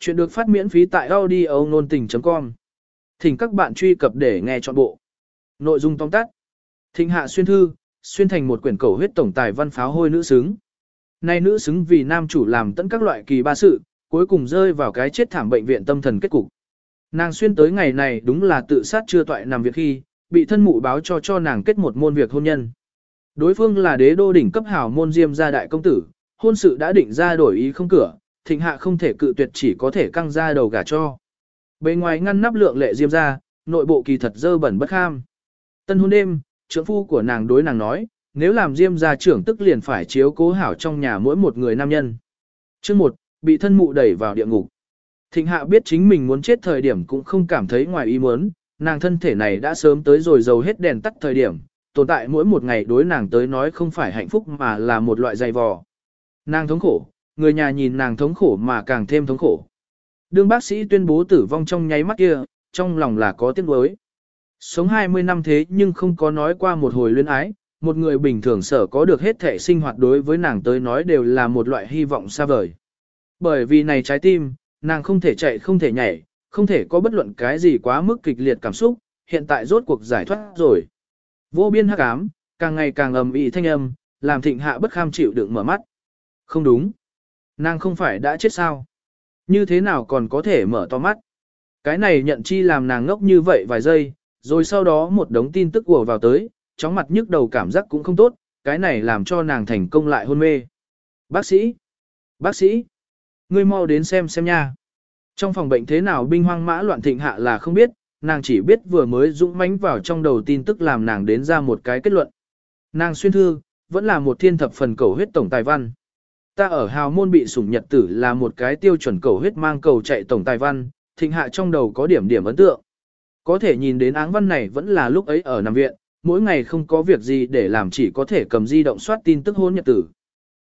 Chuyện được phát miễn phí tại audio nôn tình.com. Thỉnh các bạn truy cập để nghe trọn bộ. Nội dung tóm tắt. Thịnh hạ xuyên thư, xuyên thành một quyển cầu huyết tổng tài văn pháo hôi nữ xứng. Nay nữ xứng vì nam chủ làm tận các loại kỳ ba sự, cuối cùng rơi vào cái chết thảm bệnh viện tâm thần kết cục. Nàng xuyên tới ngày này đúng là tự sát chưa toại nằm việc khi, bị thân mụ báo cho cho nàng kết một môn việc hôn nhân. Đối phương là đế đô đỉnh cấp hảo môn diêm gia đại công tử, hôn sự đã định ra đổi ý không cửa, thịnh hạ không thể cự tuyệt chỉ có thể căng ra đầu gà cho. Bên ngoài ngăn nắp lượng lệ diêm ra, nội bộ kỳ thật dơ bẩn bất ham. Tân hôn đêm, trưởng phu của nàng đối nàng nói, nếu làm diêm gia trưởng tức liền phải chiếu cố hảo trong nhà mỗi một người nam nhân. Chương một, bị thân mụ đẩy vào địa ngục. Thịnh hạ biết chính mình muốn chết thời điểm cũng không cảm thấy ngoài ý muốn, nàng thân thể này đã sớm tới rồi dầu hết đèn tắt thời điểm, tồn tại mỗi một ngày đối nàng tới nói không phải hạnh phúc mà là một loại dày vò. Nàng thống khổ, người nhà nhìn nàng thống khổ mà càng thêm thống khổ. Đương bác sĩ tuyên bố tử vong trong nháy mắt kia, trong lòng là có tiếc nuối. Sống 20 năm thế nhưng không có nói qua một hồi luyến ái, một người bình thường sở có được hết thể sinh hoạt đối với nàng tới nói đều là một loại hy vọng xa vời. Bởi vì này trái tim, nàng không thể chạy không thể nhảy, không thể có bất luận cái gì quá mức kịch liệt cảm xúc, hiện tại rốt cuộc giải thoát rồi. Vô biên hắc ám, càng ngày càng ầm ĩ thanh âm, làm thịnh hạ bất kham chịu đựng mở mắt. Không đúng. Nàng không phải đã chết sao? Như thế nào còn có thể mở to mắt? Cái này nhận chi làm nàng ngốc như vậy vài giây, rồi sau đó một đống tin tức ùa vào tới, chóng mặt nhức đầu cảm giác cũng không tốt, cái này làm cho nàng thành công lại hôn mê. Bác sĩ! Bác sĩ! Ngươi mau đến xem xem nha. Trong phòng bệnh thế nào binh hoang mã loạn thịnh hạ là không biết, nàng chỉ biết vừa mới dũng mãnh vào trong đầu tin tức làm nàng đến ra một cái kết luận. Nàng xuyên thư, vẫn là một thiên thập phần cầu huyết tổng tài văn. Ta ở hào môn bị sủng nhật tử là một cái tiêu chuẩn cầu huyết mang cầu chạy tổng tài văn, thịnh hạ trong đầu có điểm điểm ấn tượng. Có thể nhìn đến áng văn này vẫn là lúc ấy ở nằm viện, mỗi ngày không có việc gì để làm chỉ có thể cầm di động soát tin tức hôn nhật tử.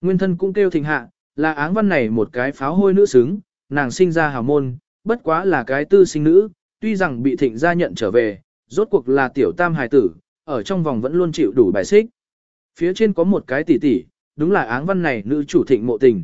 Nguyên thân cũng kêu thịnh hạ, là áng văn này một cái pháo hôi nữ xứng, nàng sinh ra hào môn, bất quá là cái tư sinh nữ, tuy rằng bị thịnh gia nhận trở về, rốt cuộc là tiểu tam hài tử, ở trong vòng vẫn luôn chịu đủ bài xích. Phía trên có một cái tỷ tỷ, đúng là áng văn này nữ chủ thịnh mộ tình.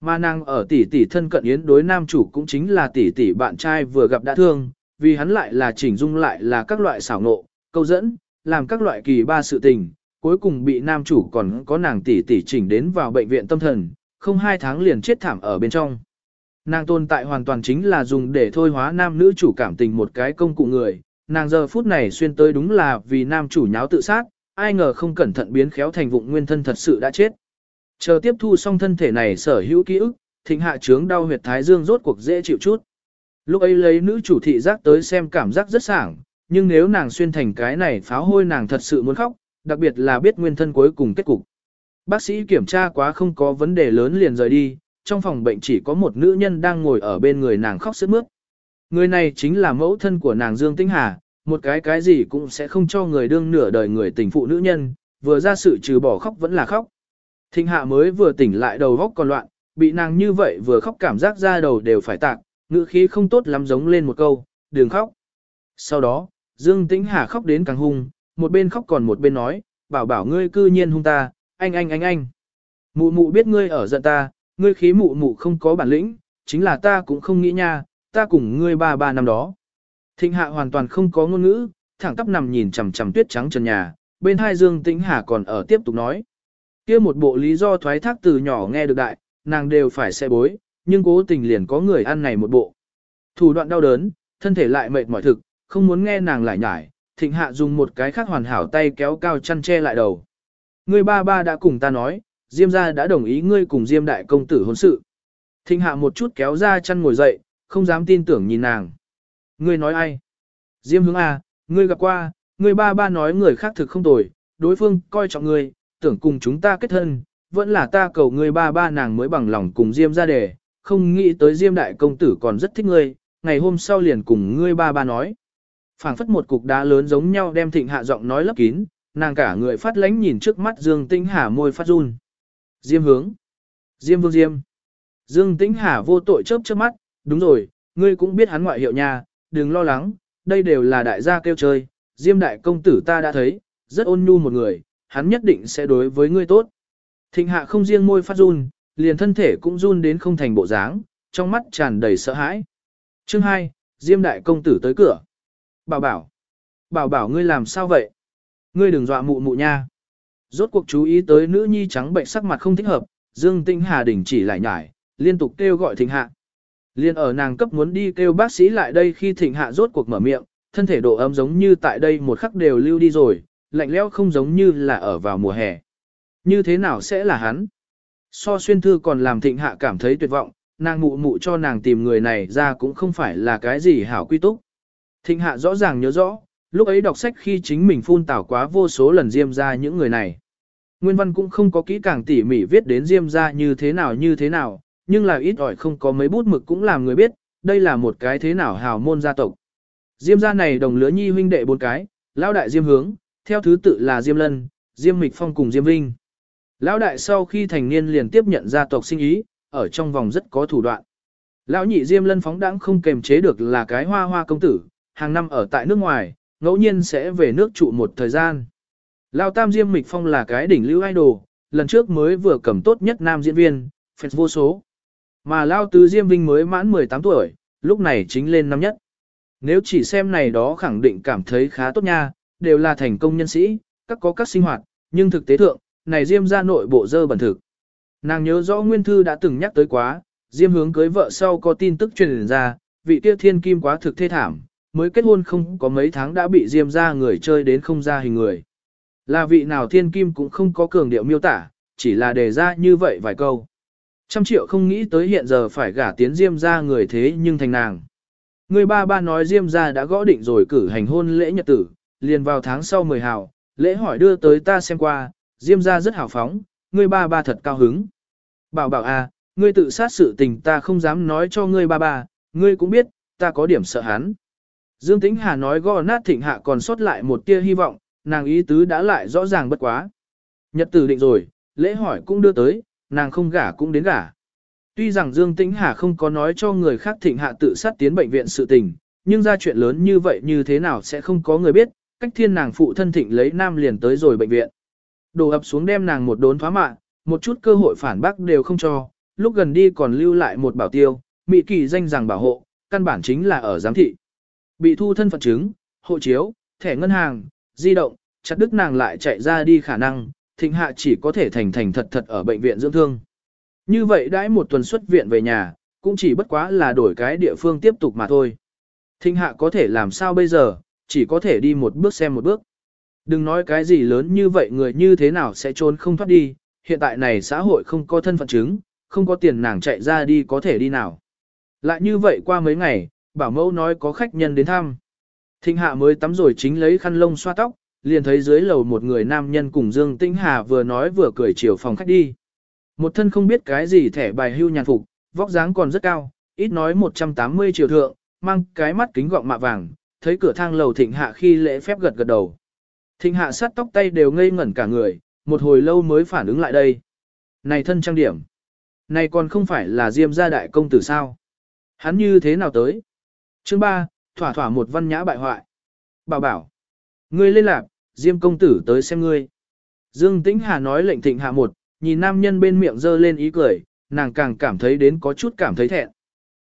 Mà nàng ở tỷ tỷ thân cận yến đối nam chủ cũng chính là tỷ tỷ bạn trai vừa gặp đã thương, vì hắn lại là chỉnh dung lại là các loại xảo nộ, câu dẫn, làm các loại kỳ ba sự tình, cuối cùng bị nam chủ còn có nàng tỷ tỷ chỉnh đến vào bệnh viện tâm thần, không hai tháng liền chết thảm ở bên trong. Nàng tồn tại hoàn toàn chính là dùng để thôi hóa nam nữ chủ cảm tình một cái công cụ người, nàng giờ phút này xuyên tới đúng là vì nam chủ nháo tự sát, ai ngờ không cẩn thận biến khéo thành vụng nguyên thân thật sự đã chết. Chờ tiếp thu xong thân thể này sở hữu ký ức, thịnh hạ trướng đau huyệt thái dương rốt cuộc dễ chịu chút. Lúc ấy lấy nữ chủ thị giác tới xem cảm giác rất sảng, nhưng nếu nàng xuyên thành cái này pháo hôi nàng thật sự muốn khóc, đặc biệt là biết nguyên thân cuối cùng kết cục. Bác sĩ kiểm tra quá không có vấn đề lớn liền rời đi, trong phòng bệnh chỉ có một nữ nhân đang ngồi ở bên người nàng khóc sướt mướt. Người này chính là mẫu thân của nàng Dương Tĩnh Hà, một cái cái gì cũng sẽ không cho người đương nửa đời người tình phụ nữ nhân, vừa ra sự trừ bỏ khóc vẫn là khóc. Thịnh hạ mới vừa tỉnh lại đầu góc còn loạn, bị nàng như vậy vừa khóc cảm giác ra đầu đều phải tạc, ngữ khí không tốt lắm giống lên một câu, đừng khóc. Sau đó, Dương Tĩnh Hà khóc đến càng hung, một bên khóc còn một bên nói, bảo bảo ngươi cư nhiên hung ta, anh anh anh anh. Mụ mụ biết ngươi ở giận ta, ngươi khí mụ mụ không có bản lĩnh, chính là ta cũng không nghĩ nha, ta cùng ngươi ba ba năm đó. Thịnh hạ hoàn toàn không có ngôn ngữ, thẳng tắp nằm nhìn chằm chằm tuyết trắng trần nhà, bên hai Dương Tĩnh Hà còn ở tiếp tục nói. kia một bộ lý do thoái thác từ nhỏ nghe được đại, nàng đều phải xe bối, nhưng cố tình liền có người ăn này một bộ. Thủ đoạn đau đớn, thân thể lại mệt mỏi thực, không muốn nghe nàng lại nhải, thịnh hạ dùng một cái khác hoàn hảo tay kéo cao chăn che lại đầu. Ngươi ba ba đã cùng ta nói, Diêm gia đã đồng ý ngươi cùng Diêm đại công tử hôn sự. Thịnh hạ một chút kéo ra chăn ngồi dậy, không dám tin tưởng nhìn nàng. Ngươi nói ai? Diêm hướng à, ngươi gặp qua, ngươi ba ba nói người khác thực không tồi, đối phương coi trọng ngươi, tưởng cùng chúng ta kết thân, vẫn là ta cầu ngươi ba ba nàng mới bằng lòng cùng Diêm ra đề, không nghĩ tới Diêm đại công tử còn rất thích ngươi, ngày hôm sau liền cùng ngươi ba ba nói. phảng phất một cục đá lớn giống nhau đem thịnh hạ giọng nói lấp kín, nàng cả người phát lánh nhìn trước mắt Dương Tĩnh Hà môi phát run. Diêm hướng. Diêm vương Diêm. Dương Tĩnh Hà vô tội chớp chớp mắt, đúng rồi, ngươi cũng biết hắn ngoại hiệu nha, đừng lo lắng, đây đều là đại gia kêu chơi, Diêm đại công tử ta đã thấy, rất ôn nhu một người, hắn nhất định sẽ đối với ngươi tốt. Thịnh hạ không riêng môi phát run, liền thân thể cũng run đến không thành bộ dáng, trong mắt tràn đầy sợ hãi. Chương 2, Diêm đại công tử tới cửa. Bảo bảo. Bảo bảo ngươi làm sao vậy? Ngươi đừng dọa mụ mụ nha. Rốt cuộc chú ý tới nữ nhi trắng bệnh sắc mặt không thích hợp, Dương Tinh Hà đỉnh chỉ lại nhải, liên tục kêu gọi thịnh hạ. Liên ở nàng cấp muốn đi kêu bác sĩ lại đây khi thịnh hạ rốt cuộc mở miệng, thân thể độ ấm giống như tại đây một khắc đều lưu đi rồi, lạnh lẽo không giống như là ở vào mùa hè. Như thế nào sẽ là hắn? So xuyên thư còn làm thịnh hạ cảm thấy tuyệt vọng, nàng mụ mụ cho nàng tìm người này ra cũng không phải là cái gì hảo quy túc. Thịnh hạ rõ ràng nhớ rõ, lúc ấy đọc sách khi chính mình phun tảo quá vô số lần diêm ra những người này. Nguyên văn cũng không có kỹ càng tỉ mỉ viết đến diêm ra như thế nào như thế nào, nhưng là ít ỏi không có mấy bút mực cũng làm người biết, đây là một cái thế nào hào môn gia tộc. Diêm gia này đồng lứa nhi huynh đệ bốn cái, lão đại diêm hướng, theo thứ tự là diêm lân, diêm mịch phong cùng diêm vinh. Lão đại sau khi thành niên liền tiếp nhận gia tộc sinh ý, ở trong vòng rất có thủ đoạn. Lão nhị diêm lân phóng đãng không kềm chế được là cái hoa hoa công tử, hàng năm ở tại nước ngoài, ngẫu nhiên sẽ về nước trụ một thời gian. Lão tam diêm mịch phong là cái đỉnh lưu idol, lần trước mới vừa cầm tốt nhất nam diễn viên, fans vô số. Mà Lao Tứ Diêm Vinh mới mãn 18 tuổi, lúc này chính lên năm nhất. Nếu chỉ xem này đó khẳng định cảm thấy khá tốt nha, đều là thành công nhân sĩ, các có các sinh hoạt, nhưng thực tế thượng, này Diêm ra nội bộ dơ bẩn thực. Nàng nhớ rõ Nguyên Thư đã từng nhắc tới quá, Diêm hướng cưới vợ sau có tin tức truyền ra, vị tiêu thiên kim quá thực thê thảm, mới kết hôn không có mấy tháng đã bị Diêm ra người chơi đến không ra hình người. Là vị nào thiên kim cũng không có cường điệu miêu tả, chỉ là đề ra như vậy vài câu. Trăm triệu không nghĩ tới hiện giờ phải gả tiến Diêm ra người thế nhưng thành nàng. Người ba ba nói Diêm ra đã gõ định rồi cử hành hôn lễ nhật tử, liền vào tháng sau mười hào, lễ hỏi đưa tới ta xem qua, Diêm ra rất hào phóng, người ba ba thật cao hứng. Bảo bảo à, ngươi tự sát sự tình ta không dám nói cho ngươi ba ba, ngươi cũng biết, ta có điểm sợ hắn. Dương Tĩnh Hà nói gõ nát thịnh hạ còn sót lại một tia hy vọng, nàng ý tứ đã lại rõ ràng bất quá. Nhật tử định rồi, lễ hỏi cũng đưa tới, nàng không gả cũng đến gả. Tuy rằng Dương Tĩnh Hà không có nói cho người khác thịnh hạ tự sát tiến bệnh viện sự tình, nhưng ra chuyện lớn như vậy như thế nào sẽ không có người biết, cách thiên nàng phụ thân thịnh lấy nam liền tới rồi bệnh viện. Đổ ập xuống đem nàng một đốn phá mạ, một chút cơ hội phản bác đều không cho, lúc gần đi còn lưu lại một bảo tiêu, mị kỳ danh rằng bảo hộ, căn bản chính là ở giám thị. Bị thu thân phận chứng, hộ chiếu, thẻ ngân hàng, di động, chặt đứt nàng lại chạy ra đi khả năng, thịnh hạ chỉ có thể thành thành thật thật ở bệnh viện dưỡng thương. Như vậy đãi một tuần xuất viện về nhà, cũng chỉ bất quá là đổi cái địa phương tiếp tục mà thôi. Thịnh hạ có thể làm sao bây giờ, chỉ có thể đi một bước xem một bước. Đừng nói cái gì lớn như vậy người như thế nào sẽ trốn không thoát đi, hiện tại này xã hội không có thân phận chứng, không có tiền nàng chạy ra đi có thể đi nào. Lại như vậy qua mấy ngày, bảo mẫu nói có khách nhân đến thăm. Thịnh hạ mới tắm rồi chính lấy khăn lông xoa tóc, liền thấy dưới lầu một người nam nhân cùng Dương Tĩnh Hà vừa nói vừa cười chiều phòng khách đi. Một thân không biết cái gì thẻ bài hưu nhàn phục, vóc dáng còn rất cao, ít nói 180 triệu thượng, mang cái mắt kính gọng mạ vàng, thấy cửa thang lầu thịnh hạ khi lễ phép gật gật đầu. Thịnh hạ sát tóc tay đều ngây ngẩn cả người, một hồi lâu mới phản ứng lại đây. Này thân trang điểm, này còn không phải là diêm gia đại công tử sao? Hắn như thế nào tới? Chương 3, thỏa thỏa một văn nhã bại hoại. Bảo bảo, ngươi lên lạc, diêm công tử tới xem ngươi. Dương Tĩnh Hà nói lệnh thịnh hạ một, nhìn nam nhân bên miệng dơ lên ý cười, nàng càng cảm thấy đến có chút cảm thấy thẹn.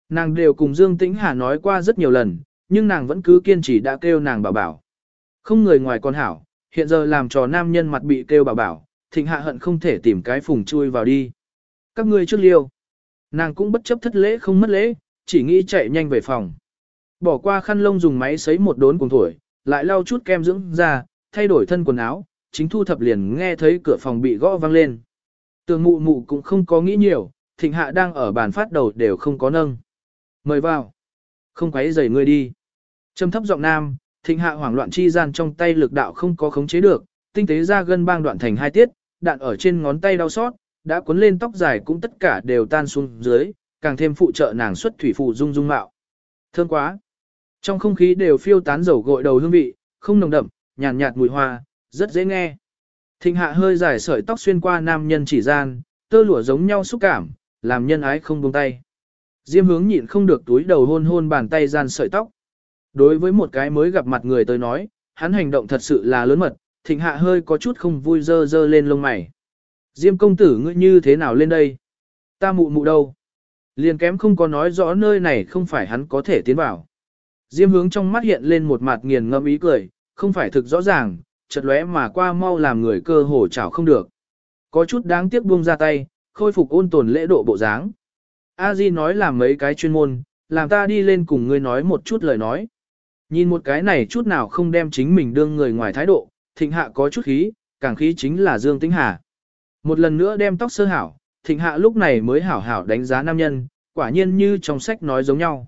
Nàng đều cùng Dương Tĩnh Hà nói qua rất nhiều lần, nhưng nàng vẫn cứ kiên trì đã kêu nàng bảo bảo. Không người ngoài con hảo, hiện giờ làm trò nam nhân mặt bị kêu bảo bảo, thịnh hạ hận không thể tìm cái phùng chui vào đi. Các ngươi trước liêu. Nàng cũng bất chấp thất lễ không mất lễ, chỉ nghĩ chạy nhanh về phòng. Bỏ qua khăn lông dùng máy sấy một đốn cùng thổi, lại lau chút kem dưỡng ra, thay đổi thân quần áo, chính thu thập liền nghe thấy cửa phòng bị gõ vang lên. Tường mụ mụ cũng không có nghĩ nhiều, thịnh hạ đang ở bàn phát đầu đều không có nâng. Mời vào. Không quấy rầy ngươi đi. Trầm thấp giọng nam, thịnh hạ hoảng loạn chi gian trong tay lực đạo không có khống chế được, tinh tế ra gân bang đoạn thành hai tiết, đạn ở trên ngón tay đau xót, đã cuốn lên tóc dài cũng tất cả đều tan xuống dưới, càng thêm phụ trợ nàng xuất thủy phụ dung dung mạo. Thơm quá. Trong không khí đều phiêu tán dầu gội đầu hương vị, không nồng đậm, nhàn nhạt, mùi hoa, rất dễ nghe. Thịnh hạ hơi dài sợi tóc xuyên qua nam nhân chỉ gian, tơ lụa giống nhau xúc cảm, làm nhân ái không buông tay. Diêm hướng nhịn không được túi đầu hôn hôn bàn tay gian sợi tóc. Đối với một cái mới gặp mặt người tới nói, hắn hành động thật sự là lớn mật, thịnh hạ hơi có chút không vui dơ dơ lên lông mày. Diêm công tử ngươi như thế nào lên đây? Ta mụ mụ đâu? Liền kém không có nói rõ nơi này không phải hắn có thể tiến vào. Diêm hướng trong mắt hiện lên một mặt nghiền ngâm ý cười, không phải thực rõ ràng, chợt lóe mà qua mau làm người cơ hồ chảo không được. Có chút đáng tiếc buông ra tay, khôi phục ôn tồn lễ độ bộ dáng. A Di nói làm mấy cái chuyên môn, làm ta đi lên cùng ngươi nói một chút lời nói. Nhìn một cái này chút nào không đem chính mình đương người ngoài thái độ, thịnh hạ có chút khí, càng khí chính là Dương Tĩnh Hà. Một lần nữa đem tóc sơ hảo, thịnh hạ lúc này mới hảo hảo đánh giá nam nhân, quả nhiên như trong sách nói giống nhau.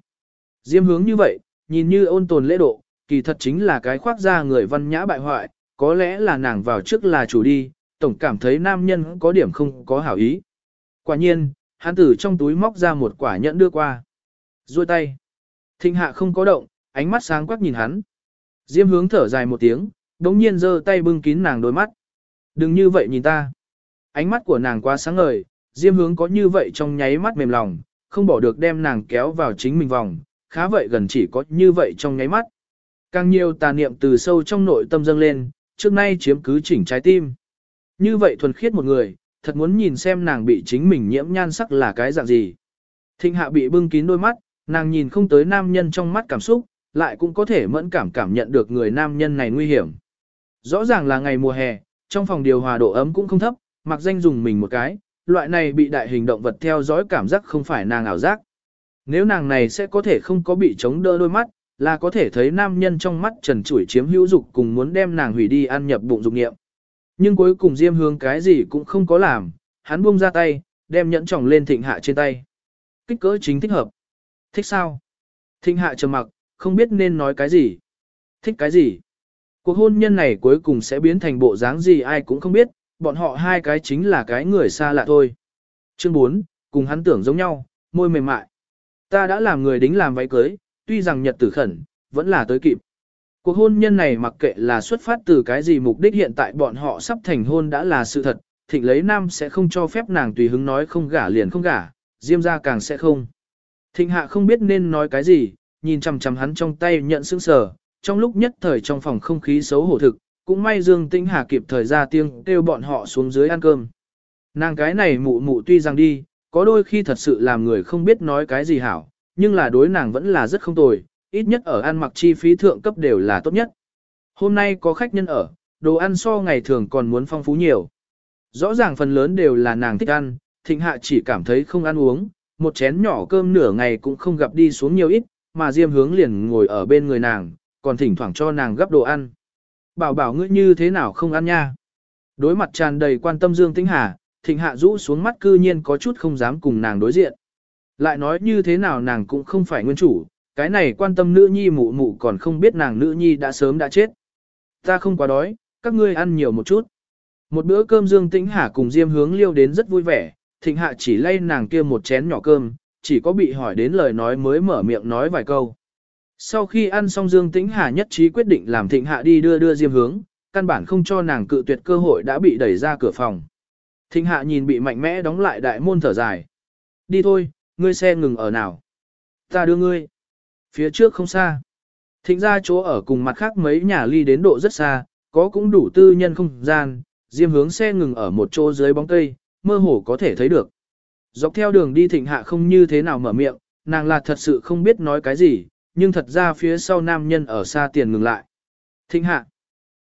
Diêm hướng như vậy, nhìn như ôn tồn lễ độ, kỳ thật chính là cái khoác ra người văn nhã bại hoại, có lẽ là nàng vào trước là chủ đi, tổng cảm thấy nam nhân có điểm không có hảo ý. Quả nhiên, hắn tử trong túi móc ra một quả nhẫn đưa qua. Rồi tay. Thịnh hạ không có động, ánh mắt sáng quắc nhìn hắn. Diêm hướng thở dài một tiếng, đống nhiên giơ tay bưng kín nàng đôi mắt. Đừng như vậy nhìn ta. Ánh mắt của nàng quá sáng ngời, diêm hướng có như vậy trong nháy mắt mềm lòng, không bỏ được đem nàng kéo vào chính mình vòng, khá vậy gần chỉ có như vậy trong nháy mắt. Càng nhiều tà niệm từ sâu trong nội tâm dâng lên, trước nay chiếm cứ chỉnh trái tim. Như vậy thuần khiết một người, thật muốn nhìn xem nàng bị chính mình nhiễm nhan sắc là cái dạng gì. Thịnh hạ bị bưng kín đôi mắt, nàng nhìn không tới nam nhân trong mắt cảm xúc, lại cũng có thể mẫn cảm cảm nhận được người nam nhân này nguy hiểm. Rõ ràng là ngày mùa hè, trong phòng điều hòa độ ấm cũng không thấp, mặc danh dùng mình một cái, loại này bị đại hình động vật theo dõi cảm giác không phải nàng ảo giác. Nếu nàng này sẽ có thể không có bị chống đỡ đôi mắt, là có thể thấy nam nhân trong mắt trần trụi chiếm hữu dục cùng muốn đem nàng hủy đi ăn nhập bụng dục nghiệm. Nhưng cuối cùng Diêm hương cái gì cũng không có làm, hắn buông ra tay, đem nhẫn tròng lên thịnh hạ trên tay. Kích cỡ chính thích hợp. Thích sao? Thịnh hạ trầm mặc, không biết nên nói cái gì. Thích cái gì? Cuộc hôn nhân này cuối cùng sẽ biến thành bộ dáng gì ai cũng không biết, bọn họ hai cái chính là cái người xa lạ thôi. Chương 4, cùng hắn tưởng giống nhau, môi mềm mại. Ta đã làm người đính làm váy cưới, tuy rằng nhật tử khẩn, vẫn là tới kịp. Cuộc hôn nhân này mặc kệ là xuất phát từ cái gì mục đích hiện tại bọn họ sắp thành hôn đã là sự thật, thịnh lấy nam sẽ không cho phép nàng tùy hứng nói không gả liền không gả, diêm ra càng sẽ không. Thịnh hạ không biết nên nói cái gì, nhìn chằm chằm hắn trong tay nhận sững sờ, trong lúc nhất thời trong phòng không khí xấu hổ thực, cũng may Dương Tĩnh Hà kịp thời ra tiếng kêu bọn họ xuống dưới ăn cơm. Nàng cái này mụ mụ tuy rằng đi, có đôi khi thật sự làm người không biết nói cái gì hảo, nhưng là đối nàng vẫn là rất không tồi, ít nhất ở ăn mặc chi phí thượng cấp đều là tốt nhất. Hôm nay có khách nhân ở, đồ ăn so ngày thường còn muốn phong phú nhiều. Rõ ràng phần lớn đều là nàng thích ăn, thịnh hạ chỉ cảm thấy không ăn uống, một chén nhỏ cơm nửa ngày cũng không gặp đi xuống nhiều ít, mà Diêm hướng liền ngồi ở bên người nàng, còn thỉnh thoảng cho nàng gấp đồ ăn. Bảo bảo ngươi như thế nào không ăn nha. Đối mặt tràn đầy quan tâm Dương Tĩnh Hà, thịnh hạ rũ xuống mắt cư nhiên có chút không dám cùng nàng đối diện. Lại nói như thế nào nàng cũng không phải nguyên chủ, cái này quan tâm nữ nhi mụ mụ còn không biết nàng nữ nhi đã sớm đã chết. Ta không quá đói, các ngươi ăn nhiều một chút. Một bữa cơm Dương Tĩnh Hà cùng Diêm hướng liêu đến rất vui vẻ, thịnh hạ chỉ lay nàng kia một chén nhỏ cơm, chỉ có bị hỏi đến lời nói mới mở miệng nói vài câu. Sau khi ăn xong Dương Tĩnh Hà nhất trí quyết định làm thịnh hạ đi đưa đưa Diêm hướng, căn bản không cho nàng cự tuyệt cơ hội đã bị đẩy ra cửa phòng. Thịnh hạ nhìn bị mạnh mẽ đóng lại đại môn thở dài. Đi thôi, ngươi xe ngừng ở nào? Ta đưa ngươi. Phía trước không xa. Thịnh ra chỗ ở cùng mặt khác mấy nhà ly đến độ rất xa, có cũng đủ tư nhân không gian, diêm hướng xe ngừng ở một chỗ dưới bóng cây, mơ hồ có thể thấy được. Dọc theo đường đi thịnh hạ không như thế nào mở miệng, nàng là thật sự không biết nói cái gì, nhưng thật ra phía sau nam nhân ở xa tiền ngừng lại. Thịnh hạ.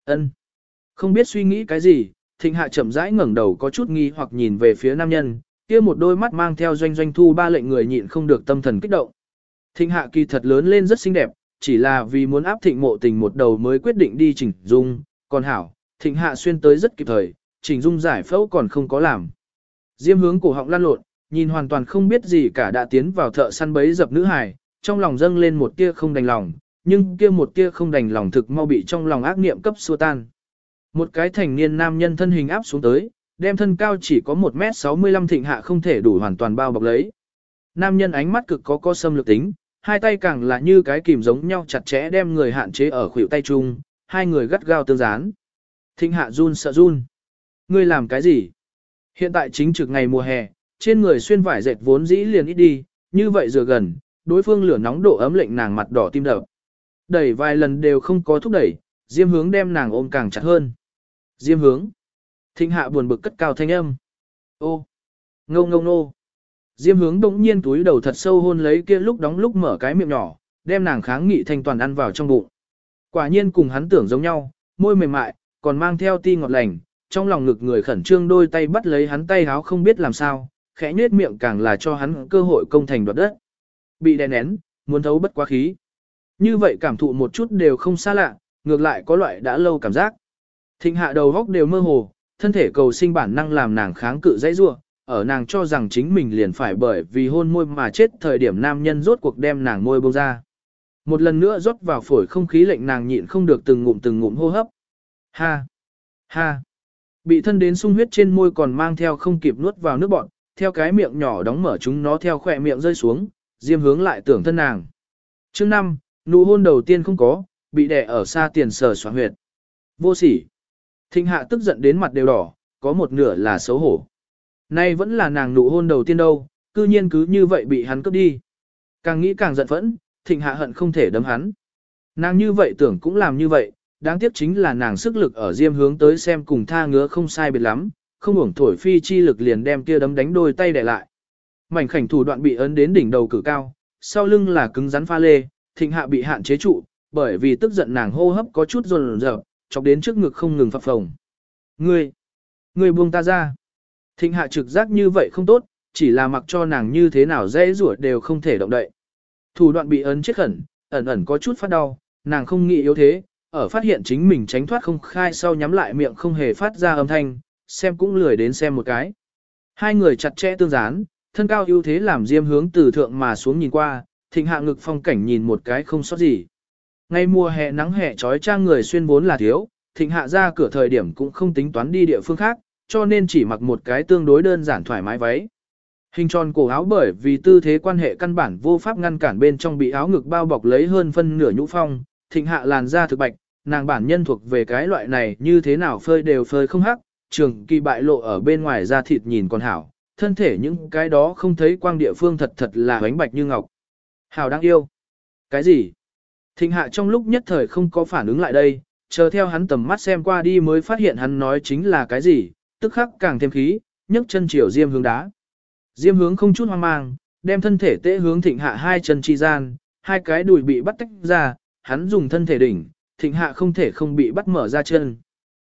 ân, Không biết suy nghĩ cái gì, thịnh hạ chậm rãi ngẩng đầu có chút nghi hoặc nhìn về phía nam nhân, kia một đôi mắt mang theo doanh doanh thu ba lệnh người nhịn không được tâm thần kích động. Thịnh hạ kỳ thật lớn lên rất xinh đẹp, chỉ là vì muốn áp thịnh mộ tình một đầu mới quyết định đi chỉnh dung, còn hảo, thịnh hạ xuyên tới rất kịp thời, chỉnh dung giải phẫu còn không có làm. Diêm hướng cổ họng lăn lộn, nhìn hoàn toàn không biết gì cả đã tiến vào thợ săn bấy dập nữ hài, trong lòng dâng lên một tia không đành lòng, nhưng kia một tia không đành lòng thực mau bị trong lòng ác niệm cấp xua tan. Một cái thành niên nam nhân thân hình áp xuống tới, đem thân cao chỉ có 1m65 thịnh hạ không thể đủ hoàn toàn bao bọc lấy. Nam nhân ánh mắt cực có co xâm lược tính, hai tay càng là như cái kìm giống nhau chặt chẽ đem người hạn chế ở khuỷu tay chung, hai người gắt gao tương dán. Thịnh hạ run sợ run. Ngươi làm cái gì? Hiện tại chính trực ngày mùa hè, trên người xuyên vải dệt vốn dĩ liền ít đi, như vậy dựa gần, đối phương lửa nóng độ ấm lệnh nàng mặt đỏ tim đập. Đẩy vài lần đều không có thúc đẩy, Diêm hướng đem nàng ôm càng chặt hơn. Diêm hướng. Thịnh hạ buồn bực cất cao thanh âm. Ô. Ngô ngô nô. Diêm hướng bỗng nhiên túi đầu thật sâu hôn lấy kia lúc đóng lúc mở cái miệng nhỏ, đem nàng kháng nghị thanh toàn ăn vào trong bụng. Quả nhiên cùng hắn tưởng giống nhau, môi mềm mại, còn mang theo ti ngọt lành, trong lòng ngực người khẩn trương đôi tay bắt lấy hắn tay háo không biết làm sao, khẽ nhếch miệng càng là cho hắn cơ hội công thành đoạt đất. Bị đè nén, muốn thấu bất quá khí. Như vậy cảm thụ một chút đều không xa lạ, ngược lại có loại đã lâu cảm giác. Thịnh hạ đầu góc đều mơ hồ, thân thể cầu sinh bản năng làm nàng kháng cự dãy rua, ở nàng cho rằng chính mình liền phải bởi vì hôn môi mà chết thời điểm nam nhân rốt cuộc đem nàng môi bông ra. Một lần nữa rót vào phổi không khí lệnh nàng nhịn không được từng ngụm từng ngụm hô hấp. Ha! Ha! Bị thân đến sung huyết trên môi còn mang theo không kịp nuốt vào nước bọn, theo cái miệng nhỏ đóng mở chúng nó theo khỏe miệng rơi xuống, diêm hướng lại tưởng thân nàng. Chương 5, nụ hôn đầu tiên không có, bị đẻ ở xa tiền sở xóa huyệt. Vô sỉ. Thịnh hạ tức giận đến mặt đều đỏ, có một nửa là xấu hổ. Nay vẫn là nàng nụ hôn đầu tiên đâu, cư nhiên cứ như vậy bị hắn cướp đi. Càng nghĩ càng giận phẫn, thịnh hạ hận không thể đấm hắn. Nàng như vậy tưởng cũng làm như vậy, đáng tiếc chính là nàng sức lực ở diêm hướng tới xem cùng tha ngứa không sai biệt lắm, không uổng thổi phi chi lực liền đem kia đấm đánh đôi tay để lại. Mảnh khảnh thủ đoạn bị ấn đến đỉnh đầu cử cao, sau lưng là cứng rắn pha lê, thịnh hạ bị hạn chế trụ, bởi vì tức giận nàng hô hấp có chút run rợn, chọc đến trước ngực không ngừng phập phồng. Ngươi, ngươi buông ta ra. Thịnh hạ trực giác như vậy không tốt, chỉ là mặc cho nàng như thế nào dễ rủa đều không thể động đậy. Thủ đoạn bị ấn chết khẩn, ẩn ẩn có chút phát đau, nàng không nghĩ yếu thế, ở phát hiện chính mình tránh thoát không khai sau nhắm lại miệng không hề phát ra âm thanh, xem cũng lười đến xem một cái. Hai người chặt chẽ tương gián, thân cao ưu thế làm diêm hướng từ thượng mà xuống nhìn qua, thịnh hạ ngực phong cảnh nhìn một cái không sót gì. Ngay mùa hè nắng hè trói trang người xuyên vốn là thiếu, thịnh hạ ra cửa thời điểm cũng không tính toán đi địa phương khác, cho nên chỉ mặc một cái tương đối đơn giản thoải mái váy. Hình tròn cổ áo bởi vì tư thế quan hệ căn bản vô pháp ngăn cản bên trong bị áo ngực bao bọc lấy hơn phân nửa nhũ phong, thịnh hạ làn da thực bạch, nàng bản nhân thuộc về cái loại này như thế nào phơi đều phơi không hắc, trường kỳ bại lộ ở bên ngoài da thịt nhìn còn hảo, thân thể những cái đó không thấy quang địa phương thật thật là ánh bạch như ngọc. Hảo đang yêu. Cái gì? Thịnh hạ trong lúc nhất thời không có phản ứng lại đây, chờ theo hắn tầm mắt xem qua đi mới phát hiện hắn nói chính là cái gì, tức khắc càng thêm khí, nhấc chân chiều diêm hướng đá. Diêm hướng không chút hoang mang, đem thân thể tễ hướng thịnh hạ hai chân chi gian, hai cái đùi bị bắt tách ra, hắn dùng thân thể đỉnh, thịnh hạ không thể không bị bắt mở ra chân.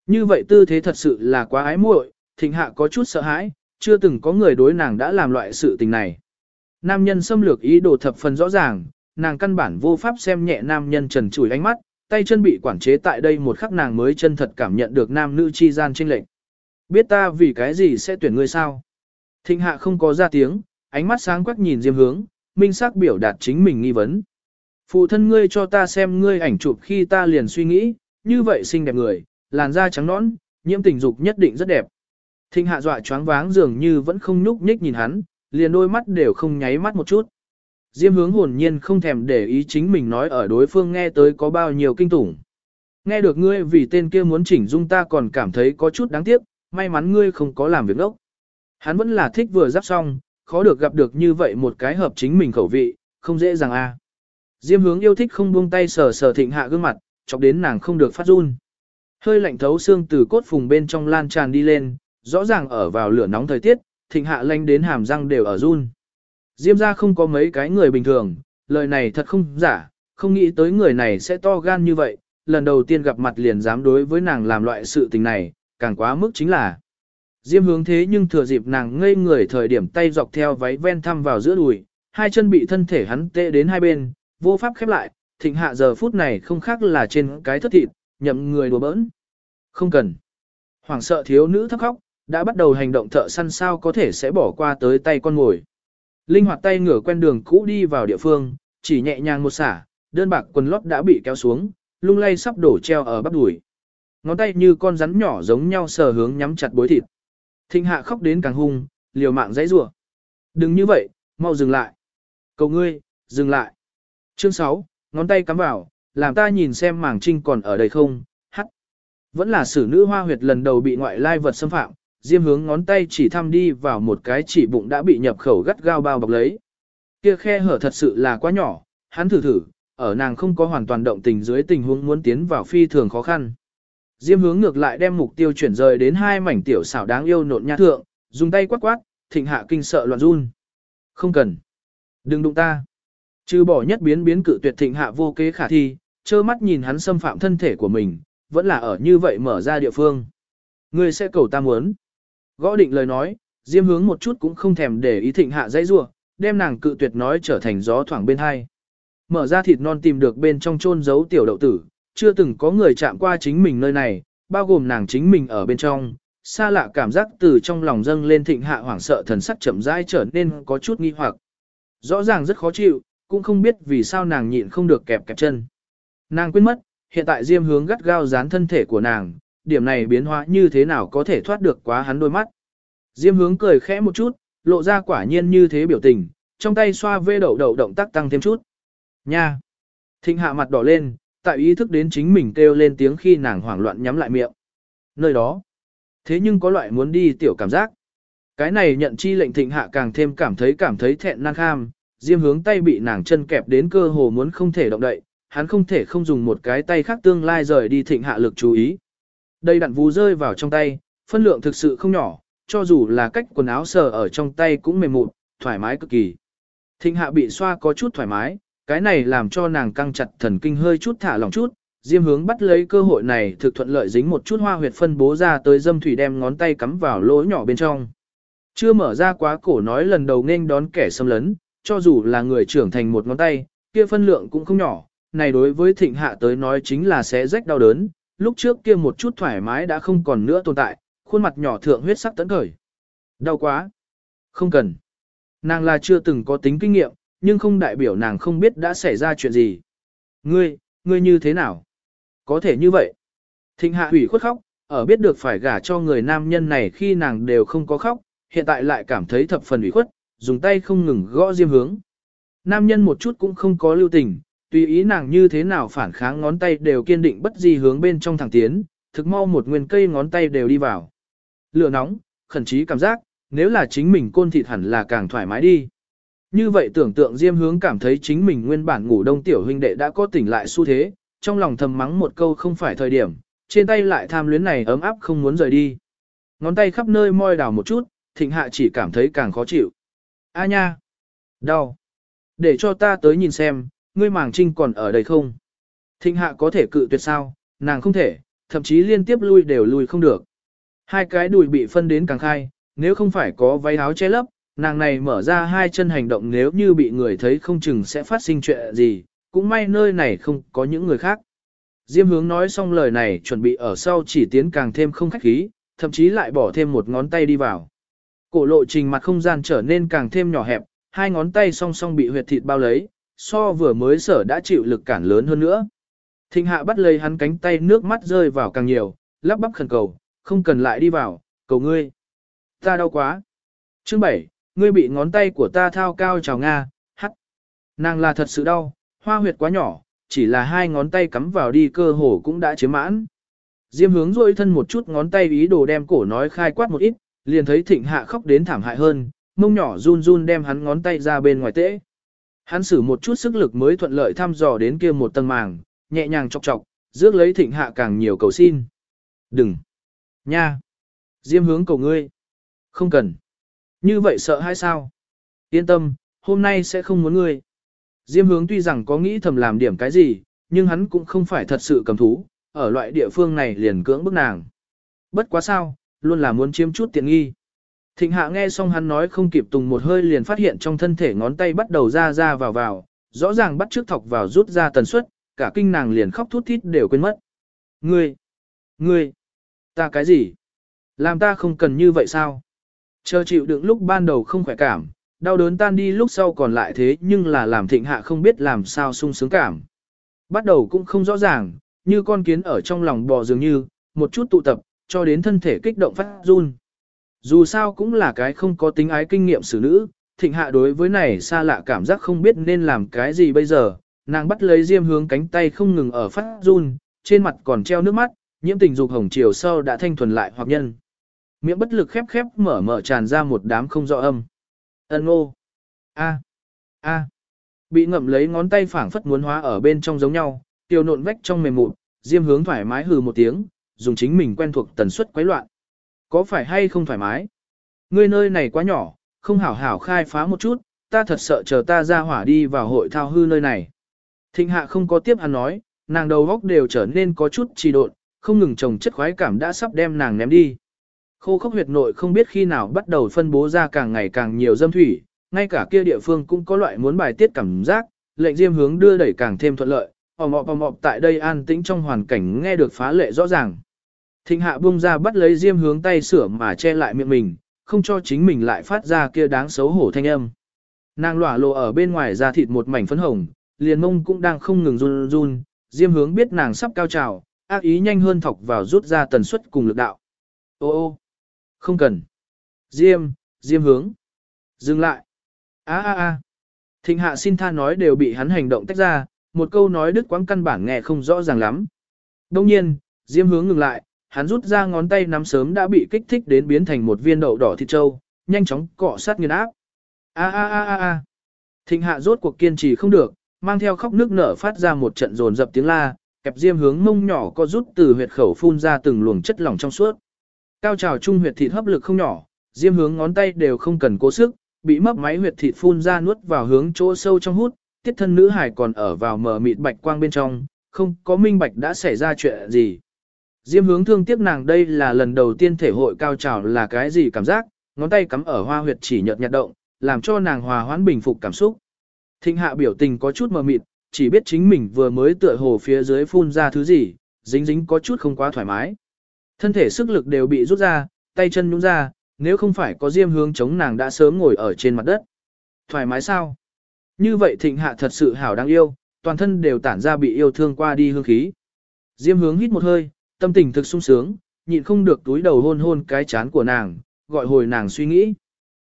Như vậy tư thế thật sự là quá ái muội, thịnh hạ có chút sợ hãi, chưa từng có người đối nàng đã làm loại sự tình này. Nam nhân xâm lược ý đồ thập phần rõ ràng, nàng căn bản vô pháp xem nhẹ nam nhân trần trụi ánh mắt, tay chân bị quản chế tại đây một khắc nàng mới chân thật cảm nhận được nam nữ chi gian chênh lệnh. Biết ta vì cái gì sẽ tuyển ngươi sao? Thịnh hạ không có ra tiếng, ánh mắt sáng quắc nhìn Diêm hướng, minh xác biểu đạt chính mình nghi vấn. Phụ thân ngươi cho ta xem ngươi ảnh chụp khi ta liền suy nghĩ, như vậy xinh đẹp người, làn da trắng nõn, nhiễm tình dục nhất định rất đẹp. Thịnh hạ dọa choáng váng dường như vẫn không nhúc nhích nhìn hắn, liền đôi mắt đều không nháy mắt một chút. Diêm hướng hồn nhiên không thèm để ý chính mình nói ở đối phương nghe tới có bao nhiêu kinh tủng. Nghe được ngươi vì tên kia muốn chỉnh dung ta còn cảm thấy có chút đáng tiếc, may mắn ngươi không có làm việc đốc. Hắn vẫn là thích vừa giáp xong, khó được gặp được như vậy một cái hợp chính mình khẩu vị, không dễ dàng a. Diêm hướng yêu thích không buông tay sờ sờ thịnh hạ gương mặt, chọc đến nàng không được phát run. Hơi lạnh thấu xương từ cốt phùng bên trong lan tràn đi lên, rõ ràng ở vào lửa nóng thời tiết, thịnh hạ lanh đến hàm răng đều ở run. Diêm ra không có mấy cái người bình thường, lời này thật không giả, không nghĩ tới người này sẽ to gan như vậy, lần đầu tiên gặp mặt liền dám đối với nàng làm loại sự tình này, càng quá mức chính là. Diêm hướng thế nhưng thừa dịp nàng ngây người thời điểm tay dọc theo váy ven thăm vào giữa đùi, hai chân bị thân thể hắn tê đến hai bên, vô pháp khép lại, thịnh hạ giờ phút này không khác là trên cái thất thịt, nhậm người đùa bỡn. Không cần. Hoàng sợ thiếu nữ thấp khóc, đã bắt đầu hành động thợ săn sao có thể sẽ bỏ qua tới tay con ngồi. Linh hoạt tay ngửa quen đường cũ đi vào địa phương, chỉ nhẹ nhàng một xả, đơn bạc quần lót đã bị kéo xuống, lung lay sắp đổ treo ở bắp đùi. Ngón tay như con rắn nhỏ giống nhau sờ hướng nhắm chặt bối thịt. Thịnh hạ khóc đến càng hung, liều mạng dãy rủa. Đừng như vậy, mau dừng lại. Cầu ngươi, dừng lại. Chương 6, ngón tay cắm vào, làm ta nhìn xem mảng trinh còn ở đây không, hắt. Vẫn là sử nữ hoa huyệt lần đầu bị ngoại lai vật xâm phạm, diêm hướng ngón tay chỉ thăm đi vào một cái chỉ bụng đã bị nhập khẩu gắt gao bao bọc lấy. Kia khe hở thật sự là quá nhỏ, hắn thử thử, ở nàng không có hoàn toàn động tình dưới tình huống muốn tiến vào phi thường khó khăn. Diêm hướng ngược lại đem mục tiêu chuyển rời đến hai mảnh tiểu xảo đáng yêu nộn nhã thượng, dùng tay quát quát, thịnh hạ kinh sợ loạn run. Không cần. Đừng đụng ta. Trừ bỏ nhất biến biến cự tuyệt thịnh hạ vô kế khả thi, trơ mắt nhìn hắn xâm phạm thân thể của mình, vẫn là ở như vậy mở ra địa phương. Ngươi sẽ cầu ta muốn. Gõ định lời nói, Diêm hướng một chút cũng không thèm để ý thịnh hạ dãy rua, đem nàng cự tuyệt nói trở thành gió thoảng bên hai. Mở ra thịt non tìm được bên trong chôn giấu tiểu đậu tử, chưa từng có người chạm qua chính mình nơi này, bao gồm nàng chính mình ở bên trong, xa lạ cảm giác từ trong lòng dâng lên thịnh hạ hoảng sợ thần sắc chậm rãi trở nên có chút nghi hoặc. Rõ ràng rất khó chịu, cũng không biết vì sao nàng nhịn không được kẹp kẹp chân. Nàng quên mất, hiện tại Diêm hướng gắt gao dán thân thể của nàng, điểm này biến hóa như thế nào có thể thoát được quá hắn đôi mắt. Diêm hướng cười khẽ một chút, lộ ra quả nhiên như thế biểu tình, trong tay xoa vê đậu đậu động tác tăng thêm chút. Nha! Thịnh hạ mặt đỏ lên, tại ý thức đến chính mình kêu lên tiếng khi nàng hoảng loạn nhắm lại miệng. Nơi đó. Thế nhưng có loại muốn đi tiểu cảm giác. Cái này nhận chi lệnh thịnh hạ càng thêm cảm thấy cảm thấy thẹn năng kham, diêm hướng tay bị nàng chân kẹp đến cơ hồ muốn không thể động đậy, hắn không thể không dùng một cái tay khác tương lai rời đi thịnh hạ lực chú ý. Đây đặn vú rơi vào trong tay, phân lượng thực sự không nhỏ, cho dù là cách quần áo sờ ở trong tay cũng mềm mụn, thoải mái cực kỳ. Thịnh hạ bị xoa có chút thoải mái, cái này làm cho nàng căng chặt thần kinh hơi chút thả lỏng chút, Diêm hướng bắt lấy cơ hội này thực thuận lợi dính một chút hoa huyệt phân bố ra tới dâm thủy đem ngón tay cắm vào lỗ nhỏ bên trong. Chưa mở ra quá cổ nói lần đầu nên đón kẻ xâm lấn, cho dù là người trưởng thành một ngón tay, kia phân lượng cũng không nhỏ, này đối với thịnh hạ tới nói chính là sẽ rách đau đớn, lúc trước kia một chút thoải mái đã không còn nữa tồn tại, khuôn mặt nhỏ thượng huyết sắc tấn khởi. Đau quá. Không cần. Nàng là chưa từng có tính kinh nghiệm, nhưng không đại biểu nàng không biết đã xảy ra chuyện gì. Ngươi, ngươi như thế nào? Có thể như vậy. Thịnh hạ hủy khuất khóc, ở biết được phải gả cho người nam nhân này khi nàng đều không có khóc, hiện tại lại cảm thấy thập phần ủy khuất, dùng tay không ngừng gõ diêm hướng. Nam nhân một chút cũng không có lưu tình, tùy ý nàng như thế nào phản kháng ngón tay đều kiên định bất di hướng bên trong thẳng tiến, thực mau một nguyên cây ngón tay đều đi vào. Lửa nóng, khẩn trí cảm giác, nếu là chính mình côn thịt hẳn là càng thoải mái đi. Như vậy tưởng tượng Diêm hướng cảm thấy chính mình nguyên bản ngủ đông tiểu huynh đệ đã có tỉnh lại xu thế, trong lòng thầm mắng một câu không phải thời điểm, trên tay lại tham luyến này ấm áp không muốn rời đi. Ngón tay khắp nơi moi đào một chút, thịnh hạ chỉ cảm thấy càng khó chịu. A nha! Đau! Để cho ta tới nhìn xem, ngươi màng trinh còn ở đây không? Thịnh hạ có thể cự tuyệt sao, nàng không thể, thậm chí liên tiếp lui đều lui không được. Hai cái đùi bị phân đến càng khai, nếu không phải có váy áo che lấp, nàng này mở ra hai chân hành động nếu như bị người thấy không chừng sẽ phát sinh chuyện gì, cũng may nơi này không có những người khác. Diêm hướng nói xong lời này chuẩn bị ở sau chỉ tiến càng thêm không khách khí, thậm chí lại bỏ thêm một ngón tay đi vào. Cổ lộ trình mặt không gian trở nên càng thêm nhỏ hẹp, hai ngón tay song song bị huyệt thịt bao lấy, so vừa mới sở đã chịu lực cản lớn hơn nữa. Thịnh hạ bắt lấy hắn cánh tay nước mắt rơi vào càng nhiều, lắp bắp khẩn cầu, không cần lại đi vào, cầu ngươi. Ta đau quá. Chương 7, ngươi bị ngón tay của ta thao cao trào Nga, hắt. Nàng là thật sự đau, hoa huyệt quá nhỏ, chỉ là hai ngón tay cắm vào đi cơ hồ cũng đã chiếm mãn. Diêm hướng rôi thân một chút ngón tay ý đồ đem cổ nói khai quát một ít, liền thấy thịnh hạ khóc đến thảm hại hơn, mông nhỏ run run đem hắn ngón tay ra bên ngoài tễ. Hắn sử một chút sức lực mới thuận lợi thăm dò đến kia một tầng màng, nhẹ nhàng chọc chọc, rước lấy thịnh hạ càng nhiều cầu xin. Đừng! Nha! Diêm hướng cầu ngươi! Không cần! Như vậy sợ hay sao? Yên tâm, hôm nay sẽ không muốn ngươi. Diêm hướng tuy rằng có nghĩ thầm làm điểm cái gì, nhưng hắn cũng không phải thật sự cầm thú, ở loại địa phương này liền cưỡng bức nàng. Bất quá sao, luôn là muốn chiếm chút tiện nghi. Thịnh hạ nghe xong hắn nói không kịp tùng một hơi liền phát hiện trong thân thể ngón tay bắt đầu ra ra vào vào, rõ ràng bắt trước thọc vào rút ra tần suất, cả kinh nàng liền khóc thút thít đều quên mất. Ngươi! Ngươi! Ta cái gì? Làm ta không cần như vậy sao? Chờ chịu đựng lúc ban đầu không khỏe cảm, đau đớn tan đi lúc sau còn lại thế nhưng là làm thịnh hạ không biết làm sao sung sướng cảm. Bắt đầu cũng không rõ ràng, như con kiến ở trong lòng bò dường như, một chút tụ tập, cho đến thân thể kích động phát run. Dù sao cũng là cái không có tính ái kinh nghiệm xử nữ, thịnh hạ đối với này xa lạ cảm giác không biết nên làm cái gì bây giờ, nàng bắt lấy diêm hướng cánh tay không ngừng ở phát run, trên mặt còn treo nước mắt, nhiễm tình dục hồng chiều sâu đã thanh thuần lại hoặc nhân. Miệng bất lực khép khép mở mở tràn ra một đám không rõ âm. Ân ô. A. A. Bị ngậm lấy ngón tay phảng phất muốn hóa ở bên trong giống nhau, tiêu nộn vách trong mềm mụn, diêm hướng thoải mái hừ một tiếng, dùng chính mình quen thuộc tần suất quấy loạn. Có phải hay không thoải mái? Ngươi nơi này quá nhỏ, không hảo hảo khai phá một chút, ta thật sợ chờ ta ra hỏa đi vào hội thao hư nơi này. Thịnh hạ không có tiếp hắn nói, nàng đầu góc đều trở nên có chút trì độn, không ngừng trồng chất khoái cảm đã sắp đem nàng ném đi. Khô khốc huyệt nội không biết khi nào bắt đầu phân bố ra càng ngày càng nhiều dâm thủy, ngay cả kia địa phương cũng có loại muốn bài tiết cảm giác, lệnh diêm hướng đưa đẩy càng thêm thuận lợi, ồm ọp ồm ọp tại đây an tĩnh trong hoàn cảnh nghe được phá lệ rõ ràng. Thịnh hạ buông ra bắt lấy diêm hướng tay sửa mà che lại miệng mình, không cho chính mình lại phát ra kia đáng xấu hổ thanh âm. Nàng lỏa lộ ở bên ngoài da thịt một mảnh phấn hồng, liền mông cũng đang không ngừng run run, diêm hướng biết nàng sắp cao trào, ác ý nhanh hơn thọc vào rút ra tần suất cùng lực đạo. Ô ô, không cần. Diêm, diêm hướng. Dừng lại. a a a Thịnh hạ xin tha nói đều bị hắn hành động tách ra, một câu nói đứt quãng căn bản nghe không rõ ràng lắm. Đông nhiên, diêm hướng ngừng lại, hắn rút ra ngón tay nắm sớm đã bị kích thích đến biến thành một viên đậu đỏ thịt trâu, nhanh chóng cọ sát nghiền áp. A a a a a. Thịnh hạ rốt cuộc kiên trì không được, mang theo khóc nước nở phát ra một trận rồn dập tiếng la, kẹp diêm hướng mông nhỏ có rút từ huyệt khẩu phun ra từng luồng chất lỏng trong suốt. Cao trào trung huyệt thịt hấp lực không nhỏ, diêm hướng ngón tay đều không cần cố sức, bị mấp máy huyệt thịt phun ra nuốt vào hướng chỗ sâu trong hút, tiết thân nữ hải còn ở vào mờ mịt bạch quang bên trong, không có minh bạch đã xảy ra chuyện gì. Diêm hướng thương tiếc nàng đây là lần đầu tiên thể hội cao trào là cái gì cảm giác, ngón tay cắm ở hoa huyệt chỉ nhợt nhạt động, làm cho nàng hòa hoãn bình phục cảm xúc. Thịnh hạ biểu tình có chút mờ mịt, chỉ biết chính mình vừa mới tựa hồ phía dưới phun ra thứ gì, dính dính có chút không quá thoải mái. Thân thể sức lực đều bị rút ra, tay chân nhún ra, nếu không phải có diêm hướng chống nàng đã sớm ngồi ở trên mặt đất. Thoải mái sao? Như vậy thịnh hạ thật sự hảo đáng yêu, toàn thân đều tản ra bị yêu thương qua đi hương khí. Diêm hướng hít một hơi, tâm tình thực sung sướng, nhịn không được túi đầu hôn hôn cái chán của nàng, gọi hồi nàng suy nghĩ.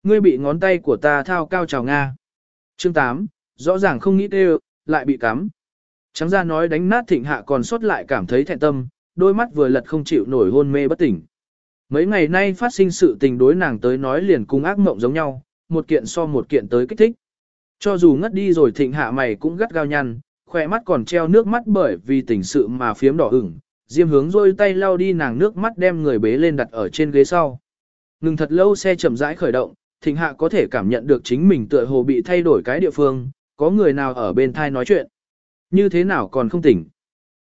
Ngươi bị ngón tay của ta thao cao trào Nga. Chương 8, rõ ràng không nghĩ đều, lại bị cắm. Trắng ra nói đánh nát thịnh hạ còn sót lại cảm thấy thẹn tâm, đôi mắt vừa lật không chịu nổi hôn mê bất tỉnh. Mấy ngày nay phát sinh sự tình đối nàng tới nói liền cùng ác mộng giống nhau, một kiện so một kiện tới kích thích. Cho dù ngất đi rồi thịnh hạ mày cũng gắt gao nhăn, khỏe mắt còn treo nước mắt bởi vì tình sự mà phiếm đỏ ửng, diêm hướng rôi tay lau đi nàng nước mắt đem người bế lên đặt ở trên ghế sau. Ngừng thật lâu xe chậm rãi khởi động, thịnh hạ có thể cảm nhận được chính mình tựa hồ bị thay đổi cái địa phương, có người nào ở bên thai nói chuyện. Như thế nào còn không tỉnh?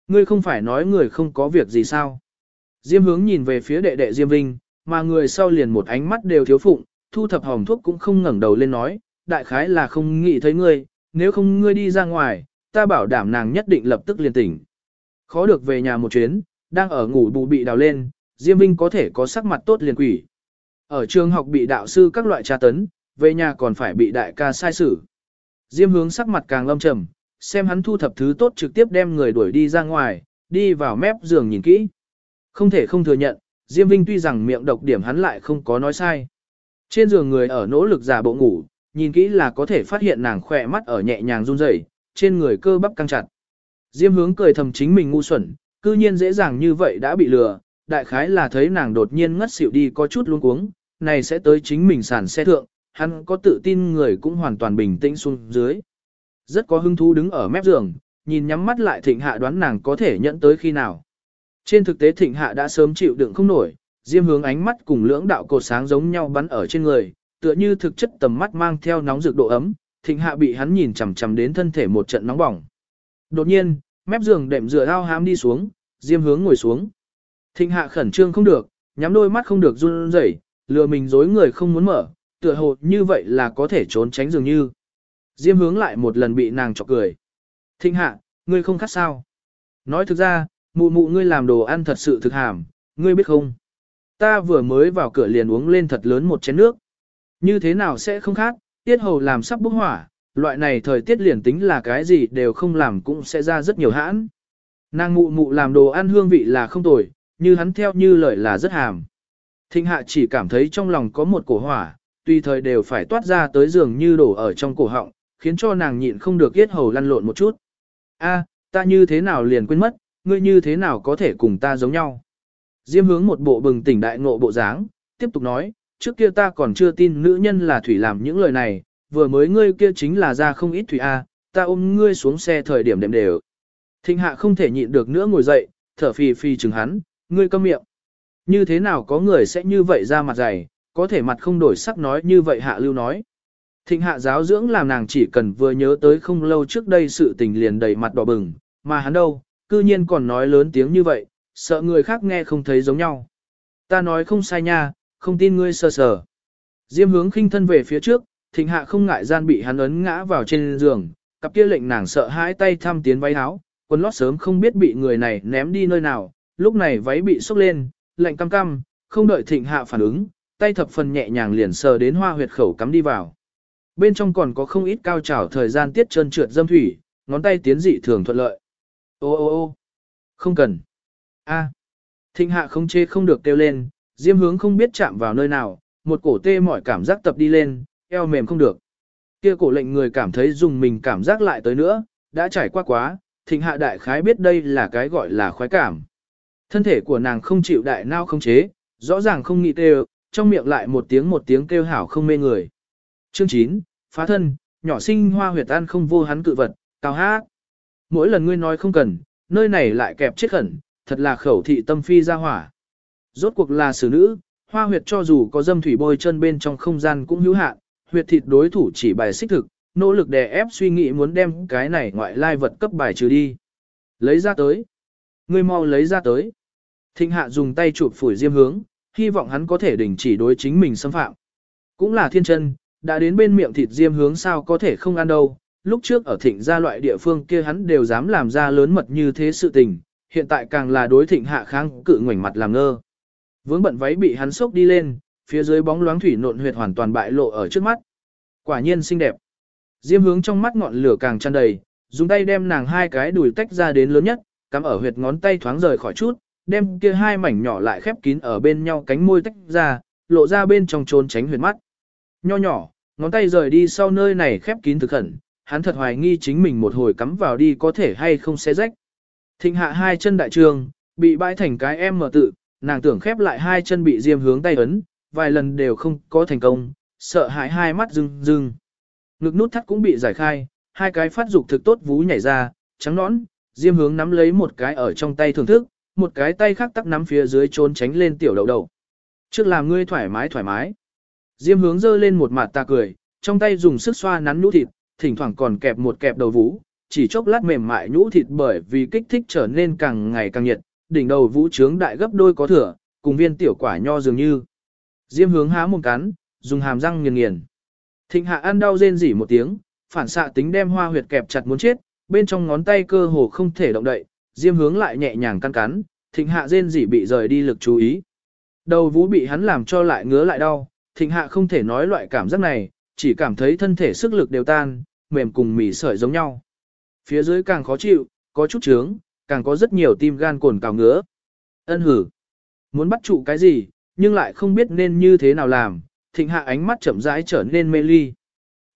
Ngươi không phải nói người không có việc gì sao? Diêm hướng nhìn về phía đệ đệ Diêm Vinh, mà người sau liền một ánh mắt đều thiếu phụng, thu thập hồng thuốc cũng không ngẩng đầu lên nói, đại khái là không nghĩ thấy ngươi, nếu không ngươi đi ra ngoài, ta bảo đảm nàng nhất định lập tức liền tỉnh. Khó được về nhà một chuyến, đang ở ngủ bù bị đào lên, Diêm Vinh có thể có sắc mặt tốt liền quỷ. Ở trường học bị đạo sư các loại tra tấn, về nhà còn phải bị đại ca sai xử. Diêm hướng sắc mặt càng lâm trầm, xem hắn thu thập thứ tốt trực tiếp đem người đuổi đi ra ngoài, đi vào mép giường nhìn kỹ. Không thể không thừa nhận, Diêm Vinh tuy rằng miệng độc điểm hắn lại không có nói sai. Trên giường người ở nỗ lực giả bộ ngủ, nhìn kỹ là có thể phát hiện nàng khỏe mắt ở nhẹ nhàng run rẩy, trên người cơ bắp căng chặt. Diêm hướng cười thầm chính mình ngu xuẩn, cư nhiên dễ dàng như vậy đã bị lừa, đại khái là thấy nàng đột nhiên ngất xỉu đi có chút luống cuống, này sẽ tới chính mình sàn xe thượng, hắn có tự tin người cũng hoàn toàn bình tĩnh xuống dưới. Rất có hứng thú đứng ở mép giường, nhìn nhắm mắt lại thịnh hạ đoán nàng có thể nhận tới khi nào. Trên thực tế thịnh hạ đã sớm chịu đựng không nổi, diêm hướng ánh mắt cùng lưỡng đạo cột sáng giống nhau bắn ở trên người, tựa như thực chất tầm mắt mang theo nóng rực độ ấm, thịnh hạ bị hắn nhìn chằm chằm đến thân thể một trận nóng bỏng. Đột nhiên, mép giường đệm dựa ao hám đi xuống, diêm hướng ngồi xuống. Thịnh hạ khẩn trương không được, nhắm đôi mắt không được run rẩy, lừa mình dối người không muốn mở, tựa hồ như vậy là có thể trốn tránh dường như. Diêm hướng lại một lần bị nàng chọc cười. Thịnh hạ, ngươi không khát sao? Nói thực ra, mụ mụ ngươi làm đồ ăn thật sự thực hàm, ngươi biết không? Ta vừa mới vào cửa liền uống lên thật lớn một chén nước. Như thế nào sẽ không khát, tiết hầu làm sắp bốc hỏa, loại này thời tiết liền tính là cái gì đều không làm cũng sẽ ra rất nhiều hãn. Nàng mụ mụ làm đồ ăn hương vị là không tồi, như hắn theo như lời là rất hàm. Thịnh hạ chỉ cảm thấy trong lòng có một cổ hỏa, tùy thời đều phải toát ra tới giường như đổ ở trong cổ họng, khiến cho nàng nhịn không được yết hầu lăn lộn một chút. A, ta như thế nào liền quên mất, ngươi như thế nào có thể cùng ta giống nhau. Diêm hướng một bộ bừng tỉnh đại ngộ bộ dáng, tiếp tục nói, trước kia ta còn chưa tin nữ nhân là thủy làm những lời này, vừa mới ngươi kia chính là ra không ít thủy A, ta ôm ngươi xuống xe thời điểm đệm đều. Thịnh hạ không thể nhịn được nữa ngồi dậy, thở phì phì chừng hắn, ngươi câm miệng. Như thế nào có người sẽ như vậy ra mặt dày, có thể mặt không đổi sắc nói như vậy hạ lưu nói. Thịnh hạ giáo dưỡng làm nàng chỉ cần vừa nhớ tới không lâu trước đây sự tình liền đầy mặt đỏ bừng, mà hắn đâu, cư nhiên còn nói lớn tiếng như vậy, sợ người khác nghe không thấy giống nhau. Ta nói không sai nha, không tin ngươi sờ sờ. Diêm hướng khinh thân về phía trước, thịnh hạ không ngại gian bị hắn ấn ngã vào trên giường, cặp kia lệnh nàng sợ hãi tay thăm tiến váy áo, quần lót sớm không biết bị người này ném đi nơi nào, lúc này váy bị sốc lên, lạnh cam cam, không đợi thịnh hạ phản ứng, tay thập phần nhẹ nhàng liền sờ đến hoa huyệt khẩu cắm đi vào. Bên trong còn có không ít cao trào thời gian tiết trơn trượt dâm thủy, ngón tay tiến dị thường thuận lợi. Ô ô ô không cần. a Thịnh hạ không chê không được kêu lên, diêm hướng không biết chạm vào nơi nào, một cổ tê mỏi cảm giác tập đi lên, eo mềm không được. Kia cổ lệnh người cảm thấy dùng mình cảm giác lại tới nữa, đã trải qua quá, thịnh hạ đại khái biết đây là cái gọi là khoái cảm. Thân thể của nàng không chịu đại nao không chế, rõ ràng không nghĩ kêu, trong miệng lại một tiếng một tiếng kêu hảo không mê người. Chương 9, phá thân, nhỏ sinh hoa huyệt an không vô hắn cự vật, cao hát. Mỗi lần ngươi nói không cần, nơi này lại kẹp chết khẩn, thật là khẩu thị tâm phi ra hỏa. Rốt cuộc là xử nữ, hoa huyệt cho dù có dâm thủy bôi chân bên trong không gian cũng hữu hạn, huyệt thịt đối thủ chỉ bài xích thực, nỗ lực đè ép suy nghĩ muốn đem cái này ngoại lai vật cấp bài trừ đi. Lấy ra tới. Ngươi mau lấy ra tới. Thịnh hạ dùng tay chụp phủi diêm hướng, hy vọng hắn có thể đình chỉ đối chính mình xâm phạm. Cũng là thiên chân, đã đến bên miệng thịt diêm hướng sao có thể không ăn đâu. Lúc trước ở thịnh gia loại địa phương kia hắn đều dám làm ra lớn mật như thế sự tình, hiện tại càng là đối thịnh hạ kháng cự ngoảnh mặt làm ngơ. Vướng bận váy bị hắn sốc đi lên, phía dưới bóng loáng thủy nộn huyệt hoàn toàn bại lộ ở trước mắt. Quả nhiên xinh đẹp. Diêm hướng trong mắt ngọn lửa càng tràn đầy, dùng tay đem nàng hai cái đùi tách ra đến lớn nhất, cắm ở huyệt ngón tay thoáng rời khỏi chút, đem kia hai mảnh nhỏ lại khép kín ở bên nhau cánh môi tách ra, lộ ra bên trong trốn tránh huyệt mắt. Nho nhỏ, ngón tay rời đi sau nơi này khép kín thực khẩn, hắn thật hoài nghi chính mình một hồi cắm vào đi có thể hay không xé rách. Thịnh hạ hai chân đại trường, bị bãi thành cái em mở tự, nàng tưởng khép lại hai chân bị diêm hướng tay ấn, vài lần đều không có thành công, sợ hãi hai mắt rưng rưng. Ngực nút thắt cũng bị giải khai, hai cái phát dục thực tốt vú nhảy ra, trắng nõn, diêm hướng nắm lấy một cái ở trong tay thưởng thức, một cái tay khác tắc nắm phía dưới trốn tránh lên tiểu đầu đầu. Trước làm ngươi thoải mái thoải mái. Diêm hướng giơ lên một mặt ta cười, trong tay dùng sức xoa nắn nhũ thịt, thỉnh thoảng còn kẹp một kẹp đầu vú, chỉ chốc lát mềm mại nhũ thịt bởi vì kích thích trở nên càng ngày càng nhiệt, đỉnh đầu vũ trướng đại gấp đôi có thừa, cùng viên tiểu quả nho dường như. Diêm hướng há một cắn, dùng hàm răng nghiền nghiền. Thịnh hạ ăn đau rên rỉ một tiếng, phản xạ tính đem hoa huyệt kẹp chặt muốn chết, bên trong ngón tay cơ hồ không thể động đậy, diêm hướng lại nhẹ nhàng căn cắn, thịnh hạ rên rỉ bị rời đi lực chú ý. Đầu vũ bị hắn làm cho lại ngứa lại đau, thịnh hạ không thể nói loại cảm giác này, chỉ cảm thấy thân thể sức lực đều tan, mềm cùng mỉ sợi giống nhau. Phía dưới càng khó chịu, có chút trướng, càng có rất nhiều tim gan cồn cào ngứa. Ân hử. Muốn bắt trụ cái gì, nhưng lại không biết nên như thế nào làm, thịnh hạ ánh mắt chậm rãi trở nên mê ly.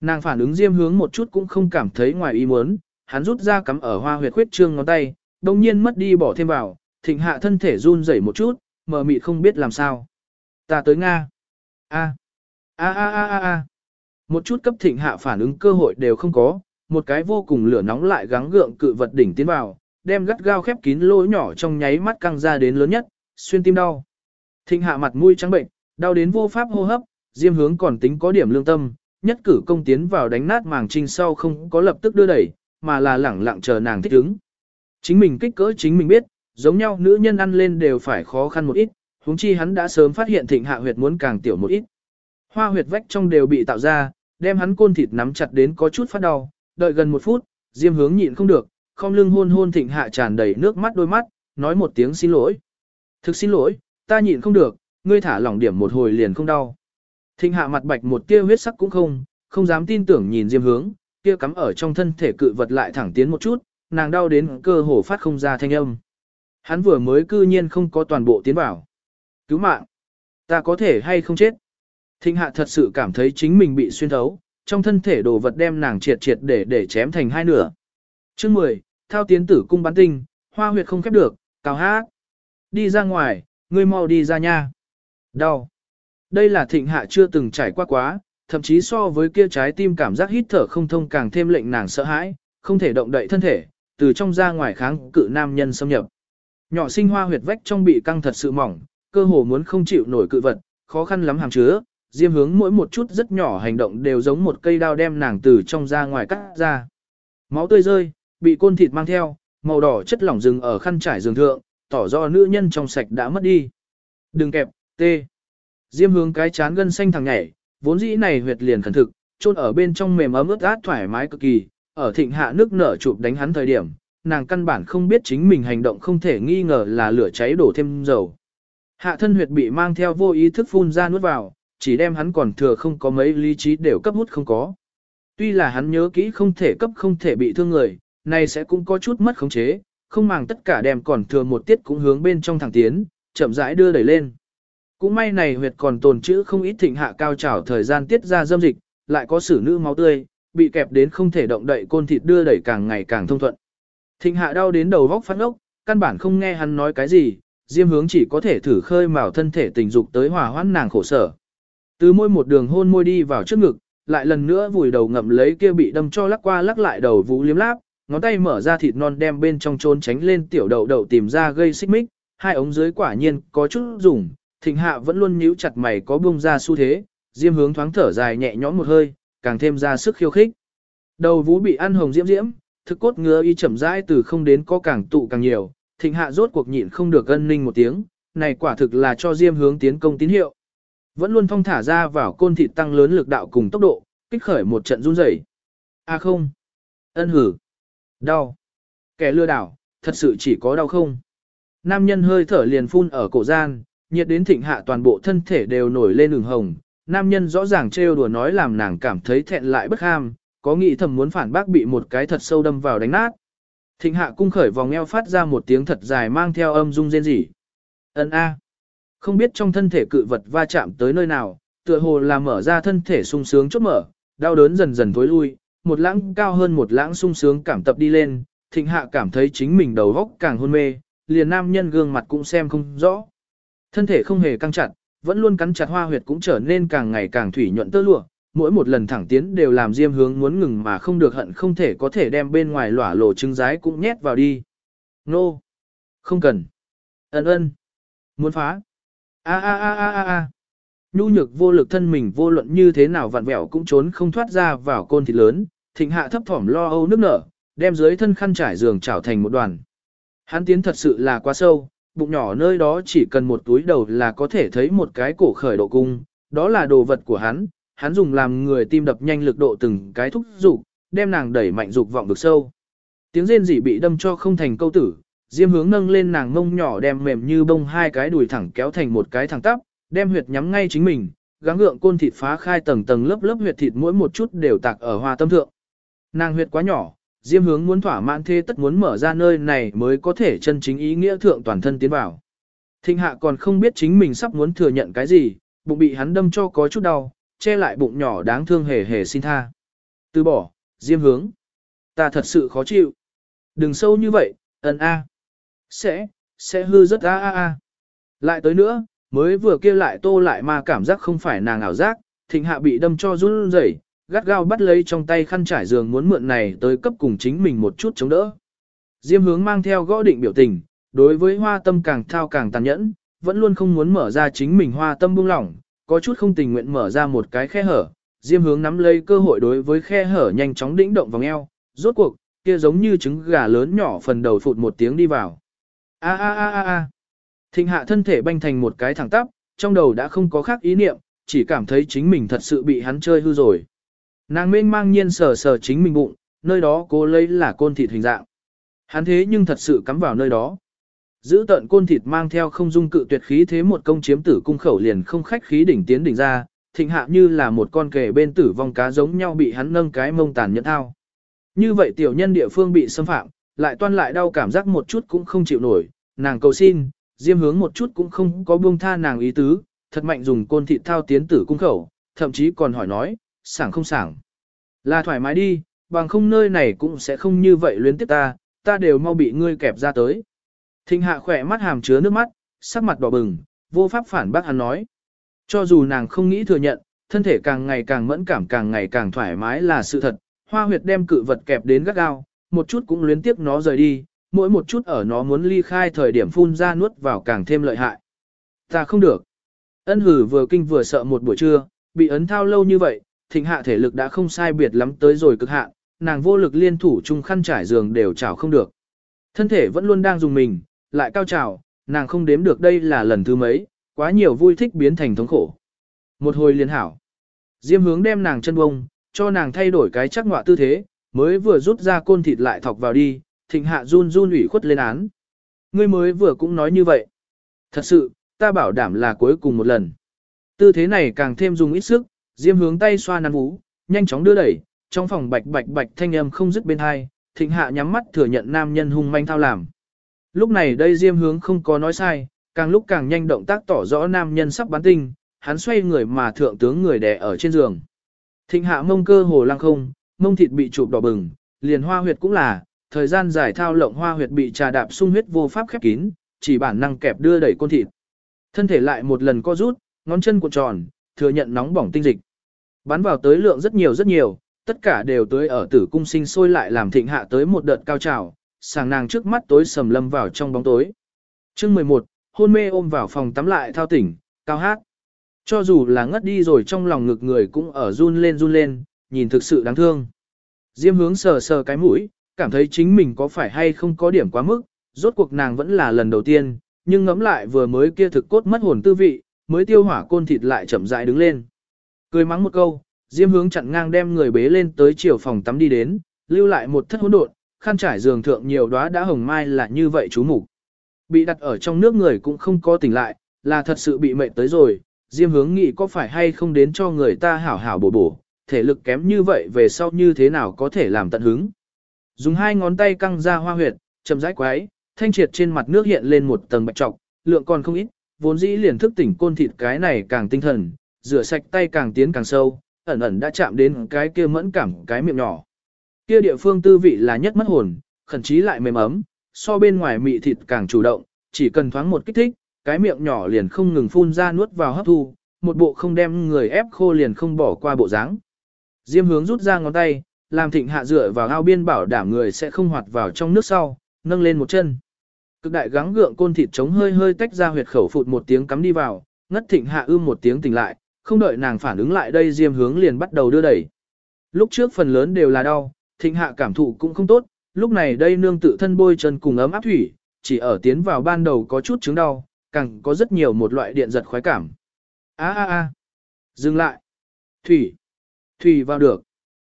Nàng phản ứng diêm hướng một chút cũng không cảm thấy ngoài ý muốn, hắn rút ra cắm ở hoa huyệt khuyết trương ngón tay, đồng nhiên mất đi bỏ thêm vào, thịnh hạ thân thể run rẩy một chút, mờ mịt không biết làm sao. Ta tới Nga. A. A a a a a. Một chút cấp thịnh hạ phản ứng cơ hội đều không có, một cái vô cùng lửa nóng lại gắng gượng cự vật đỉnh tiến vào, đem gắt gao khép kín lỗ nhỏ trong nháy mắt căng ra đến lớn nhất, xuyên tim đau. Thịnh hạ mặt mũi trắng bệnh, đau đến vô pháp hô hấp, diêm hướng còn tính có điểm lương tâm, nhất cử công tiến vào đánh nát màng trinh sau không có lập tức đưa đẩy, mà là lẳng lặng chờ nàng thích ứng. Chính mình kích cỡ chính mình biết, giống nhau nữ nhân ăn lên đều phải khó khăn một ít, huống chi hắn đã sớm phát hiện thịnh hạ huyệt muốn càng tiểu một ít. Hoa huyệt vách trong đều bị tạo ra, đem hắn côn thịt nắm chặt đến có chút phát đau, đợi gần một phút, diêm hướng nhịn không được, không lưng hôn hôn thịnh hạ tràn đầy nước mắt đôi mắt, nói một tiếng xin lỗi. Thực xin lỗi, ta nhịn không được, ngươi thả lỏng điểm một hồi liền không đau. Thịnh hạ mặt bạch một tia huyết sắc cũng không, không dám tin tưởng nhìn diêm hướng, kia cắm ở trong thân thể cự vật lại thẳng tiến một chút, nàng đau đến cơ hồ phát không ra thanh âm. Hắn vừa mới cư nhiên không có toàn bộ tiến vào. Cứu mạng! Ta có thể hay không chết? Thịnh hạ thật sự cảm thấy chính mình bị xuyên thấu, trong thân thể đồ vật đem nàng triệt triệt để để chém thành hai nửa. Chương 10, thao tiến tử cung bắn tinh, hoa huyệt không khép được, cao hát. Đi ra ngoài, ngươi mau đi ra nha. Đau. Đây là thịnh hạ chưa từng trải qua quá, thậm chí so với kia trái tim cảm giác hít thở không thông càng thêm lệnh nàng sợ hãi, không thể động đậy thân thể, từ trong ra ngoài kháng cự nam nhân xâm nhập. Nhỏ sinh hoa huyệt vách trong bị căng thật sự mỏng, cơ hồ muốn không chịu nổi cự vật, khó khăn lắm hàng chứa, Diêm hướng mỗi một chút rất nhỏ hành động đều giống một cây đao đem nàng từ trong ra ngoài cắt ra. Máu tươi rơi, bị côn thịt mang theo, màu đỏ chất lỏng rừng ở khăn trải giường thượng, tỏ rõ nữ nhân trong sạch đã mất đi. Đừng kẹp, tê. Diêm hướng cái chán gân xanh thằng nhảy, vốn dĩ này huyệt liền khẩn thực, chôn ở bên trong mềm ấm ướt át thoải mái cực kỳ, ở thịnh hạ nước nở chụp đánh hắn thời điểm, nàng căn bản không biết chính mình hành động không thể nghi ngờ là lửa cháy đổ thêm dầu. Hạ thân huyệt bị mang theo vô ý thức phun ra nuốt vào, chỉ đem hắn còn thừa không có mấy lý trí đều cấp hút không có. Tuy là hắn nhớ kỹ không thể cấp không thể bị thương người, này sẽ cũng có chút mất khống chế, không màng tất cả đem còn thừa một tiết cũng hướng bên trong thẳng tiến, chậm rãi đưa đẩy lên. Cũng may này huyệt còn tồn chữ không ít thịnh hạ cao trào thời gian tiết ra dâm dịch, lại có sử nữ máu tươi, bị kẹp đến không thể động đậy côn thịt đưa đẩy càng ngày càng thông thuận. Thịnh hạ đau đến đầu vóc phát ốc, căn bản không nghe hắn nói cái gì, diêm hướng chỉ có thể thử khơi mào thân thể tình dục tới hòa hoãn nàng khổ sở. Từ môi một đường hôn môi đi vào trước ngực, lại lần nữa vùi đầu ngậm lấy kia bị đâm cho lắc qua lắc lại đầu vũ liếm láp, ngón tay mở ra thịt non đem bên trong trốn tránh lên tiểu đậu đậu tìm ra gây xích mích, hai ống dưới quả nhiên có chút dùng, thịnh hạ vẫn luôn nhíu chặt mày có bung ra xu thế, diêm hướng thoáng thở dài nhẹ nhõm một hơi, càng thêm ra sức khiêu khích. Đầu vú bị ăn hồng diễm diễm, thực cốt ngứa y chậm rãi từ không đến có càng tụ càng nhiều, thịnh hạ rốt cuộc nhịn không được gân ninh một tiếng, này quả thực là cho diêm hướng tiến công tín hiệu. Vẫn luôn phong thả ra vào côn thịt tăng lớn lực đạo cùng tốc độ, kích khởi một trận run rẩy. A không. Ân hử. Đau. Kẻ lừa đảo, thật sự chỉ có đau không. Nam nhân hơi thở liền phun ở cổ gian, nhiệt đến thịnh hạ toàn bộ thân thể đều nổi lên ửng hồng. Nam nhân rõ ràng trêu đùa nói làm nàng cảm thấy thẹn lại bất ham, có nghĩ thầm muốn phản bác bị một cái thật sâu đâm vào đánh nát. Thịnh hạ cung khởi vòng eo phát ra một tiếng thật dài mang theo âm dung rên rỉ. Ấn A. Không biết trong thân thể cự vật va chạm tới nơi nào, tựa hồ là mở ra thân thể sung sướng chốt mở, đau đớn dần dần thối lui, một lãng cao hơn một lãng sung sướng cảm tập đi lên, thịnh hạ cảm thấy chính mình đầu góc càng hôn mê, liền nam nhân gương mặt cũng xem không rõ. Thân thể không hề căng chặt, vẫn luôn cắn chặt hoa huyệt cũng trở nên càng ngày càng thủy nhuận tơ lụa, mỗi một lần thẳng tiến đều làm diêm hướng muốn ngừng mà không được hận không thể có thể đem bên ngoài lỏa lộ trứng rái cũng nhét vào đi. Nô! Không cần! Ấn ơn! Muốn phá! A a a a a a! Nhu nhược vô lực thân mình vô luận như thế nào vặn vẹo cũng trốn không thoát ra vào côn thịt lớn, thịnh hạ thấp thỏm lo âu nước nở, đem dưới thân khăn trải giường trảo thành một đoàn. Hắn tiến thật sự là quá sâu, bụng nhỏ nơi đó chỉ cần một túi đầu là có thể thấy một cái cổ khởi độ cung, đó là đồ vật của hắn, hắn dùng làm người tim đập nhanh lực độ từng cái thúc dục, đem nàng đẩy mạnh dục vọng được sâu. Tiếng rên rỉ bị đâm cho không thành câu tử, Diêm hướng nâng lên nàng mông nhỏ đem mềm như bông hai cái đùi thẳng kéo thành một cái thẳng tắp, đem huyệt nhắm ngay chính mình, gắng gượng côn thịt phá khai tầng tầng lớp lớp huyệt thịt mỗi một chút đều tạc ở hoa tâm thượng. Nàng huyệt quá nhỏ, Diêm hướng muốn thỏa mãn thế tất muốn mở ra nơi này mới có thể chân chính ý nghĩa thượng toàn thân tiến vào. Thịnh hạ còn không biết chính mình sắp muốn thừa nhận cái gì, bụng bị hắn đâm cho có chút đau, che lại bụng nhỏ đáng thương hề hề xin tha. Từ bỏ, Diêm hướng. Ta thật sự khó chịu. Đừng sâu như vậy, ẩn a. Sẽ, sẽ hư rất a a a. Lại tới nữa, mới vừa kia lại tô lại mà cảm giác không phải nàng ảo giác, thịnh hạ bị đâm cho run rẩy, gắt gao bắt lấy trong tay khăn trải giường muốn mượn này tới cấp cùng chính mình một chút chống đỡ. Diêm hướng mang theo gõ định biểu tình, đối với hoa tâm càng thao càng tàn nhẫn, vẫn luôn không muốn mở ra chính mình hoa tâm buông lỏng, có chút không tình nguyện mở ra một cái khe hở. Diêm hướng nắm lấy cơ hội đối với khe hở nhanh chóng đĩnh động vòng eo, rốt cuộc, kia giống như trứng gà lớn nhỏ phần đầu phụt một tiếng đi vào. A a a a a. Thịnh hạ thân thể banh thành một cái thẳng tắp, trong đầu đã không có khác ý niệm, chỉ cảm thấy chính mình thật sự bị hắn chơi hư rồi. Nàng mênh mang nhiên sờ sờ chính mình bụng, nơi đó cố lấy là côn thịt hình dạng. Hắn thế nhưng thật sự cắm vào nơi đó. Giữ tận côn thịt mang theo không dung cự tuyệt khí thế một công chiếm tử cung khẩu liền không khách khí đỉnh tiến đỉnh ra, thịnh hạ như là một con kề bên tử vong cá giống nhau bị hắn nâng cái mông tàn nhẫn thao. Như vậy tiểu nhân địa phương bị xâm phạm, lại toan lại đau cảm giác một chút cũng không chịu nổi, nàng cầu xin, diêm hướng một chút cũng không có buông tha nàng ý tứ, thật mạnh dùng côn thịt thao tiến tử cung khẩu, thậm chí còn hỏi nói, sảng không sảng. Là thoải mái đi, bằng không nơi này cũng sẽ không như vậy luyến tiếp ta, ta đều mau bị ngươi kẹp ra tới. Thịnh hạ khỏe mắt hàm chứa nước mắt, sắc mặt đỏ bừng, vô pháp phản bác hắn nói. Cho dù nàng không nghĩ thừa nhận, thân thể càng ngày càng mẫn cảm càng ngày càng thoải mái là sự thật, hoa huyệt đem cự vật kẹp đến gắt gao, một chút cũng luyến tiếc nó rời đi, mỗi một chút ở nó muốn ly khai thời điểm phun ra nuốt vào càng thêm lợi hại. Ta không được. Ân hử vừa kinh vừa sợ một buổi trưa, bị ấn thao lâu như vậy, thịnh hạ thể lực đã không sai biệt lắm tới rồi cực hạn, nàng vô lực liên thủ chung khăn trải giường đều chảo không được. Thân thể vẫn luôn đang dùng mình, lại cao trào, nàng không đếm được đây là lần thứ mấy, quá nhiều vui thích biến thành thống khổ. Một hồi liên hảo. Diêm hướng đem nàng chân bông, cho nàng thay đổi cái chắc ngọa tư thế, mới vừa rút ra côn thịt lại thọc vào đi, thịnh hạ run run ủy khuất lên án. Ngươi mới vừa cũng nói như vậy. Thật sự, ta bảo đảm là cuối cùng một lần. Tư thế này càng thêm dùng ít sức, diêm hướng tay xoa nắn vú, nhanh chóng đưa đẩy, trong phòng bạch bạch bạch thanh âm không dứt bên hai, thịnh hạ nhắm mắt thừa nhận nam nhân hung manh thao làm. Lúc này đây diêm hướng không có nói sai, càng lúc càng nhanh động tác tỏ rõ nam nhân sắp bán tinh, hắn xoay người mà thượng tướng người đè ở trên giường. Thịnh hạ mông cơ hồ lăng không, mông thịt bị chụp đỏ bừng, liền hoa huyệt cũng là, thời gian giải thao lộng hoa huyệt bị trà đạp sung huyết vô pháp khép kín, chỉ bản năng kẹp đưa đẩy côn thịt. Thân thể lại một lần co rút, ngón chân cuộn tròn, thừa nhận nóng bỏng tinh dịch. Bắn vào tới lượng rất nhiều rất nhiều, tất cả đều tới ở tử cung sinh sôi lại làm thịnh hạ tới một đợt cao trào, sàng nàng trước mắt tối sầm lâm vào trong bóng tối. chương 11, hôn mê ôm vào phòng tắm lại thao tỉnh, cao hát. Cho dù là ngất đi rồi trong lòng ngực người cũng ở run lên run lên, nhìn thực sự đáng thương. Diêm hướng sờ sờ cái mũi, cảm thấy chính mình có phải hay không có điểm quá mức, rốt cuộc nàng vẫn là lần đầu tiên, nhưng ngẫm lại vừa mới kia thực cốt mất hồn tư vị, mới tiêu hỏa côn thịt lại chậm rãi đứng lên. Cười mắng một câu, Diêm hướng chặn ngang đem người bế lên tới chiều phòng tắm đi đến, lưu lại một thất hỗn độn, khăn trải giường thượng nhiều đóa đã hồng mai là như vậy chú mục. Bị đặt ở trong nước người cũng không có tỉnh lại, là thật sự bị mệt tới rồi, Diêm hướng nghĩ có phải hay không đến cho người ta hảo hảo bổ bổ, thể lực kém như vậy về sau như thế nào có thể làm tận hứng. Dùng hai ngón tay căng ra hoa huyệt, chậm rãi quái, thanh triệt trên mặt nước hiện lên một tầng bạch trọc, lượng còn không ít, vốn dĩ liền thức tỉnh côn thịt cái này càng tinh thần, rửa sạch tay càng tiến càng sâu, ẩn ẩn đã chạm đến cái kia mẫn cảm cái miệng nhỏ. Kia địa phương tư vị là nhất mất hồn, khẩn chí lại mềm ấm, so bên ngoài mị thịt càng chủ động, chỉ cần thoáng một kích thích, cái miệng nhỏ liền không ngừng phun ra nuốt vào hấp thu, một bộ không đem người ép khô liền không bỏ qua bộ dáng. Diêm hướng rút ra ngón tay, làm thịnh hạ dựa vào ao biên bảo đảm người sẽ không hoạt vào trong nước sau, nâng lên một chân. Cực đại gắng gượng côn thịt chống hơi hơi tách ra huyệt khẩu phụt một tiếng cắm đi vào, ngất thịnh hạ ưm một tiếng tỉnh lại, không đợi nàng phản ứng lại đây diêm hướng liền bắt đầu đưa đẩy. Lúc trước phần lớn đều là đau, thịnh hạ cảm thụ cũng không tốt, lúc này đây nương tự thân bôi chân cùng ấm áp thủy, chỉ ở tiến vào ban đầu có chút chứng đau, càng có rất nhiều một loại điện giật khoái cảm. A a a, dừng lại. Thủy, thủy vào được.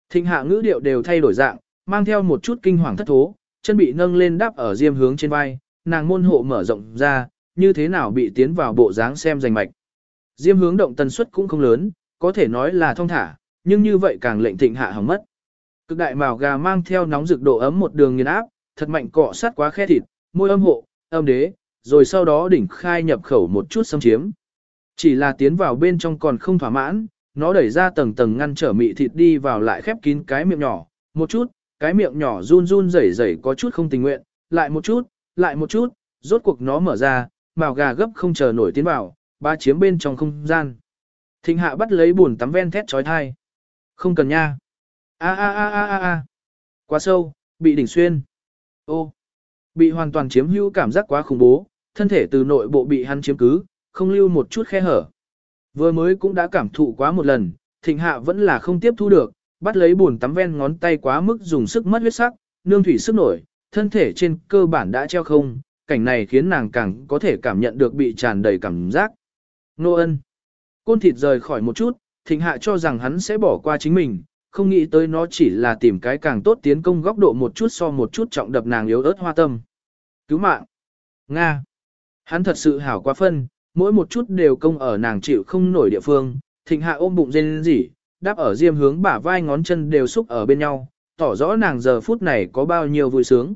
Thịnh hạ ngữ điệu đều thay đổi dạng, mang theo một chút kinh hoàng thất thố, chân bị nâng lên đắp ở diêm hướng trên vai, nàng môn hộ mở rộng ra, như thế nào bị tiến vào bộ dáng xem rành mạch. Diêm hướng động tần suất cũng không lớn, có thể nói là thông thả, nhưng như vậy càng lệnh thịnh hạ hỏng mất. Cực đại màu gà mang theo nóng rực độ ấm một đường nghiền áp, thật mạnh cọ sát quá khe thịt, môi âm hộ, âm đế, rồi sau đó đỉnh khai nhập khẩu một chút xâm chiếm. Chỉ là tiến vào bên trong còn không thỏa mãn, nó đẩy ra tầng tầng ngăn trở mị thịt đi vào lại khép kín cái miệng nhỏ, một chút, cái miệng nhỏ run run rẩy rẩy có chút không tình nguyện, lại một chút, lại một chút, rốt cuộc nó mở ra, màu gà gấp không chờ nổi tiến vào, ba chiếm bên trong không gian. Thịnh hạ bắt lấy buồn tắm ven thét trói thai. Không cần nha. A a a a a a. Quá sâu, bị đỉnh xuyên. Ô. Bị hoàn toàn chiếm hữu cảm giác quá khủng bố, thân thể từ nội bộ bị hắn chiếm cứ, không lưu một chút khe hở. Vừa mới cũng đã cảm thụ quá một lần, thịnh hạ vẫn là không tiếp thu được, bắt lấy buồn tắm ven ngón tay quá mức dùng sức mất huyết sắc, nương thủy sức nổi, thân thể trên cơ bản đã treo không, cảnh này khiến nàng càng có thể cảm nhận được bị tràn đầy cảm giác. Nô ân. Côn thịt rời khỏi một chút, thịnh hạ cho rằng hắn sẽ bỏ qua chính mình, không nghĩ tới nó chỉ là tìm cái càng tốt tiến công góc độ một chút so một chút trọng đập nàng yếu ớt hoa tâm. Cứu mạng. Nga. Hắn thật sự hảo quá phân, mỗi một chút đều công ở nàng chịu không nổi địa phương, thịnh hạ ôm bụng dên gì, đáp ở diêm hướng bả vai ngón chân đều xúc ở bên nhau, tỏ rõ nàng giờ phút này có bao nhiêu vui sướng.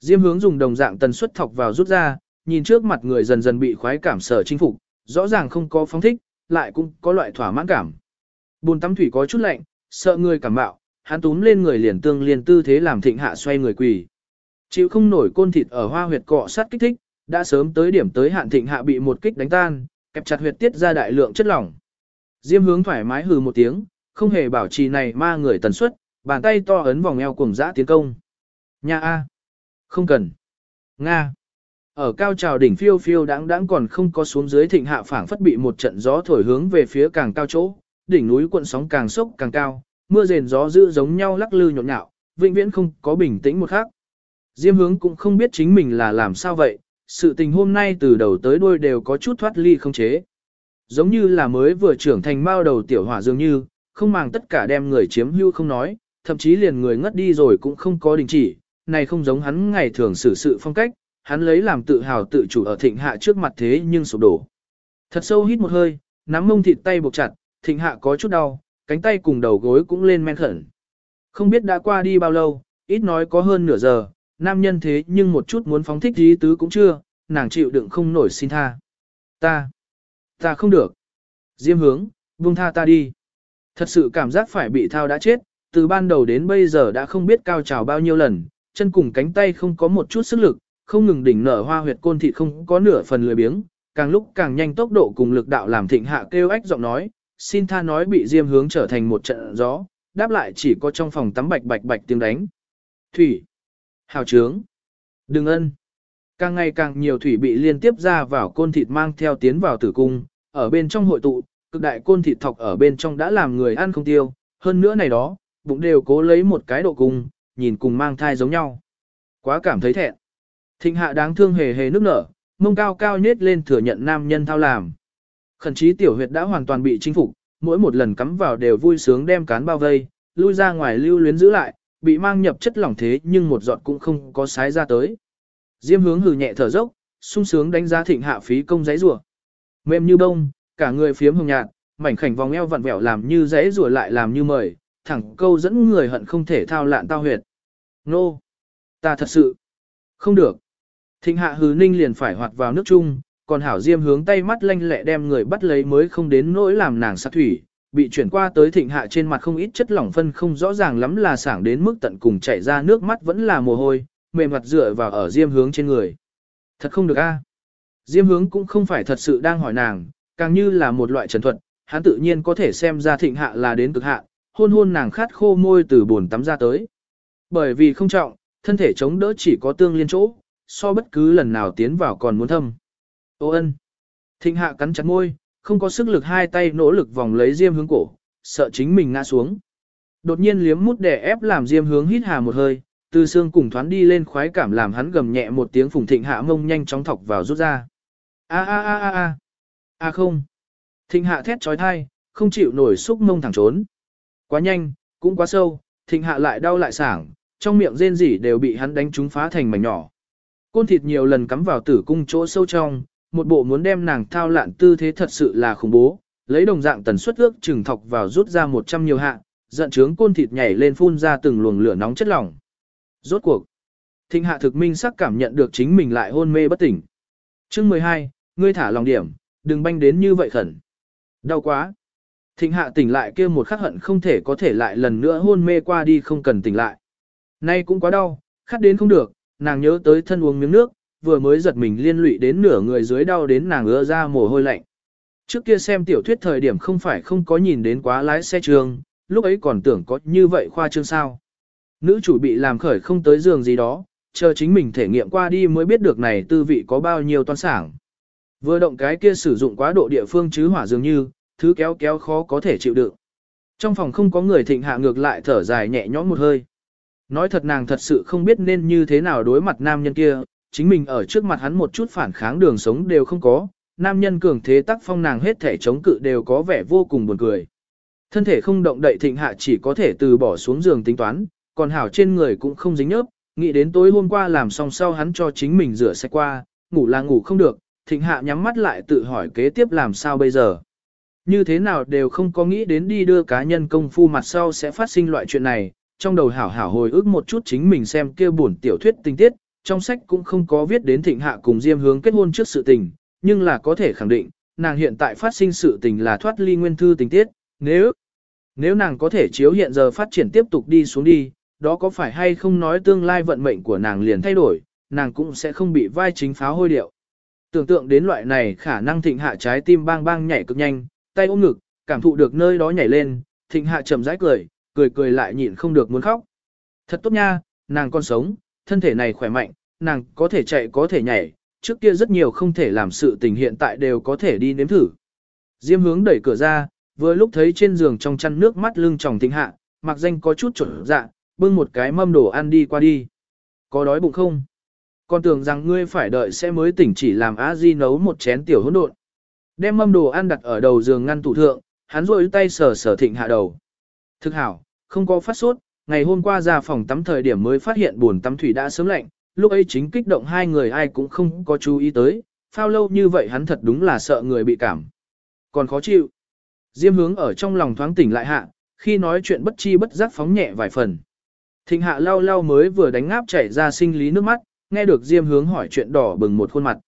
Diêm hướng dùng đồng dạng tần suất thọc vào rút ra, nhìn trước mặt người dần dần bị khoái cảm sở chinh phục, rõ ràng không có phóng thích, lại cũng có loại thỏa mãn cảm. bồn tắm thủy có chút lạnh, sợ người cảm bạo, hắn túm lên người liền tương liền tư thế làm thịnh hạ xoay người quỳ. Chịu không nổi côn thịt ở hoa huyệt cọ sát kích thích, đã sớm tới điểm tới hạn thịnh hạ bị một kích đánh tan, kẹp chặt huyệt tiết ra đại lượng chất lỏng. Diêm hướng thoải mái hừ một tiếng, không hề bảo trì này ma người tần suất, bàn tay to ấn vòng eo cùng dã tiến công. Nha A. Không cần. Nga. Ở cao trào đỉnh phiêu phiêu đáng đáng còn không có xuống dưới thịnh hạ phảng phất bị một trận gió thổi hướng về phía càng cao chỗ, đỉnh núi cuộn sóng càng sốc càng cao, mưa rền gió dữ giống nhau lắc lư nhộn nhạo, vĩnh viễn không có bình tĩnh một khắc. Diêm hướng cũng không biết chính mình là làm sao vậy, sự tình hôm nay từ đầu tới đuôi đều có chút thoát ly không chế. Giống như là mới vừa trưởng thành mao đầu tiểu hỏa dường như, không màng tất cả đem người chiếm hưu không nói, thậm chí liền người ngất đi rồi cũng không có đình chỉ, này không giống hắn ngày thường xử sự phong cách, hắn lấy làm tự hào tự chủ ở thịnh hạ trước mặt thế nhưng sụp đổ. Thật sâu hít một hơi, nắm mông thịt tay buộc chặt, thịnh hạ có chút đau, cánh tay cùng đầu gối cũng lên men khẩn. Không biết đã qua đi bao lâu, ít nói có hơn nửa giờ, nam nhân thế nhưng một chút muốn phóng thích ý tứ cũng chưa, nàng chịu đựng không nổi xin tha. Ta, ta không được. Diêm hướng, buông tha ta đi. Thật sự cảm giác phải bị thao đã chết, từ ban đầu đến bây giờ đã không biết cao trào bao nhiêu lần, chân cùng cánh tay không có một chút sức lực, không ngừng đỉnh nở hoa huyệt côn thịt không có nửa phần lười biếng, càng lúc càng nhanh tốc độ cùng lực đạo làm thịnh hạ kêu ách giọng nói, xin tha nói bị diêm hướng trở thành một trận gió, đáp lại chỉ có trong phòng tắm bạch bạch bạch tiếng đánh. Thủy. Hào trướng. Đừng ân. Càng ngày càng nhiều thủy bị liên tiếp ra vào côn thịt mang theo tiến vào tử cung, ở bên trong hội tụ, cực đại côn thịt thọc ở bên trong đã làm người ăn không tiêu, hơn nữa này đó, bụng đều cố lấy một cái độ cung, nhìn cùng mang thai giống nhau. Quá cảm thấy thẹn. Thịnh hạ đáng thương hề hề nước nở, mông cao cao nết lên thừa nhận nam nhân thao làm. Khẩn chí tiểu huyệt đã hoàn toàn bị chinh phục, mỗi một lần cắm vào đều vui sướng đem cán bao vây, lui ra ngoài lưu luyến giữ lại, bị mang nhập chất lỏng thế nhưng một giọt cũng không có sái ra tới. Diêm hướng hừ nhẹ thở dốc, sung sướng đánh giá thịnh hạ phí công giấy rùa. Mềm như bông, cả người phiếm hồng nhạt, mảnh khảnh vòng eo vặn vẹo làm như giấy rùa lại làm như mời, thẳng câu dẫn người hận không thể thao lạn tao huyệt. Nô! Ta thật sự! Không được! Thịnh hạ hứ ninh liền phải hoạt vào nước chung, còn hảo diêm hướng tay mắt lanh lẹ đem người bắt lấy mới không đến nỗi làm nàng sát thủy, bị chuyển qua tới thịnh hạ trên mặt không ít chất lỏng phân không rõ ràng lắm là sảng đến mức tận cùng chảy ra nước mắt vẫn là mồ hôi, mềm mặt dựa vào ở diêm hướng trên người. Thật không được a. Diêm hướng cũng không phải thật sự đang hỏi nàng, càng như là một loại trần thuật, hắn tự nhiên có thể xem ra thịnh hạ là đến cực hạ, hôn hôn nàng khát khô môi từ buồn tắm ra tới. Bởi vì không trọng, thân thể chống đỡ chỉ có tương liên chỗ, so bất cứ lần nào tiến vào còn muốn thâm. Ô ân. Thịnh hạ cắn chặt môi, không có sức lực hai tay nỗ lực vòng lấy diêm hướng cổ, sợ chính mình ngã xuống. Đột nhiên liếm mút để ép làm diêm hướng hít hà một hơi, từ xương cùng thoáng đi lên khoái cảm làm hắn gầm nhẹ một tiếng phùng thịnh hạ mông nhanh chóng thọc vào rút ra. A a a a a. A không. Thịnh hạ thét trói thai, không chịu nổi xúc mông thẳng trốn. Quá nhanh, cũng quá sâu, thịnh hạ lại đau lại sảng, trong miệng rên rỉ đều bị hắn đánh trúng phá thành mảnh nhỏ. Côn thịt nhiều lần cắm vào tử cung chỗ sâu trong, một bộ muốn đem nàng thao lạn tư thế thật sự là khủng bố, lấy đồng dạng tần suất ước chừng thọc vào rút ra 100 nhiều hạ, giận trướng côn thịt nhảy lên phun ra từng luồng lửa nóng chất lỏng. Rốt cuộc, thịnh hạ thực minh sắc cảm nhận được chính mình lại hôn mê bất tỉnh. Chương 12, ngươi thả lòng điểm, đừng banh đến như vậy khẩn. Đau quá. Thịnh hạ tỉnh lại kia một khắc hận không thể có thể lại lần nữa hôn mê qua đi không cần tỉnh lại. Nay cũng quá đau, khát đến không được, nàng nhớ tới thân uống miếng nước, vừa mới giật mình liên lụy đến nửa người dưới đau đến nàng ưa ra mồ hôi lạnh. Trước kia xem tiểu thuyết thời điểm không phải không có nhìn đến quá lái xe trường, lúc ấy còn tưởng có như vậy khoa trương sao. Nữ chủ bị làm khởi không tới giường gì đó, chờ chính mình thể nghiệm qua đi mới biết được này tư vị có bao nhiêu toan sảng. Vừa động cái kia sử dụng quá độ địa phương chứ hỏa dường như, thứ kéo kéo khó có thể chịu đựng. Trong phòng không có người thịnh hạ ngược lại thở dài nhẹ nhõm một hơi. Nói thật nàng thật sự không biết nên như thế nào đối mặt nam nhân kia, chính mình ở trước mặt hắn một chút phản kháng đường sống đều không có, nam nhân cường thế tác phong nàng hết thể chống cự đều có vẻ vô cùng buồn cười. Thân thể không động đậy thịnh hạ chỉ có thể từ bỏ xuống giường tính toán, còn hảo trên người cũng không dính nhớp, nghĩ đến tối hôm qua làm xong sau hắn cho chính mình rửa sạch qua, ngủ là ngủ không được, thịnh hạ nhắm mắt lại tự hỏi kế tiếp làm sao bây giờ. Như thế nào đều không có nghĩ đến đi đưa cá nhân công phu mặt sau sẽ phát sinh loại chuyện này, trong đầu hảo hảo hồi ức một chút chính mình xem kia buồn tiểu thuyết tinh tiết, trong sách cũng không có viết đến thịnh hạ cùng Diêm hướng kết hôn trước sự tình, nhưng là có thể khẳng định, nàng hiện tại phát sinh sự tình là thoát ly nguyên thư tình tiết, nếu nếu nàng có thể chiếu hiện giờ phát triển tiếp tục đi xuống đi, đó có phải hay không nói tương lai vận mệnh của nàng liền thay đổi, nàng cũng sẽ không bị vai chính pháo hôi điệu. Tưởng tượng đến loại này khả năng thịnh hạ trái tim bang bang nhảy cực nhanh, tay ôm ngực, cảm thụ được nơi đó nhảy lên, thịnh hạ chậm rãi cười, cười cười lại nhịn không được muốn khóc. Thật tốt nha, nàng còn sống, thân thể này khỏe mạnh, nàng có thể chạy có thể nhảy, trước kia rất nhiều không thể làm sự tình hiện tại đều có thể đi nếm thử. Diêm hướng đẩy cửa ra, vừa lúc thấy trên giường trong chăn nước mắt lưng tròng thịnh hạ, mặc danh có chút trộn dạ, bưng một cái mâm đồ ăn đi qua đi. Có đói bụng không? Con tưởng rằng ngươi phải đợi sẽ mới tỉnh chỉ làm A di nấu một chén tiểu hỗn độn. Đem mâm đồ ăn đặt ở đầu giường ngăn tủ thượng, hắn rôi tay sờ sờ thịnh hạ đầu. Thực hảo, không có phát sốt, ngày hôm qua ra phòng tắm thời điểm mới phát hiện buồn tắm thủy đã sớm lạnh, lúc ấy chính kích động hai người ai cũng không có chú ý tới, phao lâu như vậy hắn thật đúng là sợ người bị cảm. Còn khó chịu. Diêm hướng ở trong lòng thoáng tỉnh lại hạ, khi nói chuyện bất chi bất giác phóng nhẹ vài phần. Thịnh hạ lau lau mới vừa đánh ngáp chảy ra sinh lý nước mắt, nghe được Diêm hướng hỏi chuyện đỏ bừng một khuôn mặt.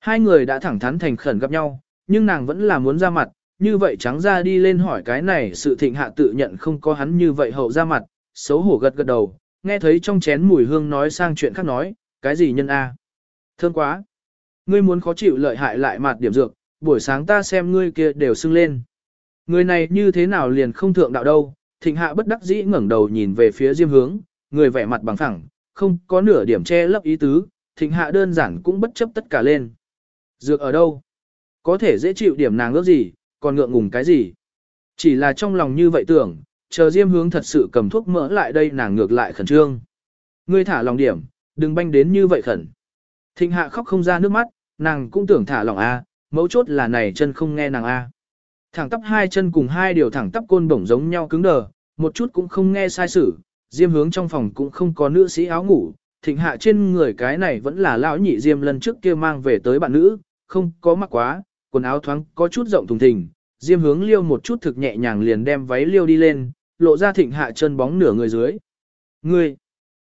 Hai người đã thẳng thắn thành khẩn gặp nhau, nhưng nàng vẫn là muốn ra mặt, như vậy trắng ra đi lên hỏi cái này sự thịnh hạ tự nhận không có hắn như vậy hậu ra mặt, xấu hổ gật gật đầu, nghe thấy trong chén mùi hương nói sang chuyện khác nói, cái gì nhân A. Thương quá. Ngươi muốn khó chịu lợi hại lại mặt điểm dược, buổi sáng ta xem ngươi kia đều sưng lên. Người này như thế nào liền không thượng đạo đâu, thịnh hạ bất đắc dĩ ngẩng đầu nhìn về phía diêm hướng, người vẻ mặt bằng phẳng, không có nửa điểm che lấp ý tứ, thịnh hạ đơn giản cũng bất chấp tất cả lên. Dược ở đâu? Có thể dễ chịu điểm nàng ước gì, còn ngượng ngùng cái gì? Chỉ là trong lòng như vậy tưởng, chờ diêm hướng thật sự cầm thuốc mỡ lại đây nàng ngược lại khẩn trương. Ngươi thả lòng điểm, đừng banh đến như vậy khẩn. Thịnh hạ khóc không ra nước mắt, nàng cũng tưởng thả lòng A, mấu chốt là này chân không nghe nàng A. Thẳng tắp hai chân cùng hai điều thẳng tắp côn bổng giống nhau cứng đờ, một chút cũng không nghe sai sử, diêm hướng trong phòng cũng không có nữ sĩ áo ngủ, thịnh hạ trên người cái này vẫn là lão nhị diêm lần trước kia mang về tới bạn nữ, không có mặc quá, quần áo thoáng có chút rộng thùng thình, diêm hướng liêu một chút thực nhẹ nhàng liền đem váy liêu đi lên, lộ ra thịnh hạ chân bóng nửa người dưới. Ngươi,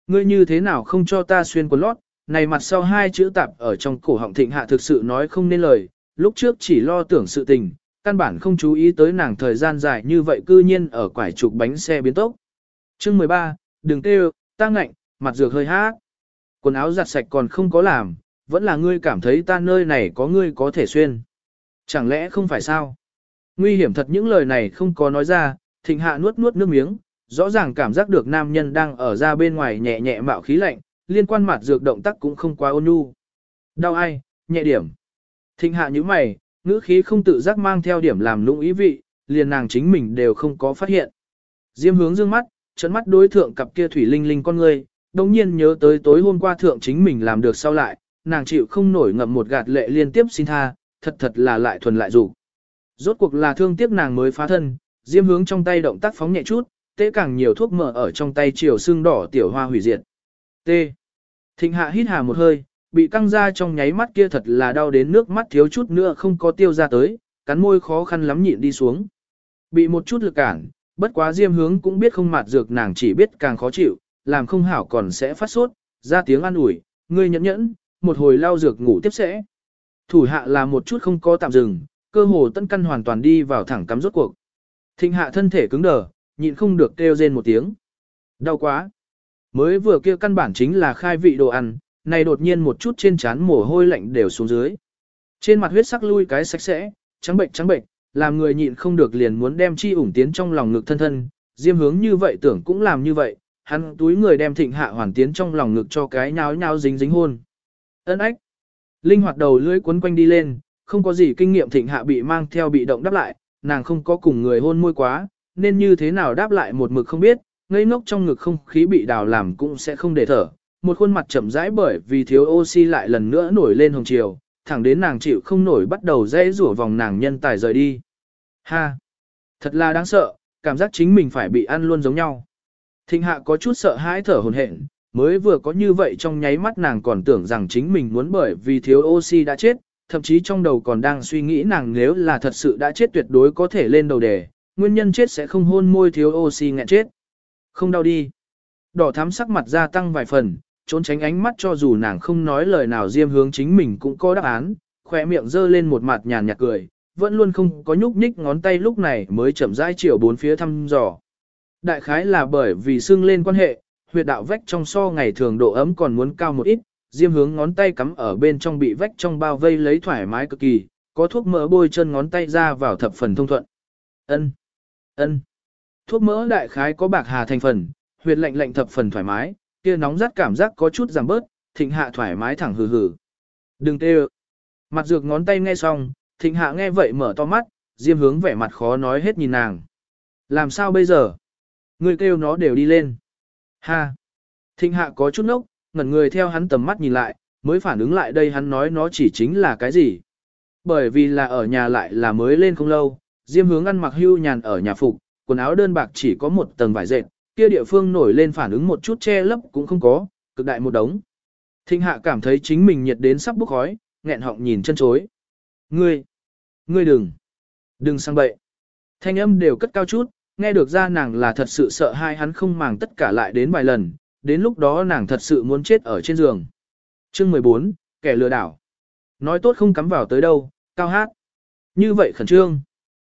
ngươi như thế nào không cho ta xuyên quần lót, này mặt sau hai chữ tạp ở trong cổ họng thịnh hạ thực sự nói không nên lời, lúc trước chỉ lo tưởng sự tình, căn bản không chú ý tới nàng thời gian dài như vậy cư nhiên ở quải trục bánh xe biến tốc. Chương 13, đừng kêu, ta ngạnh, mặt dược hơi hát. Quần áo giặt sạch còn không có làm, vẫn là ngươi cảm thấy ta nơi này có ngươi có thể xuyên. Chẳng lẽ không phải sao? Nguy hiểm thật những lời này không có nói ra, thịnh hạ nuốt nuốt nước miếng, rõ ràng cảm giác được nam nhân đang ở ra bên ngoài nhẹ nhẹ mạo khí lạnh, liên quan mặt dược động tác cũng không quá ôn nhu. Đau ai, nhẹ điểm. Thịnh hạ như mày, ngữ khí không tự giác mang theo điểm làm lũng ý vị, liền nàng chính mình đều không có phát hiện. Diêm hướng dương mắt, trận mắt đối thượng cặp kia thủy linh linh con người, đồng nhiên nhớ tới tối hôm qua thượng chính mình làm được sau lại, nàng chịu không nổi ngậm một gạt lệ liên tiếp xin tha, thật thật là lại thuần lại dục Rốt cuộc là thương tiếc nàng mới phá thân, diêm hướng trong tay động tác phóng nhẹ chút, tế càng nhiều thuốc mỡ ở trong tay chiều xương đỏ tiểu hoa hủy diệt. T. Thịnh hạ hít hà một hơi, bị căng ra trong nháy mắt kia thật là đau đến nước mắt thiếu chút nữa không có tiêu ra tới, cắn môi khó khăn lắm nhịn đi xuống. Bị một chút lực cản, bất quá diêm hướng cũng biết không mạt dược nàng chỉ biết càng khó chịu, làm không hảo còn sẽ phát sốt, ra tiếng an ủi, ngươi nhẫn nhẫn, một hồi lao dược ngủ tiếp sẽ. Thủ hạ là một chút không có tạm dừng, cơ hồ tân căn hoàn toàn đi vào thẳng cắm rốt cuộc. Thịnh hạ thân thể cứng đờ, nhịn không được kêu rên một tiếng. Đau quá. Mới vừa kia căn bản chính là khai vị đồ ăn, này đột nhiên một chút trên trán mồ hôi lạnh đều xuống dưới. Trên mặt huyết sắc lui cái sạch sẽ, trắng bệnh trắng bệnh, làm người nhịn không được liền muốn đem chi ủng tiến trong lòng ngực thân thân, diêm hướng như vậy tưởng cũng làm như vậy, hắn túi người đem thịnh hạ hoàn tiến trong lòng ngực cho cái nháo nháo dính dính hôn. Ân ách. Linh hoạt đầu lưỡi quấn quanh đi lên, không có gì kinh nghiệm thịnh hạ bị mang theo bị động đáp lại, nàng không có cùng người hôn môi quá, nên như thế nào đáp lại một mực không biết, ngây ngốc trong ngực không khí bị đào làm cũng sẽ không để thở. Một khuôn mặt chậm rãi bởi vì thiếu oxy lại lần nữa nổi lên hồng chiều, thẳng đến nàng chịu không nổi bắt đầu dễ rủa vòng nàng nhân tài rời đi. Ha! Thật là đáng sợ, cảm giác chính mình phải bị ăn luôn giống nhau. Thịnh hạ có chút sợ hãi thở hồn hển, mới vừa có như vậy trong nháy mắt nàng còn tưởng rằng chính mình muốn bởi vì thiếu oxy đã chết, thậm chí trong đầu còn đang suy nghĩ nàng nếu là thật sự đã chết tuyệt đối có thể lên đầu đề, nguyên nhân chết sẽ không hôn môi thiếu oxy nghẹn chết. Không đau đi. Đỏ thắm sắc mặt gia tăng vài phần, trốn tránh ánh mắt cho dù nàng không nói lời nào diêm hướng chính mình cũng có đáp án, khỏe miệng dơ lên một mặt nhàn nhạt cười, vẫn luôn không có nhúc nhích ngón tay lúc này mới chậm rãi chiều bốn phía thăm dò. Đại khái là bởi vì xương lên quan hệ, huyệt đạo vách trong so ngày thường độ ấm còn muốn cao một ít, diêm hướng ngón tay cắm ở bên trong bị vách trong bao vây lấy thoải mái cực kỳ, có thuốc mỡ bôi chân ngón tay ra vào thập phần thông thuận. Ân, ân. Thuốc mỡ đại khái có bạc hà thành phần, huyệt lạnh lạnh thập phần thoải mái, kia nóng rát cảm giác có chút giảm bớt, thịnh hạ thoải mái thẳng hừ hừ. Đừng tê Mặt dược ngón tay nghe xong, thịnh hạ nghe vậy mở to mắt, Diêm hướng vẻ mặt khó nói hết nhìn nàng. Làm sao bây giờ? Người kêu nó đều đi lên. Ha! Thịnh hạ có chút nốc, ngẩn người theo hắn tầm mắt nhìn lại, mới phản ứng lại đây hắn nói nó chỉ chính là cái gì. Bởi vì là ở nhà lại là mới lên không lâu, Diêm hướng ăn mặc hưu nhàn ở nhà phục, quần áo đơn bạc chỉ có một tầng vải dệt, kia địa phương nổi lên phản ứng một chút che lấp cũng không có, cực đại một đống. Thịnh hạ cảm thấy chính mình nhiệt đến sắp bốc khói, nghẹn họng nhìn chân chối. Ngươi, ngươi đừng, đừng sang bậy. Thanh âm đều cất cao chút, nghe được ra nàng là thật sự sợ hai hắn không màng tất cả lại đến vài lần, đến lúc đó nàng thật sự muốn chết ở trên giường. Chương 14, kẻ lừa đảo. Nói tốt không cắm vào tới đâu, cao hát. Như vậy khẩn trương.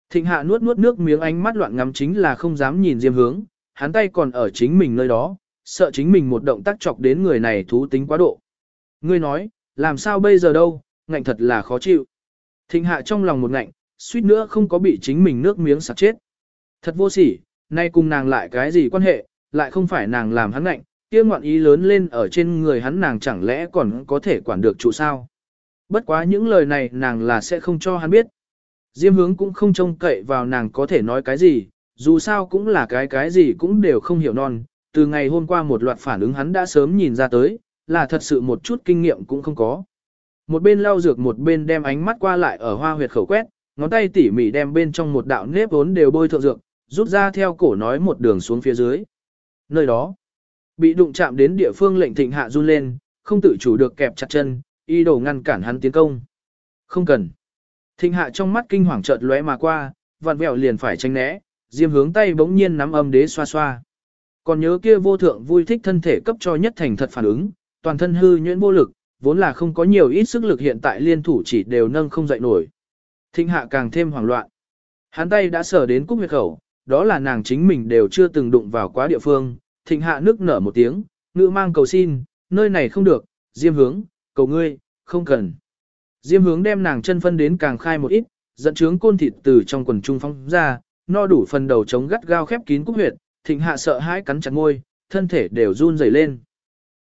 Thịnh hạ nuốt nuốt nước miếng ánh mắt loạn ngắm chính là không dám nhìn diêm hướng, hắn tay còn ở chính mình nơi đó, sợ chính mình một động tác chọc đến người này thú tính quá độ. Ngươi nói, làm sao bây giờ đâu, ngạnh thật là khó chịu. Thịnh hạ trong lòng một ngạnh, suýt nữa không có bị chính mình nước miếng sặc chết. Thật vô sỉ, nay cùng nàng lại cái gì quan hệ, lại không phải nàng làm hắn ngạnh, kia ngoạn ý lớn lên ở trên người hắn nàng chẳng lẽ còn có thể quản được chủ sao. Bất quá những lời này nàng là sẽ không cho hắn biết. Diêm hướng cũng không trông cậy vào nàng có thể nói cái gì, dù sao cũng là cái cái gì cũng đều không hiểu non. Từ ngày hôm qua một loạt phản ứng hắn đã sớm nhìn ra tới, là thật sự một chút kinh nghiệm cũng không có. Một bên lau dược một bên đem ánh mắt qua lại ở hoa huyệt khẩu quét, ngón tay tỉ mỉ đem bên trong một đạo nếp vốn đều bôi thượng dược, rút ra theo cổ nói một đường xuống phía dưới. Nơi đó, bị đụng chạm đến địa phương lệnh thịnh hạ run lên, không tự chủ được kẹp chặt chân, y đồ ngăn cản hắn tiến công. Không cần. Thịnh hạ trong mắt kinh hoàng chợt lóe mà qua, vặn vẹo liền phải tránh né, diêm hướng tay bỗng nhiên nắm âm đế xoa xoa. Còn nhớ kia vô thượng vui thích thân thể cấp cho nhất thành thật phản ứng, toàn thân hư nhuyễn vô lực, vốn là không có nhiều ít sức lực hiện tại liên thủ chỉ đều nâng không dậy nổi. Thịnh hạ càng thêm hoảng loạn. Hắn tay đã sở đến cúc huyệt khẩu, đó là nàng chính mình đều chưa từng đụng vào quá địa phương. Thịnh hạ nước nở một tiếng, ngữ mang cầu xin, nơi này không được, diêm hướng, cầu ngươi, không cần. Diêm hướng đem nàng chân phân đến càng khai một ít, dẫn trướng côn thịt từ trong quần trung phong ra, no đủ phần đầu chống gắt gao khép kín cúc huyệt, thịnh hạ sợ hãi cắn chặt môi, thân thể đều run rẩy lên.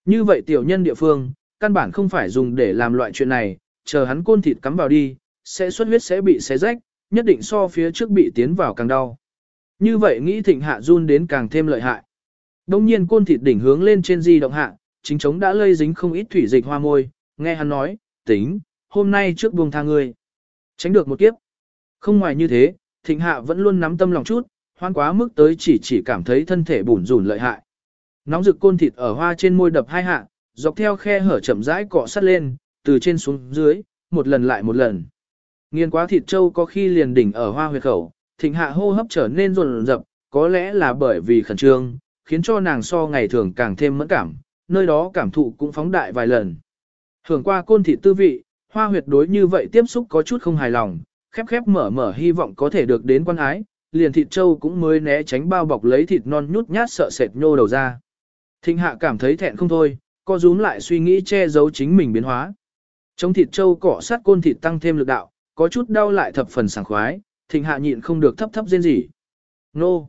Như vậy tiểu nhân địa phương, căn bản không phải dùng để làm loại chuyện này, chờ hắn côn thịt cắm vào đi, sẽ xuất huyết sẽ bị xé rách, nhất định so phía trước bị tiến vào càng đau. Như vậy nghĩ thịnh hạ run đến càng thêm lợi hại. Đông nhiên côn thịt đỉnh hướng lên trên di động hạ, chính chống đã lây dính không ít thủy dịch hoa môi, nghe hắn nói, tính, hôm nay trước buông tha ngươi. Tránh được một kiếp. Không ngoài như thế, thịnh hạ vẫn luôn nắm tâm lòng chút, hoan quá mức tới chỉ chỉ cảm thấy thân thể bủn rủn lợi hại. Nóng rực côn thịt ở hoa trên môi đập hai hạ, dọc theo khe hở chậm rãi cọ sắt lên, từ trên xuống dưới, một lần lại một lần. Nghiên quá thịt trâu có khi liền đỉnh ở hoa huyệt khẩu, thịnh hạ hô hấp trở nên rồn rập, có lẽ là bởi vì khẩn trương, khiến cho nàng so ngày thường càng thêm mẫn cảm, nơi đó cảm thụ cũng phóng đại vài lần. Hưởng qua côn thịt tư vị, hoa huyệt đối như vậy tiếp xúc có chút không hài lòng, khép khép mở mở hy vọng có thể được đến quan ái, liền thịt trâu cũng mới né tránh bao bọc lấy thịt non nhút nhát sợ sệt nhô đầu ra. Thịnh hạ cảm thấy thẹn không thôi, co rúm lại suy nghĩ che giấu chính mình biến hóa. Trong thịt trâu cỏ sát côn thịt tăng thêm lực đạo, có chút đau lại thập phần sảng khoái, thịnh hạ nhịn không được thấp thấp rên rỉ. Nô!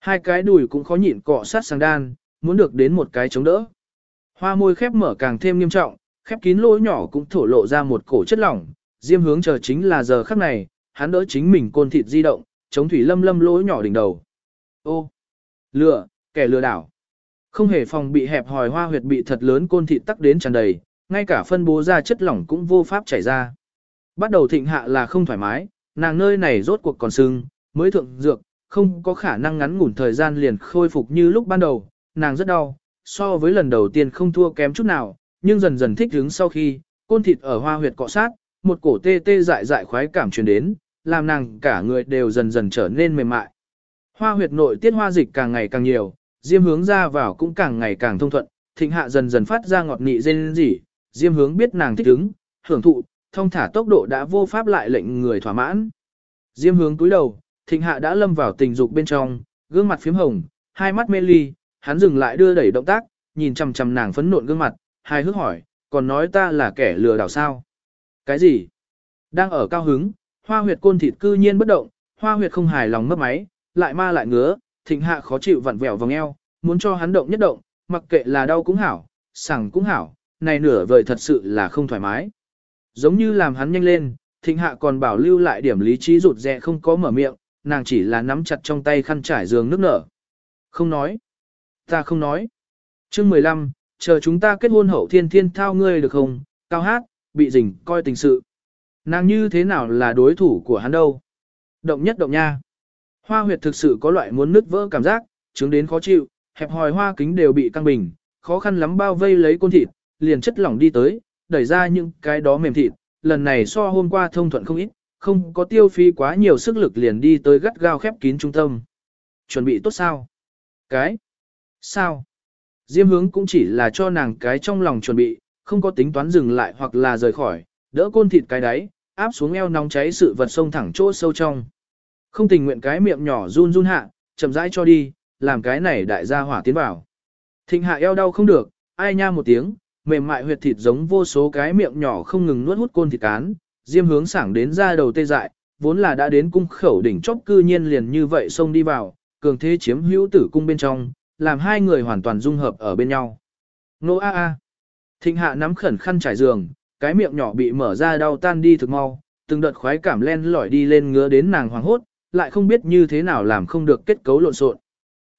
Hai cái đùi cũng khó nhịn cọ sát sang đan, muốn được đến một cái chống đỡ. Hoa môi khép mở càng thêm nghiêm trọng, khép kín lỗ nhỏ cũng thổ lộ ra một cổ chất lỏng, diêm hướng chờ chính là giờ khắc này, hắn đỡ chính mình côn thịt di động, chống thủy lâm lâm lỗ nhỏ đỉnh đầu. Ô! Lừa, kẻ lừa đảo. Không hề phòng bị hẹp hòi hoa huyệt bị thật lớn côn thịt tắc đến tràn đầy, ngay cả phân bố ra chất lỏng cũng vô pháp chảy ra. Bắt đầu thịnh hạ là không thoải mái, nàng nơi này rốt cuộc còn sưng, mới thượng dược, không có khả năng ngắn ngủn thời gian liền khôi phục như lúc ban đầu, nàng rất đau, so với lần đầu tiên không thua kém chút nào, nhưng dần dần thích ứng sau khi, côn thịt ở hoa huyệt cọ sát, một cổ tê tê dại dại khoái cảm truyền đến, làm nàng cả người đều dần dần trở nên mềm mại. Hoa huyệt nội tiết hoa dịch càng ngày càng nhiều, diêm hướng ra vào cũng càng ngày càng thông thuận, thịnh hạ dần dần phát ra ngọt nị dên dỉ, diêm hướng biết nàng thích ứng, hưởng thụ, thông thả tốc độ đã vô pháp lại lệnh người thỏa mãn. Diêm hướng túi đầu, thịnh hạ đã lâm vào tình dục bên trong, gương mặt phím hồng, hai mắt mê ly, hắn dừng lại đưa đẩy động tác, nhìn chằm chằm nàng phấn nộn gương mặt, hai hước hỏi, còn nói ta là kẻ lừa đảo sao? Cái gì? Đang ở cao hứng, hoa huyệt côn thịt cư nhiên bất động, hoa huyệt không hài lòng mất máy, lại ma lại ngứa, thịnh hạ khó chịu vặn vẹo vòng eo, muốn cho hắn động nhất động, mặc kệ là đau cũng hảo, sảng cũng hảo, này nửa vời thật sự là không thoải mái. Giống như làm hắn nhanh lên, Thịnh hạ còn bảo lưu lại điểm lý trí rụt rè không có mở miệng, nàng chỉ là nắm chặt trong tay khăn trải giường nước nở. Không nói. Ta không nói. chương 15, chờ chúng ta kết hôn hậu thiên thiên thao ngươi được không? Cao hát, bị rình, coi tình sự. Nàng như thế nào là đối thủ của hắn đâu? Động nhất động nha. Hoa huyệt thực sự có loại muốn nứt vỡ cảm giác, chứng đến khó chịu, hẹp hòi hoa kính đều bị căng bình, khó khăn lắm bao vây lấy côn thịt, liền chất lỏng đi tới, đẩy ra những cái đó mềm thịt, lần này so hôm qua thông thuận không ít, không có tiêu phí quá nhiều sức lực liền đi tới gắt gao khép kín trung tâm. Chuẩn bị tốt sao? Cái? Sao? Diêm hướng cũng chỉ là cho nàng cái trong lòng chuẩn bị, không có tính toán dừng lại hoặc là rời khỏi, đỡ côn thịt cái đáy, áp xuống eo nóng cháy sự vật sông thẳng chỗ sâu trong. Không tình nguyện cái miệng nhỏ run run hạ, chậm rãi cho đi, làm cái này đại gia hỏa tiến vào. Thịnh hạ eo đau không được, ai nha một tiếng, mềm mại huyệt thịt giống vô số cái miệng nhỏ không ngừng nuốt hút côn thịt cán, diêm hướng sảng đến ra đầu tê dại, vốn là đã đến cung khẩu đỉnh chóp cư nhiên liền như vậy xông đi vào, cường thế chiếm hữu tử cung bên trong, làm hai người hoàn toàn dung hợp ở bên nhau. Nô a a. Thịnh hạ nắm khẩn khăn trải giường, cái miệng nhỏ bị mở ra đau tan đi thực mau, từng đợt khoái cảm len lỏi đi lên ngứa đến nàng hoàng hốt, lại không biết như thế nào làm không được kết cấu lộn xộn.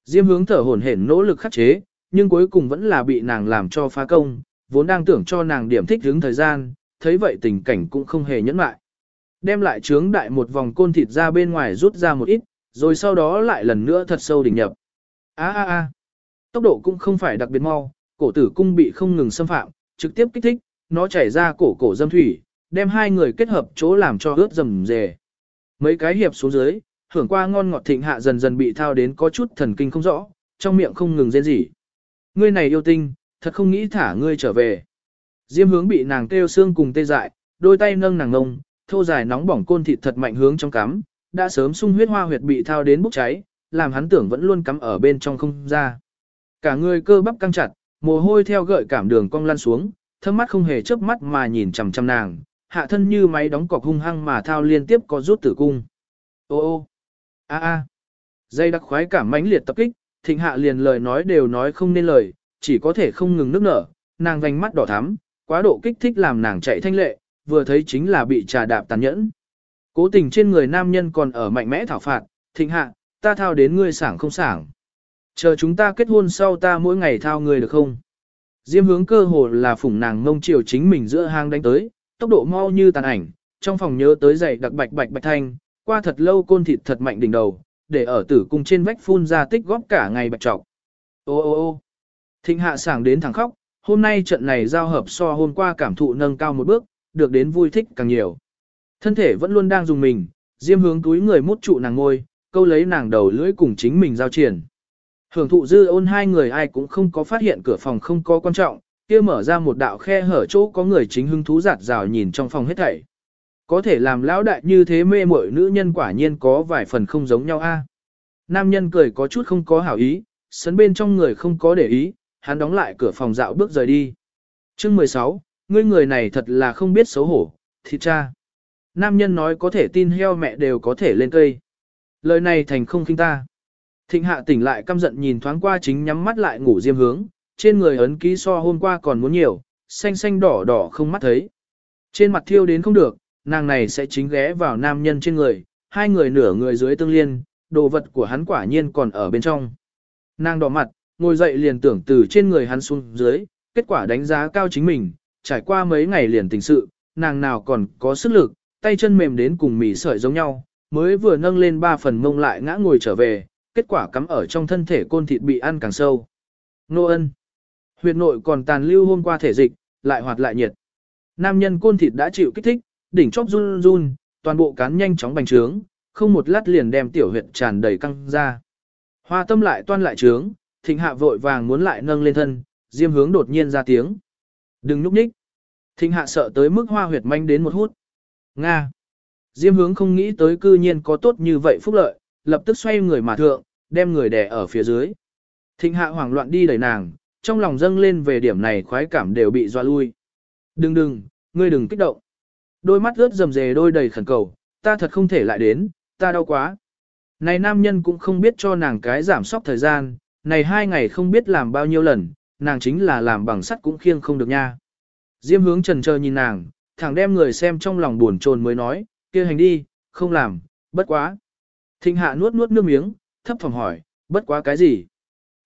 Diêm hướng thở hổn hển nỗ lực khắc chế, nhưng cuối cùng vẫn là bị nàng làm cho phá công, vốn đang tưởng cho nàng điểm thích hướng thời gian, thấy vậy tình cảnh cũng không hề nhẫn lại. Đem lại trướng đại một vòng côn thịt ra bên ngoài rút ra một ít, rồi sau đó lại lần nữa thật sâu đỉnh nhập. A a a. Tốc độ cũng không phải đặc biệt mau, cổ tử cung bị không ngừng xâm phạm, trực tiếp kích thích, nó chảy ra cổ cổ dâm thủy, đem hai người kết hợp chỗ làm cho ướt rầm rề. Mấy cái hiệp xuống dưới, hưởng qua ngon ngọt thịnh hạ dần dần bị thao đến có chút thần kinh không rõ, trong miệng không ngừng rên rỉ. Ngươi này yêu tinh, thật không nghĩ thả ngươi trở về. Diêm hướng bị nàng kêu xương cùng tê dại, đôi tay nâng nàng ngông, thô dài nóng bỏng côn thịt thật mạnh hướng trong cắm, đã sớm sung huyết hoa huyệt bị thao đến bốc cháy, làm hắn tưởng vẫn luôn cắm ở bên trong không ra. Cả người cơ bắp căng chặt, mồ hôi theo gợi cảm đường cong lăn xuống, thâm mắt không hề chớp mắt mà nhìn chằm chằm nàng, hạ thân như máy đóng cọc hung hăng mà thao liên tiếp có rút tử cung. Ô ô, a a, dây đặc khoái cảm mãnh liệt tập kích, thịnh hạ liền lời nói đều nói không nên lời, chỉ có thể không ngừng nước nở, nàng vành mắt đỏ thắm, quá độ kích thích làm nàng chạy thanh lệ, vừa thấy chính là bị trà đạp tàn nhẫn. Cố tình trên người nam nhân còn ở mạnh mẽ thảo phạt, thịnh hạ, ta thao đến ngươi sảng không sảng. Chờ chúng ta kết hôn sau ta mỗi ngày thao ngươi được không? Diêm hướng cơ hồ là phủng nàng ngông chiều chính mình giữa hang đánh tới, tốc độ mau như tàn ảnh, trong phòng nhớ tới giày đặc bạch bạch bạch thanh, qua thật lâu côn thịt thật mạnh đỉnh đầu, để ở tử cung trên vách phun ra tích góp cả ngày bạch trọc. Ô ô ô thịnh hạ sảng đến thẳng khóc, hôm nay trận này giao hợp so hôm qua cảm thụ nâng cao một bước, được đến vui thích càng nhiều. Thân thể vẫn luôn đang dùng mình, diêm hướng túi người mút trụ nàng ngôi, câu lấy nàng đầu lưỡi cùng chính mình giao triển. Hưởng thụ dư ôn hai người ai cũng không có phát hiện cửa phòng không có quan trọng, kia mở ra một đạo khe hở chỗ có người chính hứng thú giạt rào nhìn trong phòng hết thảy. Có thể làm lão đại như thế mê muội nữ nhân quả nhiên có vài phần không giống nhau a. Nam nhân cười có chút không có hảo ý, sấn bên trong người không có để ý, hắn đóng lại cửa phòng dạo bước rời đi. Chương 16, ngươi người này thật là không biết xấu hổ, thịt cha. Nam nhân nói có thể tin heo mẹ đều có thể lên cây. Lời này thành không khinh ta. Thịnh hạ tỉnh lại căm giận nhìn thoáng qua chính nhắm mắt lại ngủ diêm hướng, trên người ấn ký so hôm qua còn muốn nhiều, xanh xanh đỏ đỏ không mắt thấy. Trên mặt thiêu đến không được, nàng này sẽ chính ghé vào nam nhân trên người, hai người nửa người dưới tương liên, đồ vật của hắn quả nhiên còn ở bên trong. Nàng đỏ mặt, ngồi dậy liền tưởng từ trên người hắn xuống dưới, kết quả đánh giá cao chính mình, trải qua mấy ngày liền tình sự, nàng nào còn có sức lực, tay chân mềm đến cùng mỉ sợi giống nhau, mới vừa nâng lên ba phần mông lại ngã ngồi trở về, kết quả cắm ở trong thân thể côn thịt bị ăn càng sâu. Nô ân. Huyệt nội còn tàn lưu hôm qua thể dịch, lại hoạt lại nhiệt. Nam nhân côn thịt đã chịu kích thích, đỉnh chóp run run, toàn bộ cán nhanh chóng bành trướng, không một lát liền đem tiểu huyệt tràn đầy căng ra. Hoa tâm lại toan lại trướng, thịnh hạ vội vàng muốn lại nâng lên thân, diêm hướng đột nhiên ra tiếng. Đừng núp nhích. Thịnh hạ sợ tới mức hoa huyệt manh đến một hút. Nga. Diêm hướng không nghĩ tới cư nhiên có tốt như vậy phúc lợi, lập tức xoay người mà thượng, đem người đè ở phía dưới. Thịnh hạ hoảng loạn đi đẩy nàng, trong lòng dâng lên về điểm này khoái cảm đều bị doa lui. Đừng đừng, ngươi đừng kích động. Đôi mắt ướt rầm rề đôi đầy khẩn cầu, ta thật không thể lại đến, ta đau quá. Này nam nhân cũng không biết cho nàng cái giảm sóc thời gian, này hai ngày không biết làm bao nhiêu lần, nàng chính là làm bằng sắt cũng khiêng không được nha. Diêm hướng trần chờ nhìn nàng, thẳng đem người xem trong lòng buồn chồn mới nói, kia hành đi, không làm, bất quá. Thịnh hạ nuốt nuốt nước miếng, thấp phòng hỏi, bất quá cái gì?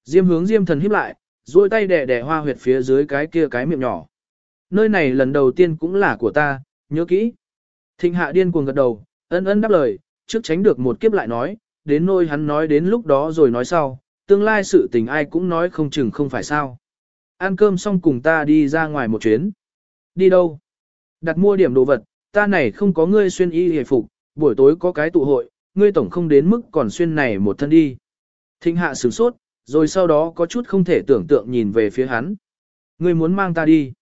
Diêm hướng diêm thần híp lại, duỗi tay đè đè hoa huyệt phía dưới cái kia cái miệng nhỏ. Nơi này lần đầu tiên cũng là của ta, nhớ kỹ. Thịnh hạ điên cuồng gật đầu, ân ân đáp lời, trước tránh được một kiếp lại nói, đến nôi hắn nói đến lúc đó rồi nói sau, tương lai sự tình ai cũng nói không chừng không phải sao. Ăn cơm xong cùng ta đi ra ngoài một chuyến. Đi đâu? Đặt mua điểm đồ vật, ta này không có ngươi xuyên y hề phục, buổi tối có cái tụ hội, ngươi tổng không đến mức còn xuyên này một thân đi. Thịnh hạ sửng sốt, rồi sau đó có chút không thể tưởng tượng nhìn về phía hắn. Ngươi muốn mang ta đi.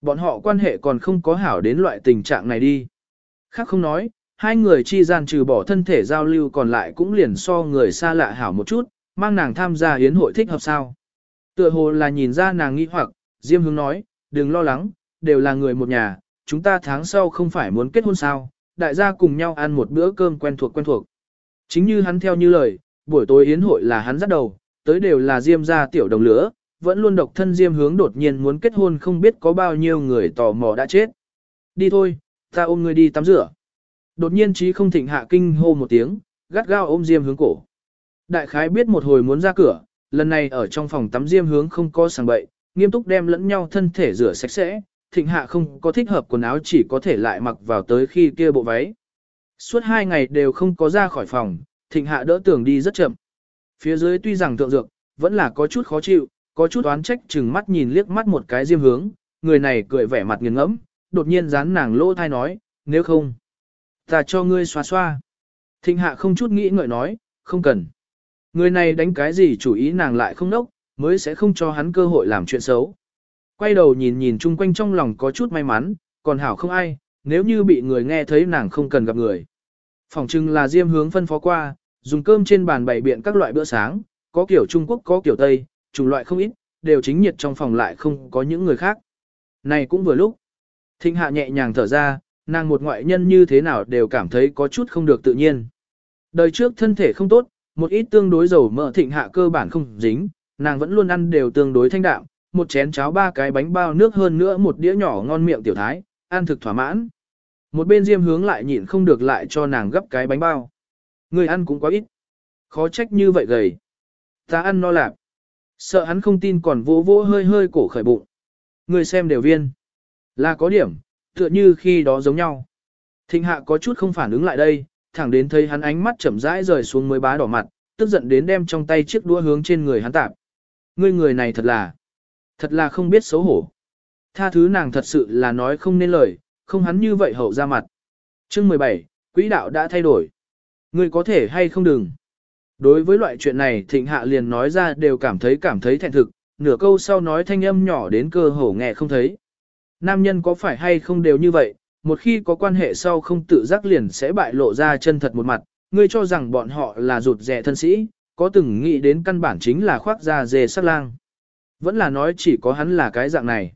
Bọn họ quan hệ còn không có hảo đến loại tình trạng này đi. Khác không nói, hai người chi gian trừ bỏ thân thể giao lưu còn lại cũng liền so người xa lạ hảo một chút, mang nàng tham gia hiến hội thích hợp sao. Tựa hồ là nhìn ra nàng nghi hoặc, Diêm Hướng nói, đừng lo lắng, đều là người một nhà, chúng ta tháng sau không phải muốn kết hôn sao, đại gia cùng nhau ăn một bữa cơm quen thuộc quen thuộc. Chính như hắn theo như lời, buổi tối yến hội là hắn dắt đầu, tới đều là Diêm gia tiểu đồng lửa, vẫn luôn độc thân Diêm Hướng đột nhiên muốn kết hôn không biết có bao nhiêu người tò mò đã chết. Đi thôi, ta ôm ngươi đi tắm rửa. Đột nhiên trí không thịnh hạ kinh hô một tiếng, gắt gao ôm Diêm Hướng cổ. Đại khái biết một hồi muốn ra cửa, lần này ở trong phòng tắm Diêm Hướng không có sàng bậy, nghiêm túc đem lẫn nhau thân thể rửa sạch sẽ, thịnh hạ không có thích hợp quần áo chỉ có thể lại mặc vào tới khi kia bộ váy. Suốt hai ngày đều không có ra khỏi phòng, thịnh hạ đỡ tưởng đi rất chậm. Phía dưới tuy rằng thượng dược, vẫn là có chút khó chịu, có chút oán trách chừng mắt nhìn liếc mắt một cái diêm hướng, người này cười vẻ mặt nghiền ngẫm, đột nhiên dán nàng lỗ thai nói, nếu không, ta cho ngươi xoa xoa. Thịnh hạ không chút nghĩ ngợi nói, không cần. Người này đánh cái gì chủ ý nàng lại không nốc, mới sẽ không cho hắn cơ hội làm chuyện xấu. Quay đầu nhìn nhìn chung quanh trong lòng có chút may mắn, còn hảo không ai, nếu như bị người nghe thấy nàng không cần gặp người. Phòng trưng là diêm hướng phân phó qua, dùng cơm trên bàn bày biện các loại bữa sáng, có kiểu Trung Quốc có kiểu Tây, chủng loại không ít, đều chính nhiệt trong phòng lại không có những người khác. Này cũng vừa lúc. Thịnh hạ nhẹ nhàng thở ra, nàng một ngoại nhân như thế nào đều cảm thấy có chút không được tự nhiên. Đời trước thân thể không tốt, một ít tương đối dầu mỡ thịnh hạ cơ bản không dính, nàng vẫn luôn ăn đều tương đối thanh đạm, một chén cháo ba cái bánh bao nước hơn nữa một đĩa nhỏ ngon miệng tiểu thái, ăn thực thỏa mãn. Một bên diêm hướng lại nhịn không được lại cho nàng gấp cái bánh bao. Người ăn cũng quá ít. Khó trách như vậy gầy. Ta ăn no lạp. Sợ hắn không tin còn vỗ vỗ hơi hơi cổ khởi bụng. Người xem đều viên. Là có điểm, tựa như khi đó giống nhau. Thịnh hạ có chút không phản ứng lại đây, thẳng đến thấy hắn ánh mắt chậm rãi rời xuống mới bá đỏ mặt, tức giận đến đem trong tay chiếc đũa hướng trên người hắn tạp. Ngươi người này thật là, thật là không biết xấu hổ. Tha thứ nàng thật sự là nói không nên lời, không hắn như vậy hậu ra mặt. Chương 17, quỹ đạo đã thay đổi. Ngươi có thể hay không đừng. Đối với loại chuyện này thịnh hạ liền nói ra đều cảm thấy cảm thấy thẹn thực, nửa câu sau nói thanh âm nhỏ đến cơ hồ nghe không thấy. Nam nhân có phải hay không đều như vậy, một khi có quan hệ sau không tự giác liền sẽ bại lộ ra chân thật một mặt, ngươi cho rằng bọn họ là rụt rẻ thân sĩ, có từng nghĩ đến căn bản chính là khoác da dề sát lang. Vẫn là nói chỉ có hắn là cái dạng này.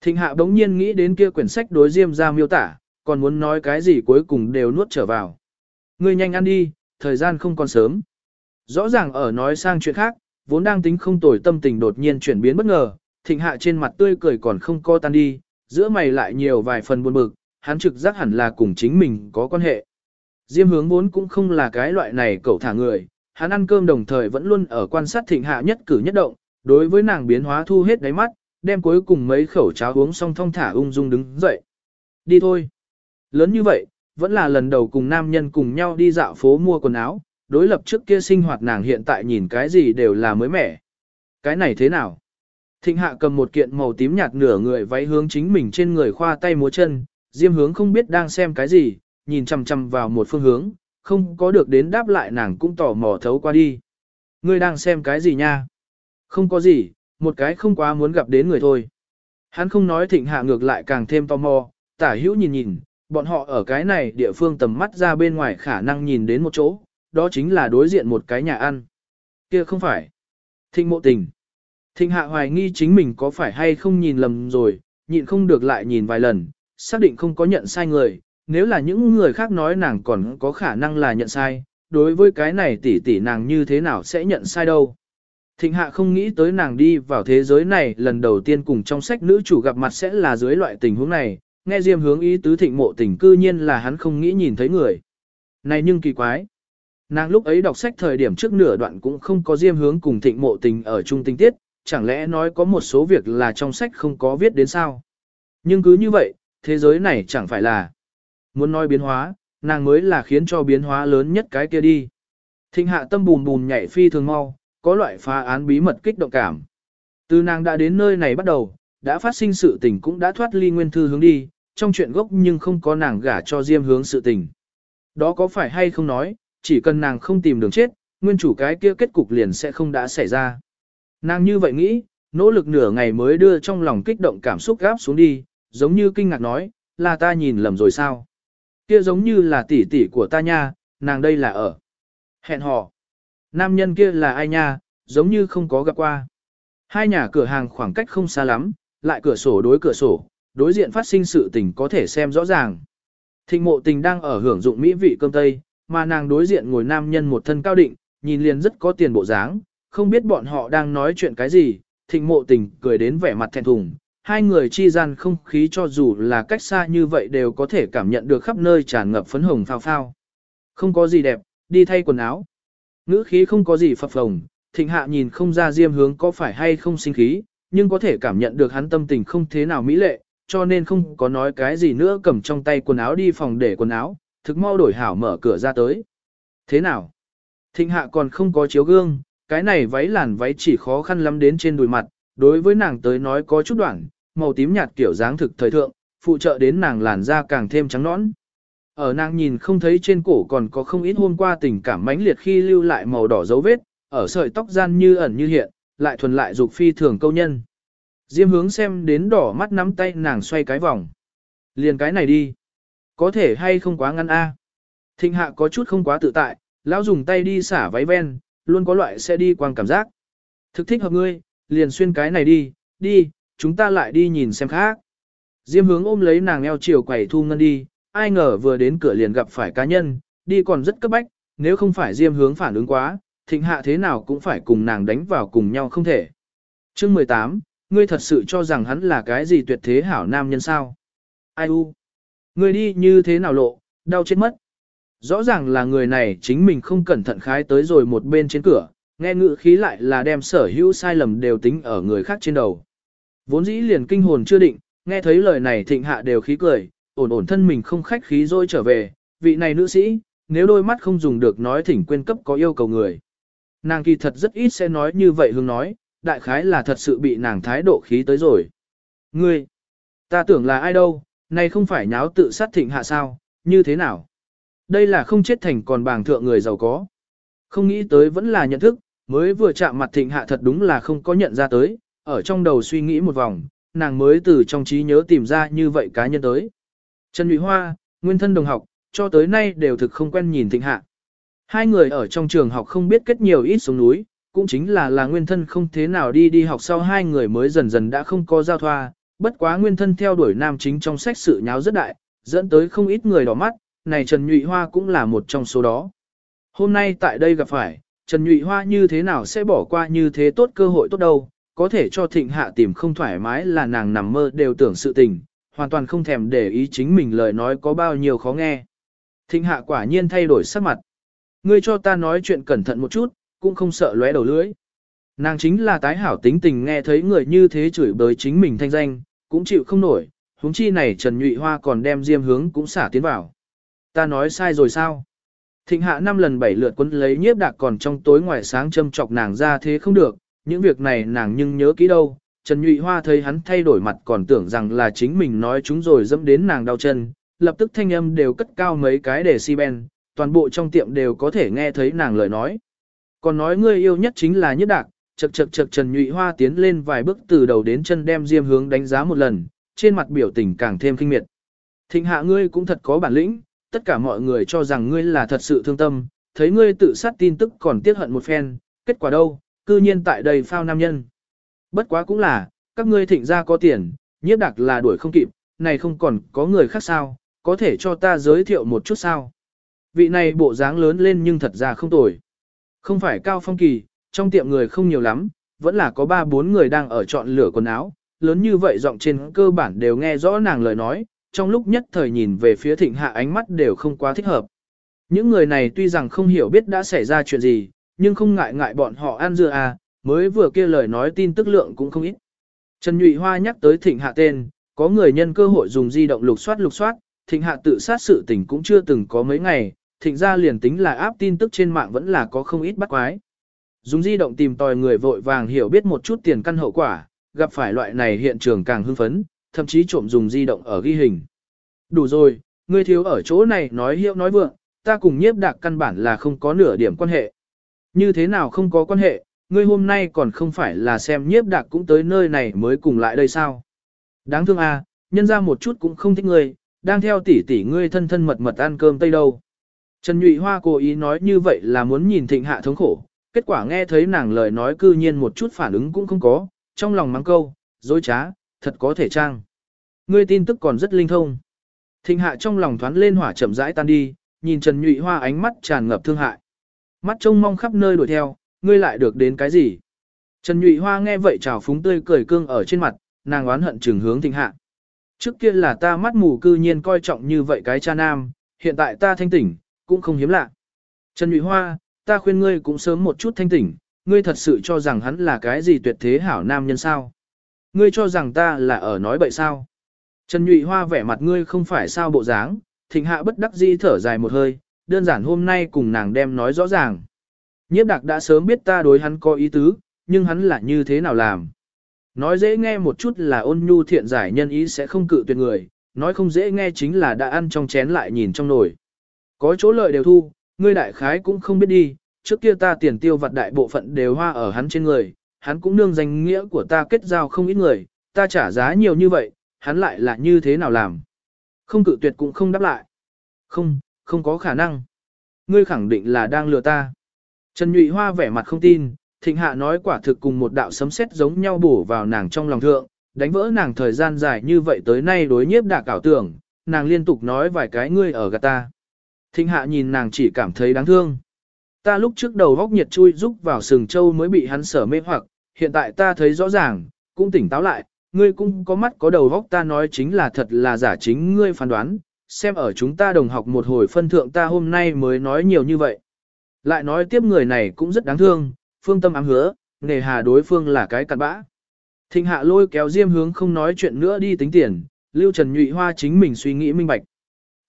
Thịnh hạ đống nhiên nghĩ đến kia quyển sách đối diêm ra miêu tả, còn muốn nói cái gì cuối cùng đều nuốt trở vào. Ngươi nhanh ăn đi, thời gian không còn sớm. Rõ ràng ở nói sang chuyện khác, vốn đang tính không tồi tâm tình đột nhiên chuyển biến bất ngờ, thịnh hạ trên mặt tươi cười còn không co tan đi, giữa mày lại nhiều vài phần buồn bực, hắn trực giác hẳn là cùng chính mình có quan hệ. Diêm hướng vốn cũng không là cái loại này cậu thả người, hắn ăn cơm đồng thời vẫn luôn ở quan sát thịnh hạ nhất cử nhất động, đối với nàng biến hóa thu hết đáy mắt, đem cuối cùng mấy khẩu cháo uống xong thong thả ung dung đứng dậy. Đi thôi. Lớn như vậy, vẫn là lần đầu cùng nam nhân cùng nhau đi dạo phố mua quần áo, đối lập trước kia sinh hoạt nàng hiện tại nhìn cái gì đều là mới mẻ. Cái này thế nào? Thịnh hạ cầm một kiện màu tím nhạt nửa người váy hướng chính mình trên người khoa tay múa chân, diêm hướng không biết đang xem cái gì, nhìn chằm chằm vào một phương hướng, không có được đến đáp lại nàng cũng tỏ mò thấu qua đi. Ngươi đang xem cái gì nha? Không có gì, một cái không quá muốn gặp đến người thôi. Hắn không nói thịnh hạ ngược lại càng thêm tò mò, tả hữu nhìn nhìn, bọn họ ở cái này địa phương tầm mắt ra bên ngoài khả năng nhìn đến một chỗ, đó chính là đối diện một cái nhà ăn. Kia không phải. Thịnh mộ tình. Thịnh hạ hoài nghi chính mình có phải hay không nhìn lầm rồi, nhịn không được lại nhìn vài lần, xác định không có nhận sai người, nếu là những người khác nói nàng còn có khả năng là nhận sai, đối với cái này tỷ tỷ nàng như thế nào sẽ nhận sai đâu. Thịnh hạ không nghĩ tới nàng đi vào thế giới này lần đầu tiên cùng trong sách nữ chủ gặp mặt sẽ là dưới loại tình huống này, nghe Diêm hướng ý tứ thịnh mộ tình cư nhiên là hắn không nghĩ nhìn thấy người. Này nhưng kỳ quái. Nàng lúc ấy đọc sách thời điểm trước nửa đoạn cũng không có Diêm hướng cùng thịnh mộ tình ở chung tinh tiết, chẳng lẽ nói có một số việc là trong sách không có viết đến sao. Nhưng cứ như vậy, thế giới này chẳng phải là muốn nói biến hóa, nàng mới là khiến cho biến hóa lớn nhất cái kia đi. Thịnh hạ tâm bùn bùn nhảy phi thường mau, có loại phá án bí mật kích động cảm. Từ nàng đã đến nơi này bắt đầu, đã phát sinh sự tình cũng đã thoát ly nguyên thư hướng đi, trong chuyện gốc nhưng không có nàng gả cho diêm hướng sự tình. Đó có phải hay không nói, chỉ cần nàng không tìm đường chết, nguyên chủ cái kia kết cục liền sẽ không đã xảy ra. Nàng như vậy nghĩ, nỗ lực nửa ngày mới đưa trong lòng kích động cảm xúc gáp xuống đi, giống như kinh ngạc nói, là ta nhìn lầm rồi sao? Kia giống như là tỷ tỷ của ta nha, nàng đây là ở. Hẹn hò. Nam nhân kia là ai nha, giống như không có gặp qua. Hai nhà cửa hàng khoảng cách không xa lắm, lại cửa sổ đối cửa sổ, đối diện phát sinh sự tình có thể xem rõ ràng. Thịnh mộ tình đang ở hưởng dụng mỹ vị cơm tây, mà nàng đối diện ngồi nam nhân một thân cao định, nhìn liền rất có tiền bộ dáng, không biết bọn họ đang nói chuyện cái gì, thịnh mộ tình cười đến vẻ mặt thẹn thùng. Hai người chi gian không khí cho dù là cách xa như vậy đều có thể cảm nhận được khắp nơi tràn ngập phấn hồng phao phao. Không có gì đẹp, đi thay quần áo. Ngữ khí không có gì phập phồng, thịnh hạ nhìn không ra diêm hướng có phải hay không sinh khí, nhưng có thể cảm nhận được hắn tâm tình không thế nào mỹ lệ, cho nên không có nói cái gì nữa cầm trong tay quần áo đi phòng để quần áo, thực mau đổi hảo mở cửa ra tới. Thế nào? Thịnh hạ còn không có chiếu gương, cái này váy làn váy chỉ khó khăn lắm đến trên đùi mặt, đối với nàng tới nói có chút đoạn, màu tím nhạt kiểu dáng thực thời thượng, phụ trợ đến nàng làn da càng thêm trắng nõn. Ở nàng nhìn không thấy trên cổ còn có không ít hôm qua tình cảm mãnh liệt khi lưu lại màu đỏ dấu vết, ở sợi tóc gian như ẩn như hiện, lại thuần lại dục phi thường câu nhân. Diêm hướng xem đến đỏ mắt nắm tay nàng xoay cái vòng. Liền cái này đi. Có thể hay không quá ngăn a Thịnh hạ có chút không quá tự tại, lão dùng tay đi xả váy ven, luôn có loại sẽ đi quang cảm giác. Thực thích hợp ngươi, liền xuyên cái này đi, đi, chúng ta lại đi nhìn xem khác. Diêm hướng ôm lấy nàng eo chiều quẩy thu ngân đi, ai ngờ vừa đến cửa liền gặp phải cá nhân, đi còn rất cấp bách, nếu không phải Diêm hướng phản ứng quá, thịnh hạ thế nào cũng phải cùng nàng đánh vào cùng nhau không thể. Chương 18, ngươi thật sự cho rằng hắn là cái gì tuyệt thế hảo nam nhân sao? Ai u? Ngươi đi như thế nào lộ, đau chết mất. Rõ ràng là người này chính mình không cẩn thận khái tới rồi một bên trên cửa, nghe ngữ khí lại là đem sở hữu sai lầm đều tính ở người khác trên đầu. Vốn dĩ liền kinh hồn chưa định, nghe thấy lời này thịnh hạ đều khí cười, ổn ổn thân mình không khách khí rồi trở về, vị này nữ sĩ, nếu đôi mắt không dùng được nói thỉnh quên cấp có yêu cầu người. Nàng kỳ thật rất ít sẽ nói như vậy hương nói, đại khái là thật sự bị nàng thái độ khí tới rồi. Ngươi, ta tưởng là ai đâu, này không phải nháo tự sát thịnh hạ sao, như thế nào? Đây là không chết thành còn bàng thượng người giàu có. Không nghĩ tới vẫn là nhận thức, mới vừa chạm mặt thịnh hạ thật đúng là không có nhận ra tới, ở trong đầu suy nghĩ một vòng, nàng mới từ trong trí nhớ tìm ra như vậy cá nhân tới. Trần Nhụy Hoa, nguyên thân đồng học, cho tới nay đều thực không quen nhìn thịnh hạ. Hai người ở trong trường học không biết kết nhiều ít xuống núi, cũng chính là là nguyên thân không thế nào đi đi học sau hai người mới dần dần đã không có giao thoa, bất quá nguyên thân theo đuổi nam chính trong sách sự nháo rất đại, dẫn tới không ít người đỏ mắt, này Trần Nhụy Hoa cũng là một trong số đó. Hôm nay tại đây gặp phải, Trần Nhụy Hoa như thế nào sẽ bỏ qua như thế tốt cơ hội tốt đâu, có thể cho thịnh hạ tìm không thoải mái là nàng nằm mơ đều tưởng sự tình, hoàn toàn không thèm để ý chính mình lời nói có bao nhiêu khó nghe. Thịnh hạ quả nhiên thay đổi sắc mặt. Ngươi cho ta nói chuyện cẩn thận một chút, cũng không sợ lóe đầu lưỡi. Nàng chính là tái hảo tính tình nghe thấy người như thế chửi bới chính mình thanh danh, cũng chịu không nổi, huống chi này Trần Nhụy Hoa còn đem diêm hướng cũng xả tiến vào. Ta nói sai rồi sao? Thịnh hạ năm lần bảy lượt quấn lấy nhiếp đạc còn trong tối ngoài sáng châm chọc nàng ra thế không được, những việc này nàng nhưng nhớ kỹ đâu. Trần Nhụy Hoa thấy hắn thay đổi mặt còn tưởng rằng là chính mình nói chúng rồi dẫm đến nàng đau chân, lập tức thanh âm đều cất cao mấy cái để si ben, toàn bộ trong tiệm đều có thể nghe thấy nàng lời nói. Còn nói ngươi yêu nhất chính là nhất đạc, chật chật chật Trần Nhụy Hoa tiến lên vài bước từ đầu đến chân đem Diêm hướng đánh giá một lần, trên mặt biểu tình càng thêm kinh miệt. Thịnh hạ ngươi cũng thật có bản lĩnh, tất cả mọi người cho rằng ngươi là thật sự thương tâm, thấy ngươi tự sát tin tức còn tiếc hận một phen, kết quả đâu, cư nhiên tại đây phao nam nhân. Bất quá cũng là, các ngươi thịnh ra có tiền, nhiếp đặc là đuổi không kịp, này không còn có người khác sao, có thể cho ta giới thiệu một chút sao. Vị này bộ dáng lớn lên nhưng thật ra không tồi. Không phải cao phong kỳ, trong tiệm người không nhiều lắm, vẫn là có 3-4 người đang ở chọn lửa quần áo, lớn như vậy giọng trên cơ bản đều nghe rõ nàng lời nói, trong lúc nhất thời nhìn về phía thịnh hạ ánh mắt đều không quá thích hợp. Những người này tuy rằng không hiểu biết đã xảy ra chuyện gì, nhưng không ngại ngại bọn họ ăn dưa à, mới vừa kia lời nói tin tức lượng cũng không ít. Trần Nhụy Hoa nhắc tới thịnh hạ tên, có người nhân cơ hội dùng di động lục soát lục soát, thịnh hạ tự sát sự tình cũng chưa từng có mấy ngày, thịnh ra liền tính là áp tin tức trên mạng vẫn là có không ít bắt quái. Dùng di động tìm tòi người vội vàng hiểu biết một chút tiền căn hậu quả, gặp phải loại này hiện trường càng hưng phấn, thậm chí trộm dùng di động ở ghi hình. Đủ rồi, ngươi thiếu ở chỗ này nói hiệu nói vượng, ta cùng nhiếp đạc căn bản là không có nửa điểm quan hệ. Như thế nào không có quan hệ, ngươi hôm nay còn không phải là xem nhiếp đạc cũng tới nơi này mới cùng lại đây sao. Đáng thương à, nhân ra một chút cũng không thích ngươi, đang theo tỷ tỷ ngươi thân thân mật mật ăn cơm tây đâu. Trần Nhụy Hoa cố ý nói như vậy là muốn nhìn thịnh hạ thống khổ, kết quả nghe thấy nàng lời nói cư nhiên một chút phản ứng cũng không có, trong lòng mắng câu, dối trá, thật có thể trang. Ngươi tin tức còn rất linh thông. Thịnh hạ trong lòng thoáng lên hỏa chậm rãi tan đi, nhìn Trần Nhụy Hoa ánh mắt tràn ngập thương hại. Mắt trông mong khắp nơi đuổi theo, ngươi lại được đến cái gì? Trần Nhụy Hoa nghe vậy trào phúng tươi cười cương ở trên mặt, nàng oán hận trừng hướng thịnh hạ. Trước kia là ta mắt mù cư nhiên coi trọng như vậy cái cha nam, hiện tại ta thanh tỉnh, cũng không hiếm lạ. Trần Nhụy Hoa, ta khuyên ngươi cũng sớm một chút thanh tỉnh, ngươi thật sự cho rằng hắn là cái gì tuyệt thế hảo nam nhân sao? Ngươi cho rằng ta là ở nói bậy sao? Trần Nhụy Hoa vẻ mặt ngươi không phải sao bộ dáng, thịnh hạ bất đắc dĩ thở dài một hơi, đơn giản hôm nay cùng nàng đem nói rõ ràng. Nhiếp đặc đã sớm biết ta đối hắn có ý tứ, nhưng hắn là như thế nào làm. Nói dễ nghe một chút là ôn nhu thiện giải nhân ý sẽ không cự tuyệt người, nói không dễ nghe chính là đã ăn trong chén lại nhìn trong nồi. Có chỗ lợi đều thu, ngươi đại khái cũng không biết đi, trước kia ta tiền tiêu vặt đại bộ phận đều hoa ở hắn trên người, hắn cũng nương danh nghĩa của ta kết giao không ít người, ta trả giá nhiều như vậy, hắn lại là như thế nào làm. Không cự tuyệt cũng không đáp lại. Không, không có khả năng. Ngươi khẳng định là đang lừa ta. Trần Nhụy Hoa vẻ mặt không tin, Thịnh Hạ nói quả thực cùng một đạo sấm sét giống nhau bổ vào nàng trong lòng thượng, đánh vỡ nàng thời gian dài như vậy tới nay đối nhiếp đạc ảo tưởng, nàng liên tục nói vài cái ngươi ở gạt ta. Thịnh Hạ nhìn nàng chỉ cảm thấy đáng thương. Ta lúc trước đầu góc nhiệt chui rúc vào sừng châu mới bị hắn sở mê hoặc, hiện tại ta thấy rõ ràng, cũng tỉnh táo lại, ngươi cũng có mắt có đầu góc ta nói chính là thật là giả chính ngươi phán đoán, xem ở chúng ta đồng học một hồi phân thượng ta hôm nay mới nói nhiều như vậy. Lại nói tiếp người này cũng rất đáng thương, phương tâm ám hứa, nề hà đối phương là cái cặn bã. Thịnh hạ lôi kéo diêm hướng không nói chuyện nữa đi tính tiền, Lưu Trần Nhụy Hoa chính mình suy nghĩ minh bạch.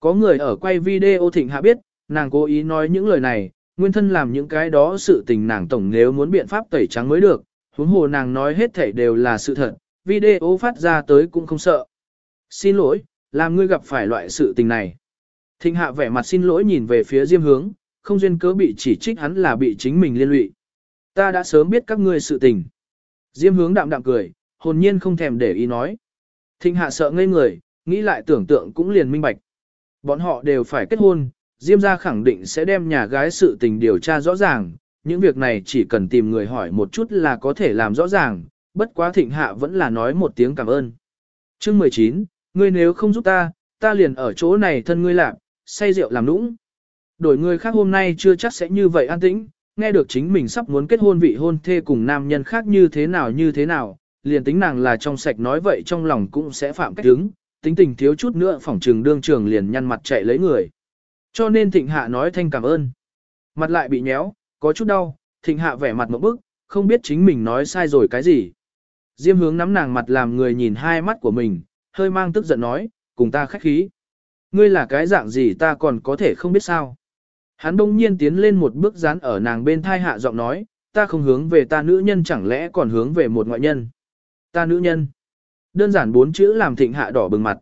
Có người ở quay video thịnh hạ biết, nàng cố ý nói những lời này, nguyên thân làm những cái đó sự tình nàng tổng nếu muốn biện pháp tẩy trắng mới được, huống hồ nàng nói hết thảy đều là sự thật, video phát ra tới cũng không sợ. Xin lỗi, làm ngươi gặp phải loại sự tình này. Thịnh hạ vẻ mặt xin lỗi nhìn về phía diêm hướng, không duyên cớ bị chỉ trích hắn là bị chính mình liên lụy. Ta đã sớm biết các ngươi sự tình. Diêm hướng đạm đạm cười, hồn nhiên không thèm để ý nói. Thịnh hạ sợ ngây người, nghĩ lại tưởng tượng cũng liền minh bạch. Bọn họ đều phải kết hôn, Diêm gia khẳng định sẽ đem nhà gái sự tình điều tra rõ ràng, những việc này chỉ cần tìm người hỏi một chút là có thể làm rõ ràng, bất quá thịnh hạ vẫn là nói một tiếng cảm ơn. Chương 19, ngươi nếu không giúp ta, ta liền ở chỗ này thân ngươi làm, say rượu làm nũng. Đổi người khác hôm nay chưa chắc sẽ như vậy an tĩnh, nghe được chính mình sắp muốn kết hôn vị hôn thê cùng nam nhân khác như thế nào như thế nào, liền tính nàng là trong sạch nói vậy trong lòng cũng sẽ phạm cách đứng, tính tình thiếu chút nữa phỏng trường đương trường liền nhăn mặt chạy lấy người. Cho nên thịnh hạ nói thanh cảm ơn. Mặt lại bị nhéo, có chút đau, thịnh hạ vẻ mặt một bức, không biết chính mình nói sai rồi cái gì. Diêm hướng nắm nàng mặt làm người nhìn hai mắt của mình, hơi mang tức giận nói, cùng ta khách khí. Ngươi là cái dạng gì ta còn có thể không biết sao. Hắn đông nhiên tiến lên một bước dán ở nàng bên thai hạ giọng nói, ta không hướng về ta nữ nhân chẳng lẽ còn hướng về một ngoại nhân. Ta nữ nhân. Đơn giản bốn chữ làm thịnh hạ đỏ bừng mặt.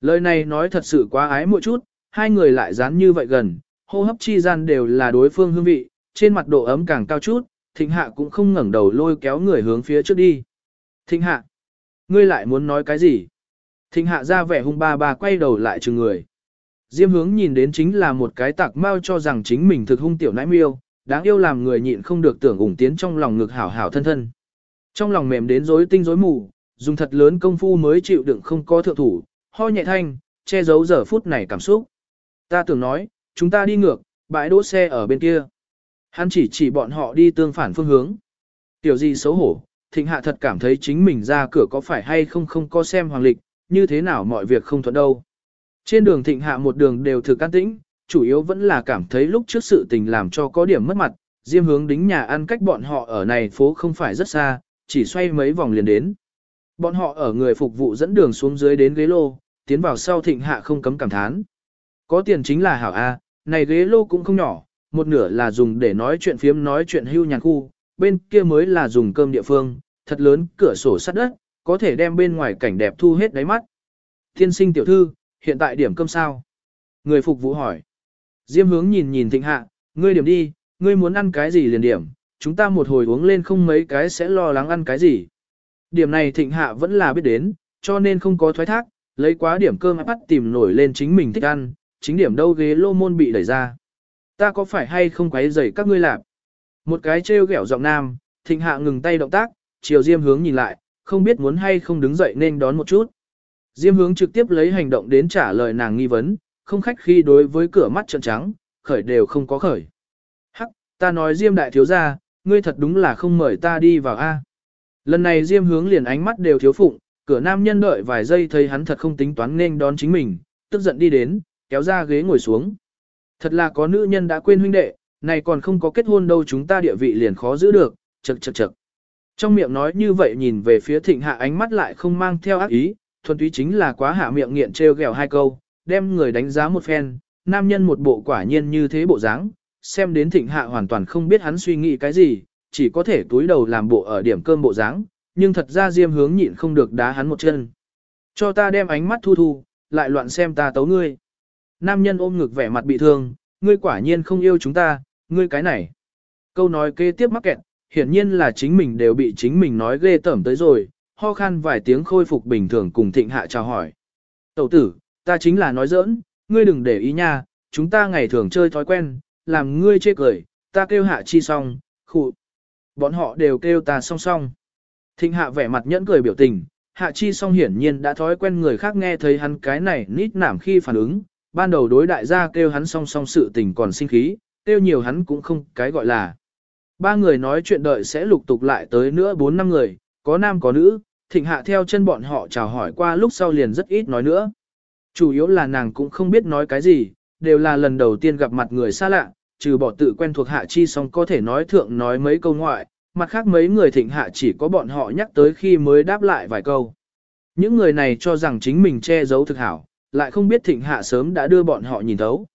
Lời này nói thật sự quá ái một chút, hai người lại dán như vậy gần, hô hấp chi gian đều là đối phương hương vị, trên mặt độ ấm càng cao chút, thịnh hạ cũng không ngẩng đầu lôi kéo người hướng phía trước đi. Thịnh hạ, ngươi lại muốn nói cái gì? Thịnh hạ ra vẻ hung ba ba quay đầu lại chừng người. Diêm hướng nhìn đến chính là một cái tạc mau cho rằng chính mình thực hung tiểu nãi miêu, đáng yêu làm người nhịn không được tưởng ủng tiến trong lòng ngực hảo hảo thân thân. Trong lòng mềm đến rối tinh rối mù, dùng thật lớn công phu mới chịu đựng không có thượng thủ, ho nhẹ thanh, che giấu giờ phút này cảm xúc. Ta tưởng nói, chúng ta đi ngược, bãi đỗ xe ở bên kia. Hắn chỉ chỉ bọn họ đi tương phản phương hướng. Tiểu gì xấu hổ, thịnh hạ thật cảm thấy chính mình ra cửa có phải hay không không có xem hoàng lịch, như thế nào mọi việc không thuận đâu. Trên đường thịnh hạ một đường đều thực can tĩnh, chủ yếu vẫn là cảm thấy lúc trước sự tình làm cho có điểm mất mặt, diêm hướng đính nhà ăn cách bọn họ ở này phố không phải rất xa, chỉ xoay mấy vòng liền đến. Bọn họ ở người phục vụ dẫn đường xuống dưới đến ghế lô, tiến vào sau thịnh hạ không cấm cảm thán. Có tiền chính là hảo A, này ghế lô cũng không nhỏ, một nửa là dùng để nói chuyện phiếm nói chuyện hưu nhàn khu, bên kia mới là dùng cơm địa phương, thật lớn, cửa sổ sắt đất, có thể đem bên ngoài cảnh đẹp thu hết đáy mắt. Thiên sinh tiểu thư, hiện tại điểm cơm sao? Người phục vụ hỏi. Diêm hướng nhìn nhìn thịnh hạ, ngươi điểm đi, ngươi muốn ăn cái gì liền điểm, chúng ta một hồi uống lên không mấy cái sẽ lo lắng ăn cái gì. Điểm này thịnh hạ vẫn là biết đến, cho nên không có thoái thác, lấy quá điểm cơm bắt tìm nổi lên chính mình thích ăn, chính điểm đâu ghế lô môn bị đẩy ra. Ta có phải hay không quấy rầy các ngươi làm? Một cái trêu ghẹo giọng nam, thịnh hạ ngừng tay động tác, chiều diêm hướng nhìn lại, không biết muốn hay không đứng dậy nên đón một chút. Diêm hướng trực tiếp lấy hành động đến trả lời nàng nghi vấn, không khách khi đối với cửa mắt trợn trắng, khởi đều không có khởi. Hắc, ta nói Diêm đại thiếu gia, ngươi thật đúng là không mời ta đi vào a. Lần này Diêm hướng liền ánh mắt đều thiếu phụng, cửa nam nhân đợi vài giây thấy hắn thật không tính toán nên đón chính mình, tức giận đi đến, kéo ra ghế ngồi xuống. Thật là có nữ nhân đã quên huynh đệ, này còn không có kết hôn đâu chúng ta địa vị liền khó giữ được, chật chật chật. Trong miệng nói như vậy nhìn về phía thịnh hạ ánh mắt lại không mang theo ác ý, thuần túy chính là quá hạ miệng nghiện trêu ghẹo hai câu, đem người đánh giá một phen, nam nhân một bộ quả nhiên như thế bộ dáng, xem đến thịnh hạ hoàn toàn không biết hắn suy nghĩ cái gì, chỉ có thể túi đầu làm bộ ở điểm cơm bộ dáng, nhưng thật ra diêm hướng nhịn không được đá hắn một chân. Cho ta đem ánh mắt thu thu, lại loạn xem ta tấu ngươi. Nam nhân ôm ngực vẻ mặt bị thương, ngươi quả nhiên không yêu chúng ta, ngươi cái này. Câu nói kế tiếp mắc kẹt, hiển nhiên là chính mình đều bị chính mình nói ghê tởm tới rồi, ho khan vài tiếng khôi phục bình thường cùng thịnh hạ chào hỏi. Tẩu tử, ta chính là nói giỡn, ngươi đừng để ý nha, chúng ta ngày thường chơi thói quen, làm ngươi chê cười, ta kêu hạ chi song, khụ. Bọn họ đều kêu ta song song. Thịnh hạ vẻ mặt nhẫn cười biểu tình, hạ chi song hiển nhiên đã thói quen người khác nghe thấy hắn cái này nít nảm khi phản ứng, ban đầu đối đại gia kêu hắn song song sự tình còn sinh khí, kêu nhiều hắn cũng không cái gọi là. Ba người nói chuyện đợi sẽ lục tục lại tới nữa bốn năm người, có nam có nữ, thịnh hạ theo chân bọn họ chào hỏi qua lúc sau liền rất ít nói nữa. Chủ yếu là nàng cũng không biết nói cái gì, đều là lần đầu tiên gặp mặt người xa lạ, trừ bỏ tự quen thuộc hạ chi song có thể nói thượng nói mấy câu ngoại, mặt khác mấy người thịnh hạ chỉ có bọn họ nhắc tới khi mới đáp lại vài câu. Những người này cho rằng chính mình che giấu thực hảo, lại không biết thịnh hạ sớm đã đưa bọn họ nhìn thấu.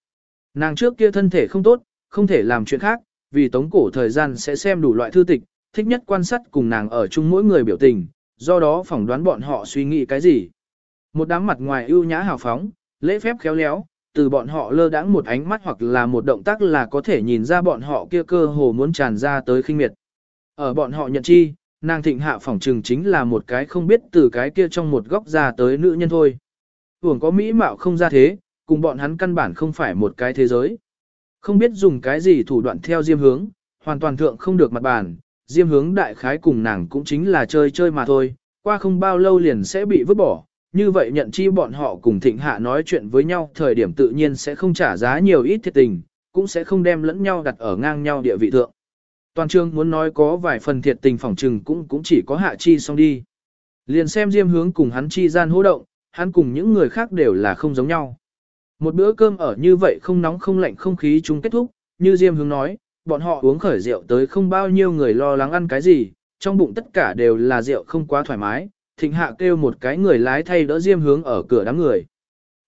Nàng trước kia thân thể không tốt, không thể làm chuyện khác, vì tống cổ thời gian sẽ xem đủ loại thư tịch, thích nhất quan sát cùng nàng ở chung mỗi người biểu tình, do đó phỏng đoán bọn họ suy nghĩ cái gì. Một đám mặt ngoài ưu nhã hào phóng, lễ phép khéo léo, từ bọn họ lơ đãng một ánh mắt hoặc là một động tác là có thể nhìn ra bọn họ kia cơ hồ muốn tràn ra tới khinh miệt. Ở bọn họ nhận chi, nàng thịnh hạ phỏng trừng chính là một cái không biết từ cái kia trong một góc ra tới nữ nhân thôi. Hưởng có mỹ mạo không ra thế, cùng bọn hắn căn bản không phải một cái thế giới. Không biết dùng cái gì thủ đoạn theo diêm hướng, hoàn toàn thượng không được mặt bàn, diêm hướng đại khái cùng nàng cũng chính là chơi chơi mà thôi, qua không bao lâu liền sẽ bị vứt bỏ. Như vậy nhận chi bọn họ cùng thịnh hạ nói chuyện với nhau thời điểm tự nhiên sẽ không trả giá nhiều ít thiệt tình, cũng sẽ không đem lẫn nhau đặt ở ngang nhau địa vị thượng. Toàn trường muốn nói có vài phần thiệt tình phỏng trừng cũng cũng chỉ có hạ chi xong đi. Liền xem diêm hướng cùng hắn chi gian hô động, hắn cùng những người khác đều là không giống nhau. Một bữa cơm ở như vậy không nóng không lạnh không khí chúng kết thúc, như diêm hướng nói, bọn họ uống khởi rượu tới không bao nhiêu người lo lắng ăn cái gì, trong bụng tất cả đều là rượu không quá thoải mái, thịnh hạ kêu một cái người lái thay đỡ diêm hướng ở cửa đám người.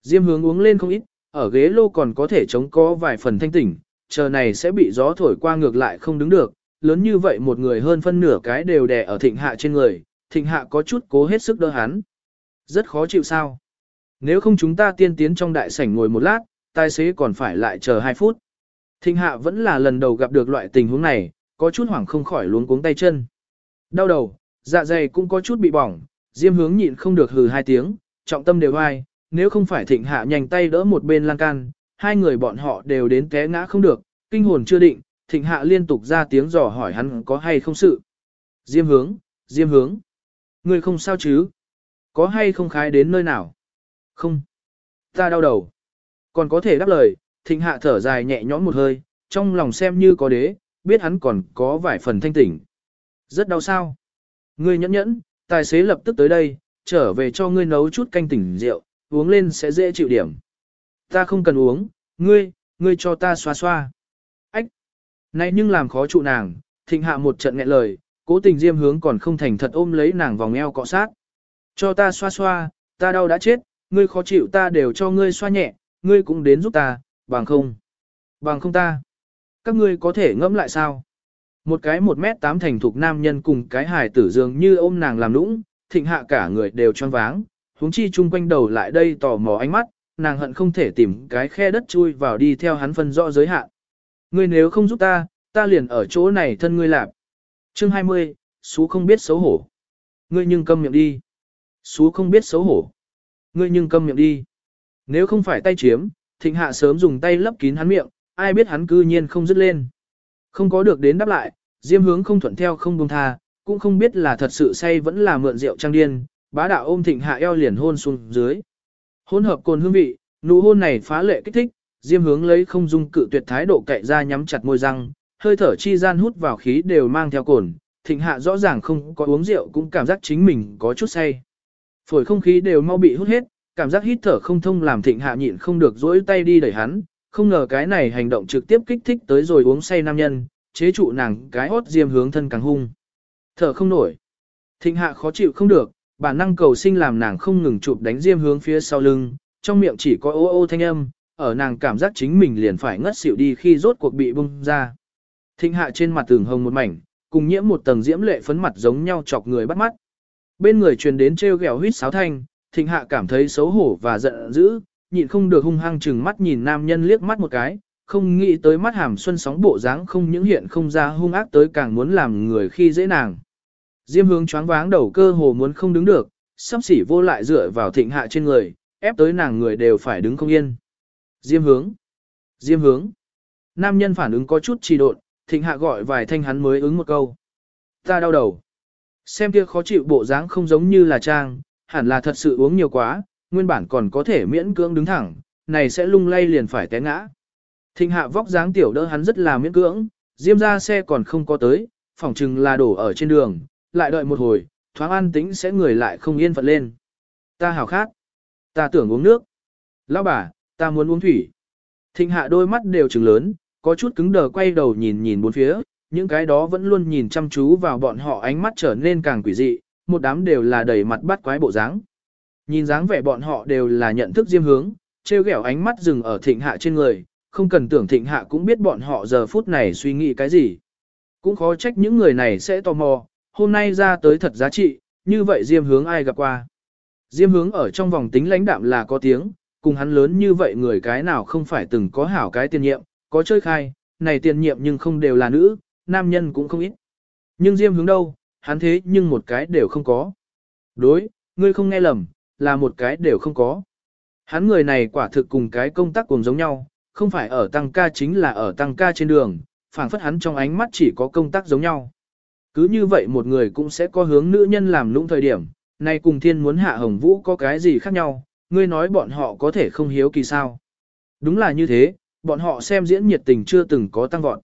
Diêm hướng uống lên không ít, ở ghế lô còn có thể chống có vài phần thanh tỉnh, chờ này sẽ bị gió thổi qua ngược lại không đứng được, lớn như vậy một người hơn phân nửa cái đều đè ở thịnh hạ trên người, thịnh hạ có chút cố hết sức đỡ hắn. Rất khó chịu sao. Nếu không chúng ta tiên tiến trong đại sảnh ngồi một lát, tài xế còn phải lại chờ 2 phút. Thịnh hạ vẫn là lần đầu gặp được loại tình huống này, có chút hoảng không khỏi luống cuống tay chân. Đau đầu, dạ dày cũng có chút bị bỏng, diêm hướng nhịn không được hừ hai tiếng, trọng tâm đều ai, nếu không phải thịnh hạ nhanh tay đỡ một bên lan can, hai người bọn họ đều đến té ngã không được, kinh hồn chưa định, thịnh hạ liên tục ra tiếng dò hỏi hắn có hay không sự. Diêm hướng, diêm hướng. Người không sao chứ? Có hay không khái đến nơi nào? Không. Ta đau đầu. Còn có thể đáp lời, thịnh hạ thở dài nhẹ nhõm một hơi, trong lòng xem như có đế, biết hắn còn có vài phần thanh tỉnh. Rất đau sao? Ngươi nhẫn nhẫn, tài xế lập tức tới đây, trở về cho ngươi nấu chút canh tỉnh rượu, uống lên sẽ dễ chịu điểm, Ta không cần uống, ngươi, ngươi cho ta xoa xoa. Ách! Này nhưng làm khó trụ nàng, thịnh hạ một trận nghẹn lời, cố tình diêm hướng còn không thành thật ôm lấy nàng vòng eo cọ sát. Cho ta xoa xoa, ta đau đã chết, ngươi khó chịu ta đều cho ngươi xoa nhẹ, ngươi cũng đến giúp ta, bằng không. Bằng không ta. Các ngươi có thể ngẫm lại sao? Một cái một mét tám thành thục nam nhân cùng cái hài tử dường như ôm nàng làm nũng, thịnh hạ cả người đều choáng váng, huống chi chung quanh đầu lại đây tò mò ánh mắt, nàng hận không thể tìm cái khe đất chui vào đi theo hắn phân rõ giới hạn. Ngươi nếu không giúp ta, ta liền ở chỗ này thân ngươi lạp. Chương 20, Sú không biết xấu hổ. Ngươi nhưng câm miệng đi. Sú không biết xấu hổ. Ngươi nhưng câm miệng đi. Nếu không phải tay chiếm, thịnh hạ sớm dùng tay lấp kín hắn miệng, ai biết hắn cư nhiên không dứt lên. Không có được đến đáp lại, diêm hướng không thuận theo không buông tha, cũng không biết là thật sự say vẫn là mượn rượu trang điên, bá đạo ôm thịnh hạ eo liền hôn xuống dưới. Hôn hợp cồn hương vị, nụ hôn này phá lệ kích thích, diêm hướng lấy không dung cự tuyệt thái độ cậy ra nhắm chặt môi răng, hơi thở chi gian hút vào khí đều mang theo cồn, thịnh hạ rõ ràng không có uống rượu cũng cảm giác chính mình có chút say. Phổi không khí đều mau bị hút hết, cảm giác hít thở không thông làm thịnh hạ nhịn không được dỗi tay đi đẩy hắn, không ngờ cái này hành động trực tiếp kích thích tới rồi uống say nam nhân, chế trụ nàng cái hốt diêm hướng thân càng hung. Thở không nổi. Thịnh hạ khó chịu không được, bản năng cầu sinh làm nàng không ngừng chụp đánh diêm hướng phía sau lưng, trong miệng chỉ có ô ô thanh âm, ở nàng cảm giác chính mình liền phải ngất xỉu đi khi rốt cuộc bị bung ra. Thịnh hạ trên mặt tường hồng một mảnh, cùng nhiễm một tầng diễm lệ phấn mặt giống nhau chọc người bắt mắt. Bên người truyền đến treo gẹo huýt sáo thanh, thịnh hạ cảm thấy xấu hổ và giận dữ, nhịn không được hung hăng chừng mắt nhìn nam nhân liếc mắt một cái, không nghĩ tới mắt hàm xuân sóng bộ dáng không những hiện không ra hung ác tới càng muốn làm người khi dễ nàng. Diêm hướng choáng váng đầu cơ hồ muốn không đứng được, sắp xỉ vô lại dựa vào thịnh hạ trên người, ép tới nàng người đều phải đứng không yên. Diêm hướng. Diêm hướng. Nam nhân phản ứng có chút trì độn, thịnh hạ gọi vài thanh hắn mới ứng một câu. Ta đau đầu. Xem kia khó chịu bộ dáng không giống như là trang, hẳn là thật sự uống nhiều quá, nguyên bản còn có thể miễn cưỡng đứng thẳng, này sẽ lung lay liền phải té ngã. Thịnh hạ vóc dáng tiểu đỡ hắn rất là miễn cưỡng, diêm ra xe còn không có tới, phỏng chừng là đổ ở trên đường, lại đợi một hồi, thoáng an tĩnh sẽ người lại không yên phận lên. Ta hào khát. Ta tưởng uống nước. Lão bà, ta muốn uống thủy. Thịnh hạ đôi mắt đều trừng lớn, có chút cứng đờ quay đầu nhìn nhìn bốn phía, những cái đó vẫn luôn nhìn chăm chú vào bọn họ ánh mắt trở nên càng quỷ dị, một đám đều là đầy mặt bắt quái bộ dáng. Nhìn dáng vẻ bọn họ đều là nhận thức diêm hướng, treo ghẹo ánh mắt dừng ở thịnh hạ trên người, không cần tưởng thịnh hạ cũng biết bọn họ giờ phút này suy nghĩ cái gì. Cũng khó trách những người này sẽ tò mò, hôm nay ra tới thật giá trị, như vậy diêm hướng ai gặp qua. Diêm hướng ở trong vòng tính lãnh đạm là có tiếng, cùng hắn lớn như vậy người cái nào không phải từng có hảo cái tiền nhiệm, có chơi khai, này tiền nhiệm nhưng không đều là nữ, nam nhân cũng không ít. Nhưng diêm hướng đâu, hắn thế nhưng một cái đều không có. Đối, ngươi không nghe lầm, là một cái đều không có. Hắn người này quả thực cùng cái công tác cùng giống nhau, không phải ở tăng ca chính là ở tăng ca trên đường, phảng phất hắn trong ánh mắt chỉ có công tác giống nhau. Cứ như vậy một người cũng sẽ có hướng nữ nhân làm lũng thời điểm, nay cùng thiên muốn hạ hồng vũ có cái gì khác nhau, ngươi nói bọn họ có thể không hiếu kỳ sao. Đúng là như thế, bọn họ xem diễn nhiệt tình chưa từng có tăng vọt.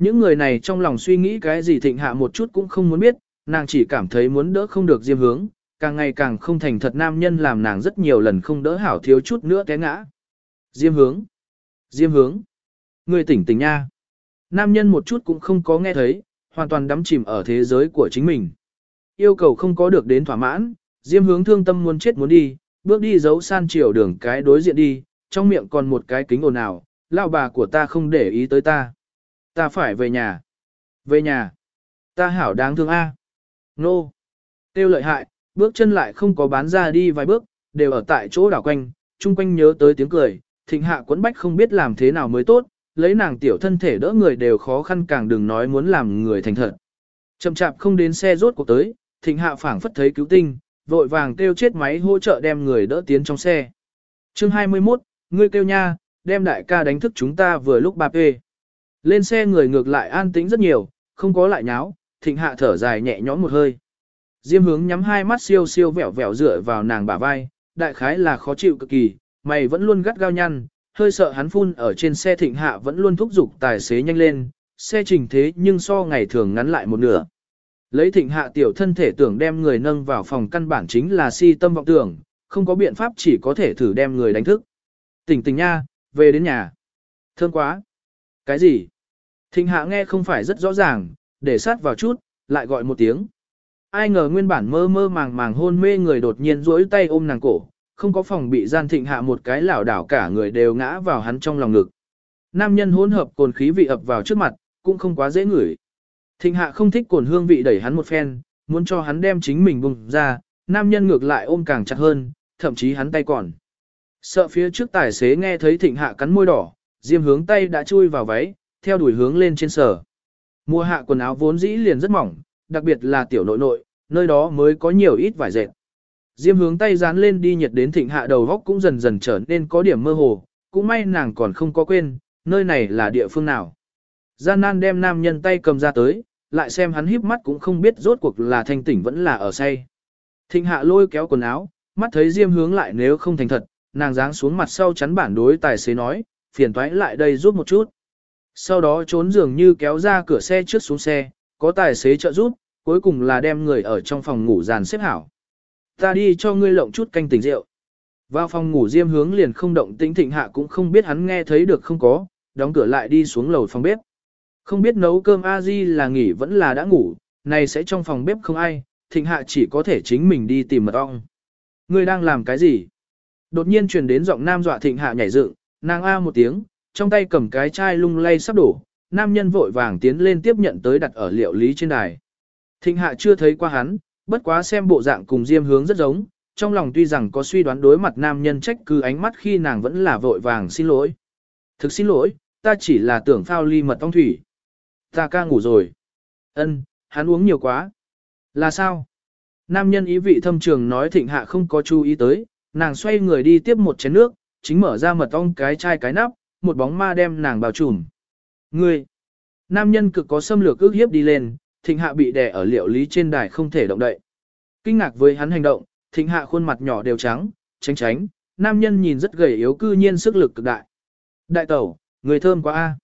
Những người này trong lòng suy nghĩ cái gì thịnh hạ một chút cũng không muốn biết, nàng chỉ cảm thấy muốn đỡ không được diêm hướng, càng ngày càng không thành thật nam nhân làm nàng rất nhiều lần không đỡ hảo thiếu chút nữa té ngã. Diêm hướng. Diêm hướng. Người tỉnh tỉnh nha. Nam nhân một chút cũng không có nghe thấy, hoàn toàn đắm chìm ở thế giới của chính mình. Yêu cầu không có được đến thỏa mãn, Diêm hướng thương tâm muốn chết muốn đi, bước đi giấu san chiều đường cái đối diện đi, trong miệng còn một cái kính ồn ào, lao bà của ta không để ý tới ta. Ta phải về nhà. Về nhà. Ta hảo đáng thương a. Nô. No. Tiêu lợi hại, bước chân lại không có bán ra đi vài bước, đều ở tại chỗ đảo quanh, chung quanh nhớ tới tiếng cười, thịnh hạ quấn bách không biết làm thế nào mới tốt, lấy nàng tiểu thân thể đỡ người đều khó khăn càng đừng nói muốn làm người thành thật. Chậm chạp không đến xe rốt cuộc tới, thịnh hạ phảng phất thấy cứu tinh, vội vàng kêu chết máy hỗ trợ đem người đỡ tiến trong xe. chương 21, ngươi kêu nha, đem đại ca đánh thức chúng ta vừa lúc 3P. Lên xe người ngược lại an tĩnh rất nhiều, không có lại nháo, thịnh hạ thở dài nhẹ nhõm một hơi. Diêm hướng nhắm hai mắt siêu siêu vẻo vẻo dựa vào nàng bả vai, đại khái là khó chịu cực kỳ, mày vẫn luôn gắt gao nhăn, hơi sợ hắn phun ở trên xe thịnh hạ vẫn luôn thúc giục tài xế nhanh lên, xe trình thế nhưng so ngày thường ngắn lại một nửa. Lấy thịnh hạ tiểu thân thể tưởng đem người nâng vào phòng căn bản chính là si tâm vọng tưởng, không có biện pháp chỉ có thể thử đem người đánh thức. Tỉnh tỉnh nha, về đến nhà. Thơm quá. Cái gì? Thịnh hạ nghe không phải rất rõ ràng, để sát vào chút, lại gọi một tiếng. Ai ngờ nguyên bản mơ mơ màng màng hôn mê người đột nhiên duỗi tay ôm nàng cổ, không có phòng bị gian thịnh hạ một cái lảo đảo cả người đều ngã vào hắn trong lòng ngực. Nam nhân hỗn hợp cồn khí vị ập vào trước mặt, cũng không quá dễ ngửi. Thịnh hạ không thích cồn hương vị đẩy hắn một phen, muốn cho hắn đem chính mình bùng ra, nam nhân ngược lại ôm càng chặt hơn, thậm chí hắn tay còn. Sợ phía trước tài xế nghe thấy thịnh hạ cắn môi đỏ, diêm hướng tay đã chui vào váy, theo đuổi hướng lên trên sở. Mùa hạ quần áo vốn dĩ liền rất mỏng, đặc biệt là tiểu nội nội, nơi đó mới có nhiều ít vải dệt. Diêm hướng tay dán lên đi nhiệt đến thịnh hạ đầu góc cũng dần dần trở nên có điểm mơ hồ, cũng may nàng còn không có quên, nơi này là địa phương nào. Gian nan đem nam nhân tay cầm ra tới, lại xem hắn híp mắt cũng không biết rốt cuộc là thanh tỉnh vẫn là ở say. Thịnh hạ lôi kéo quần áo, mắt thấy diêm hướng lại nếu không thành thật, nàng giáng xuống mặt sau chắn bản đối tài xế nói, phiền toái lại đây giúp một chút. Sau đó trốn dường như kéo ra cửa xe trước xuống xe, có tài xế trợ giúp, cuối cùng là đem người ở trong phòng ngủ dàn xếp hảo. Ta đi cho ngươi lộng chút canh tỉnh rượu. Vào phòng ngủ diêm hướng liền không động tĩnh thịnh hạ cũng không biết hắn nghe thấy được không có, đóng cửa lại đi xuống lầu phòng bếp. Không biết nấu cơm a di là nghỉ vẫn là đã ngủ, này sẽ trong phòng bếp không ai, thịnh hạ chỉ có thể chính mình đi tìm mật ong. Ngươi đang làm cái gì? Đột nhiên truyền đến giọng nam dọa thịnh hạ nhảy dựng, nàng a một tiếng, trong tay cầm cái chai lung lay sắp đổ, nam nhân vội vàng tiến lên tiếp nhận tới đặt ở liệu lý trên đài. Thịnh hạ chưa thấy qua hắn, bất quá xem bộ dạng cùng diêm hướng rất giống, trong lòng tuy rằng có suy đoán đối mặt nam nhân trách cứ ánh mắt khi nàng vẫn là vội vàng xin lỗi. Thực xin lỗi, ta chỉ là tưởng phao ly mật ong thủy. Ta ca ngủ rồi. Ân, hắn uống nhiều quá. Là sao? Nam nhân ý vị thâm trường nói thịnh hạ không có chú ý tới, nàng xoay người đi tiếp một chén nước, chính mở ra mật ong cái chai cái nắp, một bóng ma đem nàng bao trùm. Ngươi! Nam nhân cực có xâm lược ước hiếp đi lên, thịnh hạ bị đè ở liệu lý trên đài không thể động đậy. Kinh ngạc với hắn hành động, thịnh hạ khuôn mặt nhỏ đều trắng, tránh tránh, nam nhân nhìn rất gầy yếu cư nhiên sức lực cực đại. Đại tẩu, người thơm quá a.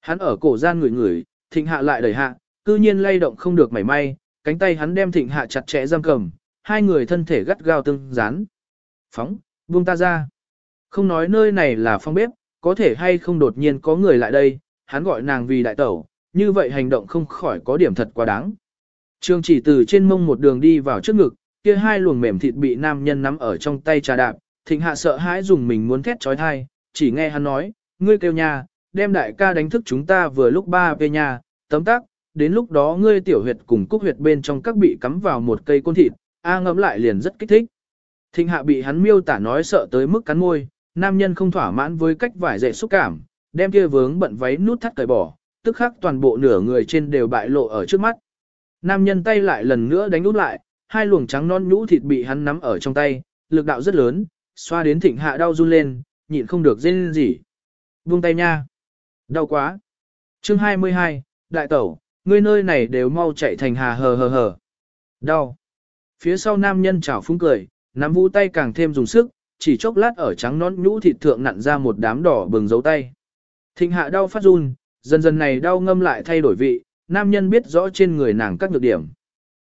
Hắn ở cổ gian ngửi ngửi, thịnh hạ lại đẩy hạ, cư nhiên lay động không được mảy may, cánh tay hắn đem thịnh hạ chặt chẽ giam cầm, hai người thân thể gắt gao tương dán. Phóng, buông ta ra. Không nói nơi này là phong bếp, có thể hay không đột nhiên có người lại đây, hắn gọi nàng vì đại tẩu, như vậy hành động không khỏi có điểm thật quá đáng. Trương chỉ từ trên mông một đường đi vào trước ngực, kia hai luồng mềm thịt bị nam nhân nắm ở trong tay trà đạp, thịnh hạ sợ hãi dùng mình muốn thét trói thai, chỉ nghe hắn nói, ngươi kêu nhà, đem đại ca đánh thức chúng ta vừa lúc ba về nhà, tấm tắc, đến lúc đó ngươi tiểu huyệt cùng cúc huyệt bên trong các bị cắm vào một cây côn thịt, a ngẫm lại liền rất kích thích. Thịnh hạ bị hắn miêu tả nói sợ tới mức cắn môi, nam nhân không thỏa mãn với cách vải dệt xúc cảm, đem kia vướng bận váy nút thắt cởi bỏ, tức khắc toàn bộ nửa người trên đều bại lộ ở trước mắt. Nam nhân tay lại lần nữa đánh út lại, hai luồng trắng non nhũ thịt bị hắn nắm ở trong tay, lực đạo rất lớn, xoa đến thịnh hạ đau run lên, nhịn không được rên gì. Buông tay nha. Đau quá. Chương 22, đại tẩu, ngươi nơi này đều mau chạy thành hà hờ hờ hờ. Đau. Phía sau nam nhân chảo phúng cười, nắm vũ tay càng thêm dùng sức, chỉ chốc lát ở trắng nón nhũ thịt thượng nặn ra một đám đỏ bừng dấu tay. Thịnh hạ đau phát run, dần dần này đau ngâm lại thay đổi vị, nam nhân biết rõ trên người nàng các nhược điểm.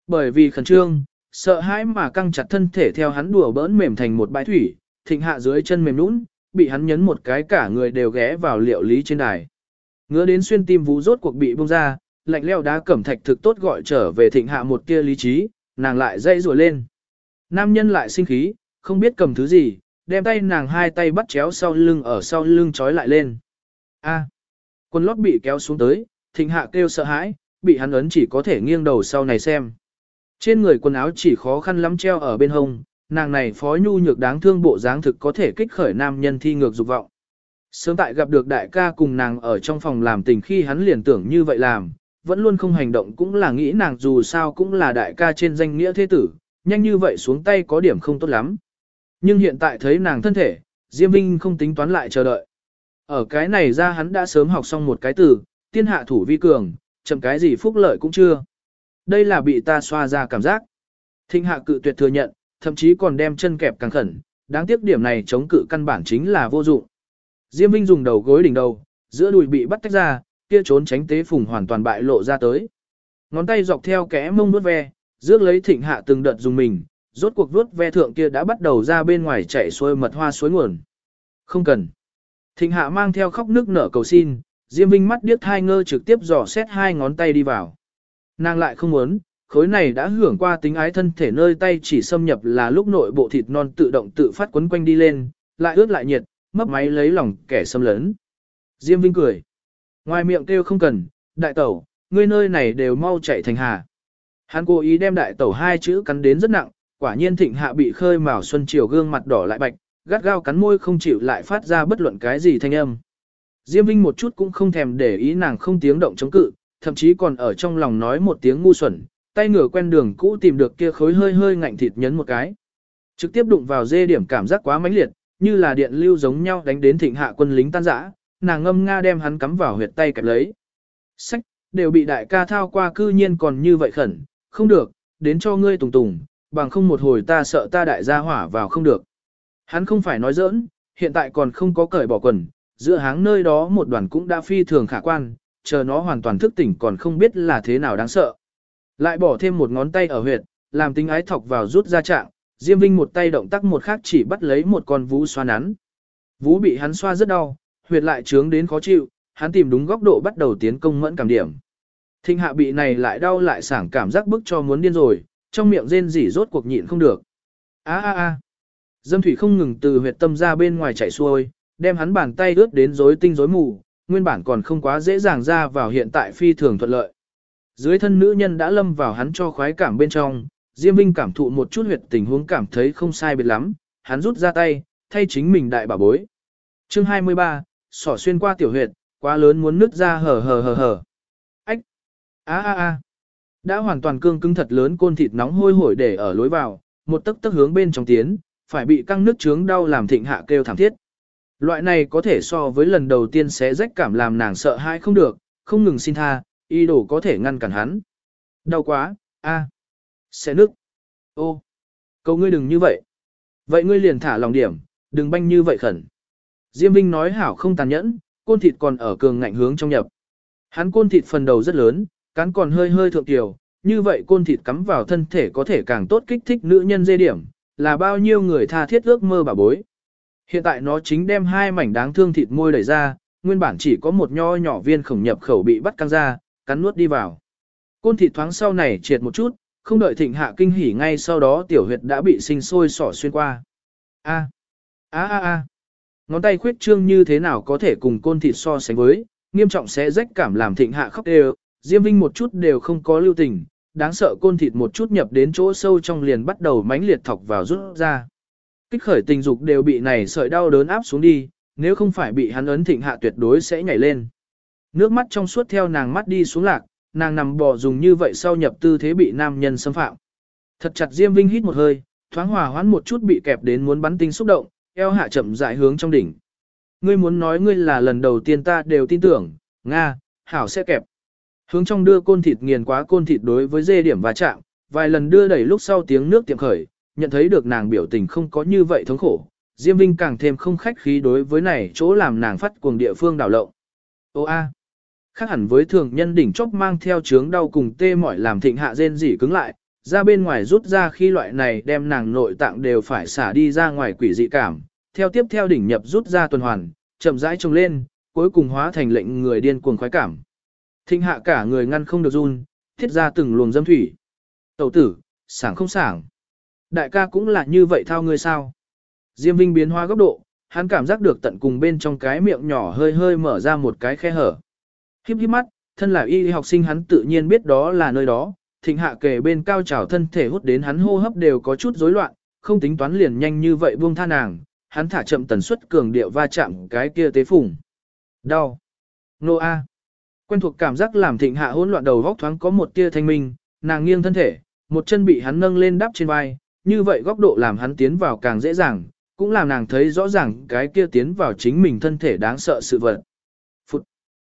Bởi vì khẩn trương, sợ hãi mà căng chặt thân thể theo hắn đùa bỡn mềm thành một bãi thủy, thịnh hạ dưới chân mềm nũng, bị hắn nhấn một cái cả người đều ghé vào liệu lý trên đài. Ngứa đến xuyên tim vú rốt cuộc bị bung ra, lạnh leo đá cẩm thạch thực tốt gọi trở về thịnh hạ một tia lý trí, nàng lại dây rùa lên. Nam nhân lại sinh khí, không biết cầm thứ gì, đem tay nàng hai tay bắt chéo sau lưng ở sau lưng trói lại lên. A. quần lót bị kéo xuống tới, thịnh hạ kêu sợ hãi, bị hắn ấn chỉ có thể nghiêng đầu sau này xem. Trên người quần áo chỉ khó khăn lắm treo ở bên hông, nàng này phó nhu nhược đáng thương bộ dáng thực có thể kích khởi nam nhân thi ngược dục vọng. Sớm tại gặp được đại ca cùng nàng ở trong phòng làm tình khi hắn liền tưởng như vậy làm, vẫn luôn không hành động cũng là nghĩ nàng dù sao cũng là đại ca trên danh nghĩa thế tử, nhanh như vậy xuống tay có điểm không tốt lắm. Nhưng hiện tại thấy nàng thân thể, Diêm Vinh không tính toán lại chờ đợi. Ở cái này ra hắn đã sớm học xong một cái từ, tiên hạ thủ vi cường, chậm cái gì phúc lợi cũng chưa. Đây là bị ta xoa ra cảm giác. Thinh hạ cự tuyệt thừa nhận, thậm chí còn đem chân kẹp càng khẩn, đáng tiếc điểm này chống cự căn bản chính là vô dụng. Diêm Vinh dùng đầu gối đỉnh đầu, giữa đùi bị bắt tách ra, kia trốn tránh tế phùng hoàn toàn bại lộ ra tới. Ngón tay dọc theo kẽ mông nuốt ve, rước lấy thịnh hạ từng đợt dùng mình, rốt cuộc vuốt ve thượng kia đã bắt đầu ra bên ngoài chạy xuôi mật hoa suối nguồn. Không cần. Thịnh hạ mang theo khóc nước nở cầu xin, Diêm Vinh mắt điếc hai ngơ trực tiếp dò xét hai ngón tay đi vào. Nàng lại không muốn, khối này đã hưởng qua tính ái thân thể nơi tay chỉ xâm nhập là lúc nội bộ thịt non tự động tự phát quấn quanh đi lên, lại ướt lại nhiệt, mấp máy lấy lòng kẻ xâm lấn. Diêm Vinh cười. Ngoài miệng kêu không cần, đại tẩu, ngươi nơi này đều mau chạy thành hà. Hắn cố ý đem đại tẩu hai chữ cắn đến rất nặng, quả nhiên thịnh hạ bị khơi mào xuân chiều gương mặt đỏ lại bạch, gắt gao cắn môi không chịu lại phát ra bất luận cái gì thanh âm. Diêm Vinh một chút cũng không thèm để ý nàng không tiếng động chống cự, thậm chí còn ở trong lòng nói một tiếng ngu xuẩn, tay ngửa quen đường cũ tìm được kia khối hơi hơi ngạnh thịt nhấn một cái. Trực tiếp đụng vào dê điểm cảm giác quá mãnh liệt, như là điện lưu giống nhau đánh đến thịnh hạ quân lính tan rã, nàng ngâm nga đem hắn cắm vào huyệt tay kẹp lấy. Sách, đều bị đại ca thao qua cư nhiên còn như vậy khẩn, không được, đến cho ngươi tùng tùng, bằng không một hồi ta sợ ta đại gia hỏa vào không được. Hắn không phải nói giỡn, hiện tại còn không có cởi bỏ quần, giữa háng nơi đó một đoàn cũng đã phi thường khả quan, chờ nó hoàn toàn thức tỉnh còn không biết là thế nào đáng sợ. Lại bỏ thêm một ngón tay ở huyệt, làm tính ái thọc vào rút ra trạng, Diêm Vinh một tay động tác một khác chỉ bắt lấy một con vú xoa nắn. Vú bị hắn xoa rất đau, huyệt lại trướng đến khó chịu, hắn tìm đúng góc độ bắt đầu tiến công mẫn cảm điểm. Thinh hạ bị này lại đau lại sảng cảm giác bức cho muốn điên rồi, trong miệng rên rỉ rốt cuộc nhịn không được. A a a. Dâm thủy không ngừng từ huyệt tâm ra bên ngoài chảy xuôi, đem hắn bàn tay ướt đến rối tinh rối mù, nguyên bản còn không quá dễ dàng ra vào hiện tại phi thường thuận lợi. Dưới thân nữ nhân đã lâm vào hắn cho khoái cảm bên trong, Diêm Vinh cảm thụ một chút huyệt tình huống cảm thấy không sai biệt lắm, hắn rút ra tay, thay chính mình đại bảo bối. Chương 23, sỏ xuyên qua tiểu huyệt, quá lớn muốn nứt ra hở hở hở hở. Ách! a a a đã hoàn toàn cương cứng thật lớn côn thịt nóng hôi hổi để ở lối vào, một tấc tấc hướng bên trong tiến, phải bị căng nước trướng đau làm thịnh hạ kêu thảm thiết. Loại này có thể so với lần đầu tiên sẽ rách cảm làm nàng sợ hãi không được, không ngừng xin tha, y đồ có thể ngăn cản hắn. Đau quá, a, sẽ nước. Ô, cầu ngươi đừng như vậy. Vậy ngươi liền thả lòng điểm, đừng banh như vậy khẩn. Diêm Vinh nói hảo không tàn nhẫn, côn thịt còn ở cường ngạnh hướng trong nhập. Hắn côn thịt phần đầu rất lớn, cắn còn hơi hơi thượng tiểu, như vậy côn thịt cắm vào thân thể có thể càng tốt kích thích nữ nhân dê điểm, là bao nhiêu người tha thiết ước mơ bà bối. Hiện tại nó chính đem hai mảnh đáng thương thịt môi đẩy ra, nguyên bản chỉ có một nho nhỏ viên khổng nhập khẩu bị bắt căng ra, cắn nuốt đi vào. Côn thịt thoáng sau này triệt một chút, không đợi thịnh hạ kinh hỉ ngay sau đó tiểu huyệt đã bị sinh sôi sỏ xuyên qua. A, a a a, ngón tay khuyết trương như thế nào có thể cùng côn thịt so sánh với, nghiêm trọng sẽ rách cảm làm thịnh hạ khóc đều, Diêm Vinh một chút đều không có lưu tình, đáng sợ côn thịt một chút nhập đến chỗ sâu trong liền bắt đầu mãnh liệt thọc vào rút ra. Kích khởi tình dục đều bị này sợi đau đớn áp xuống đi, nếu không phải bị hắn ấn thịnh hạ tuyệt đối sẽ nhảy lên. Nước mắt trong suốt theo nàng mắt đi xuống lạc, nàng nằm bò dùng như vậy sau nhập tư thế bị nam nhân xâm phạm. Thật chặt Diêm Vinh hít một hơi, thoáng hòa hoãn một chút bị kẹp đến muốn bắn tinh xúc động, eo hạ chậm rãi hướng trong đỉnh. Ngươi muốn nói ngươi là lần đầu tiên ta đều tin tưởng, Nga, hảo sẽ kẹp. Hướng trong đưa côn thịt nghiền quá côn thịt đối với dê điểm và chạm, vài lần đưa đẩy lúc sau tiếng nước tiệm khởi, nhận thấy được nàng biểu tình không có như vậy thống khổ. Diêm Vinh càng thêm không khách khí đối với này chỗ làm nàng phát cuồng địa phương đảo lộn. Ô a, khác hẳn với thường nhân đỉnh chốc mang theo chướng đau cùng tê mỏi làm thịnh hạ rên rỉ cứng lại, ra bên ngoài rút ra khi loại này đem nàng nội tạng đều phải xả đi ra ngoài quỷ dị cảm, theo tiếp theo đỉnh nhập rút ra tuần hoàn, chậm rãi trông lên, cuối cùng hóa thành lệnh người điên cuồng khoái cảm. Thịnh hạ cả người ngăn không được run, thiết ra từng luồng dâm thủy. Tẩu tử, sảng không sảng. Đại ca cũng là như vậy thao ngươi sao? Diêm Vinh biến hóa góc độ, hắn cảm giác được tận cùng bên trong cái miệng nhỏ hơi hơi mở ra một cái khe hở. Khiếp khiếp mắt, thân là y học sinh hắn tự nhiên biết đó là nơi đó, thịnh hạ kề bên cao trào thân thể hút đến hắn hô hấp đều có chút rối loạn, không tính toán liền nhanh như vậy buông tha nàng, hắn thả chậm tần suất cường điệu va chạm cái kia tế phủng. Đau. Nô A. Quen thuộc cảm giác làm thịnh hạ hỗn loạn đầu góc thoáng có một tia thanh minh, nàng nghiêng thân thể, một chân bị hắn nâng lên đắp trên vai, như vậy góc độ làm hắn tiến vào càng dễ dàng, cũng làm nàng thấy rõ ràng cái kia tiến vào chính mình thân thể đáng sợ sự vật. Phụt.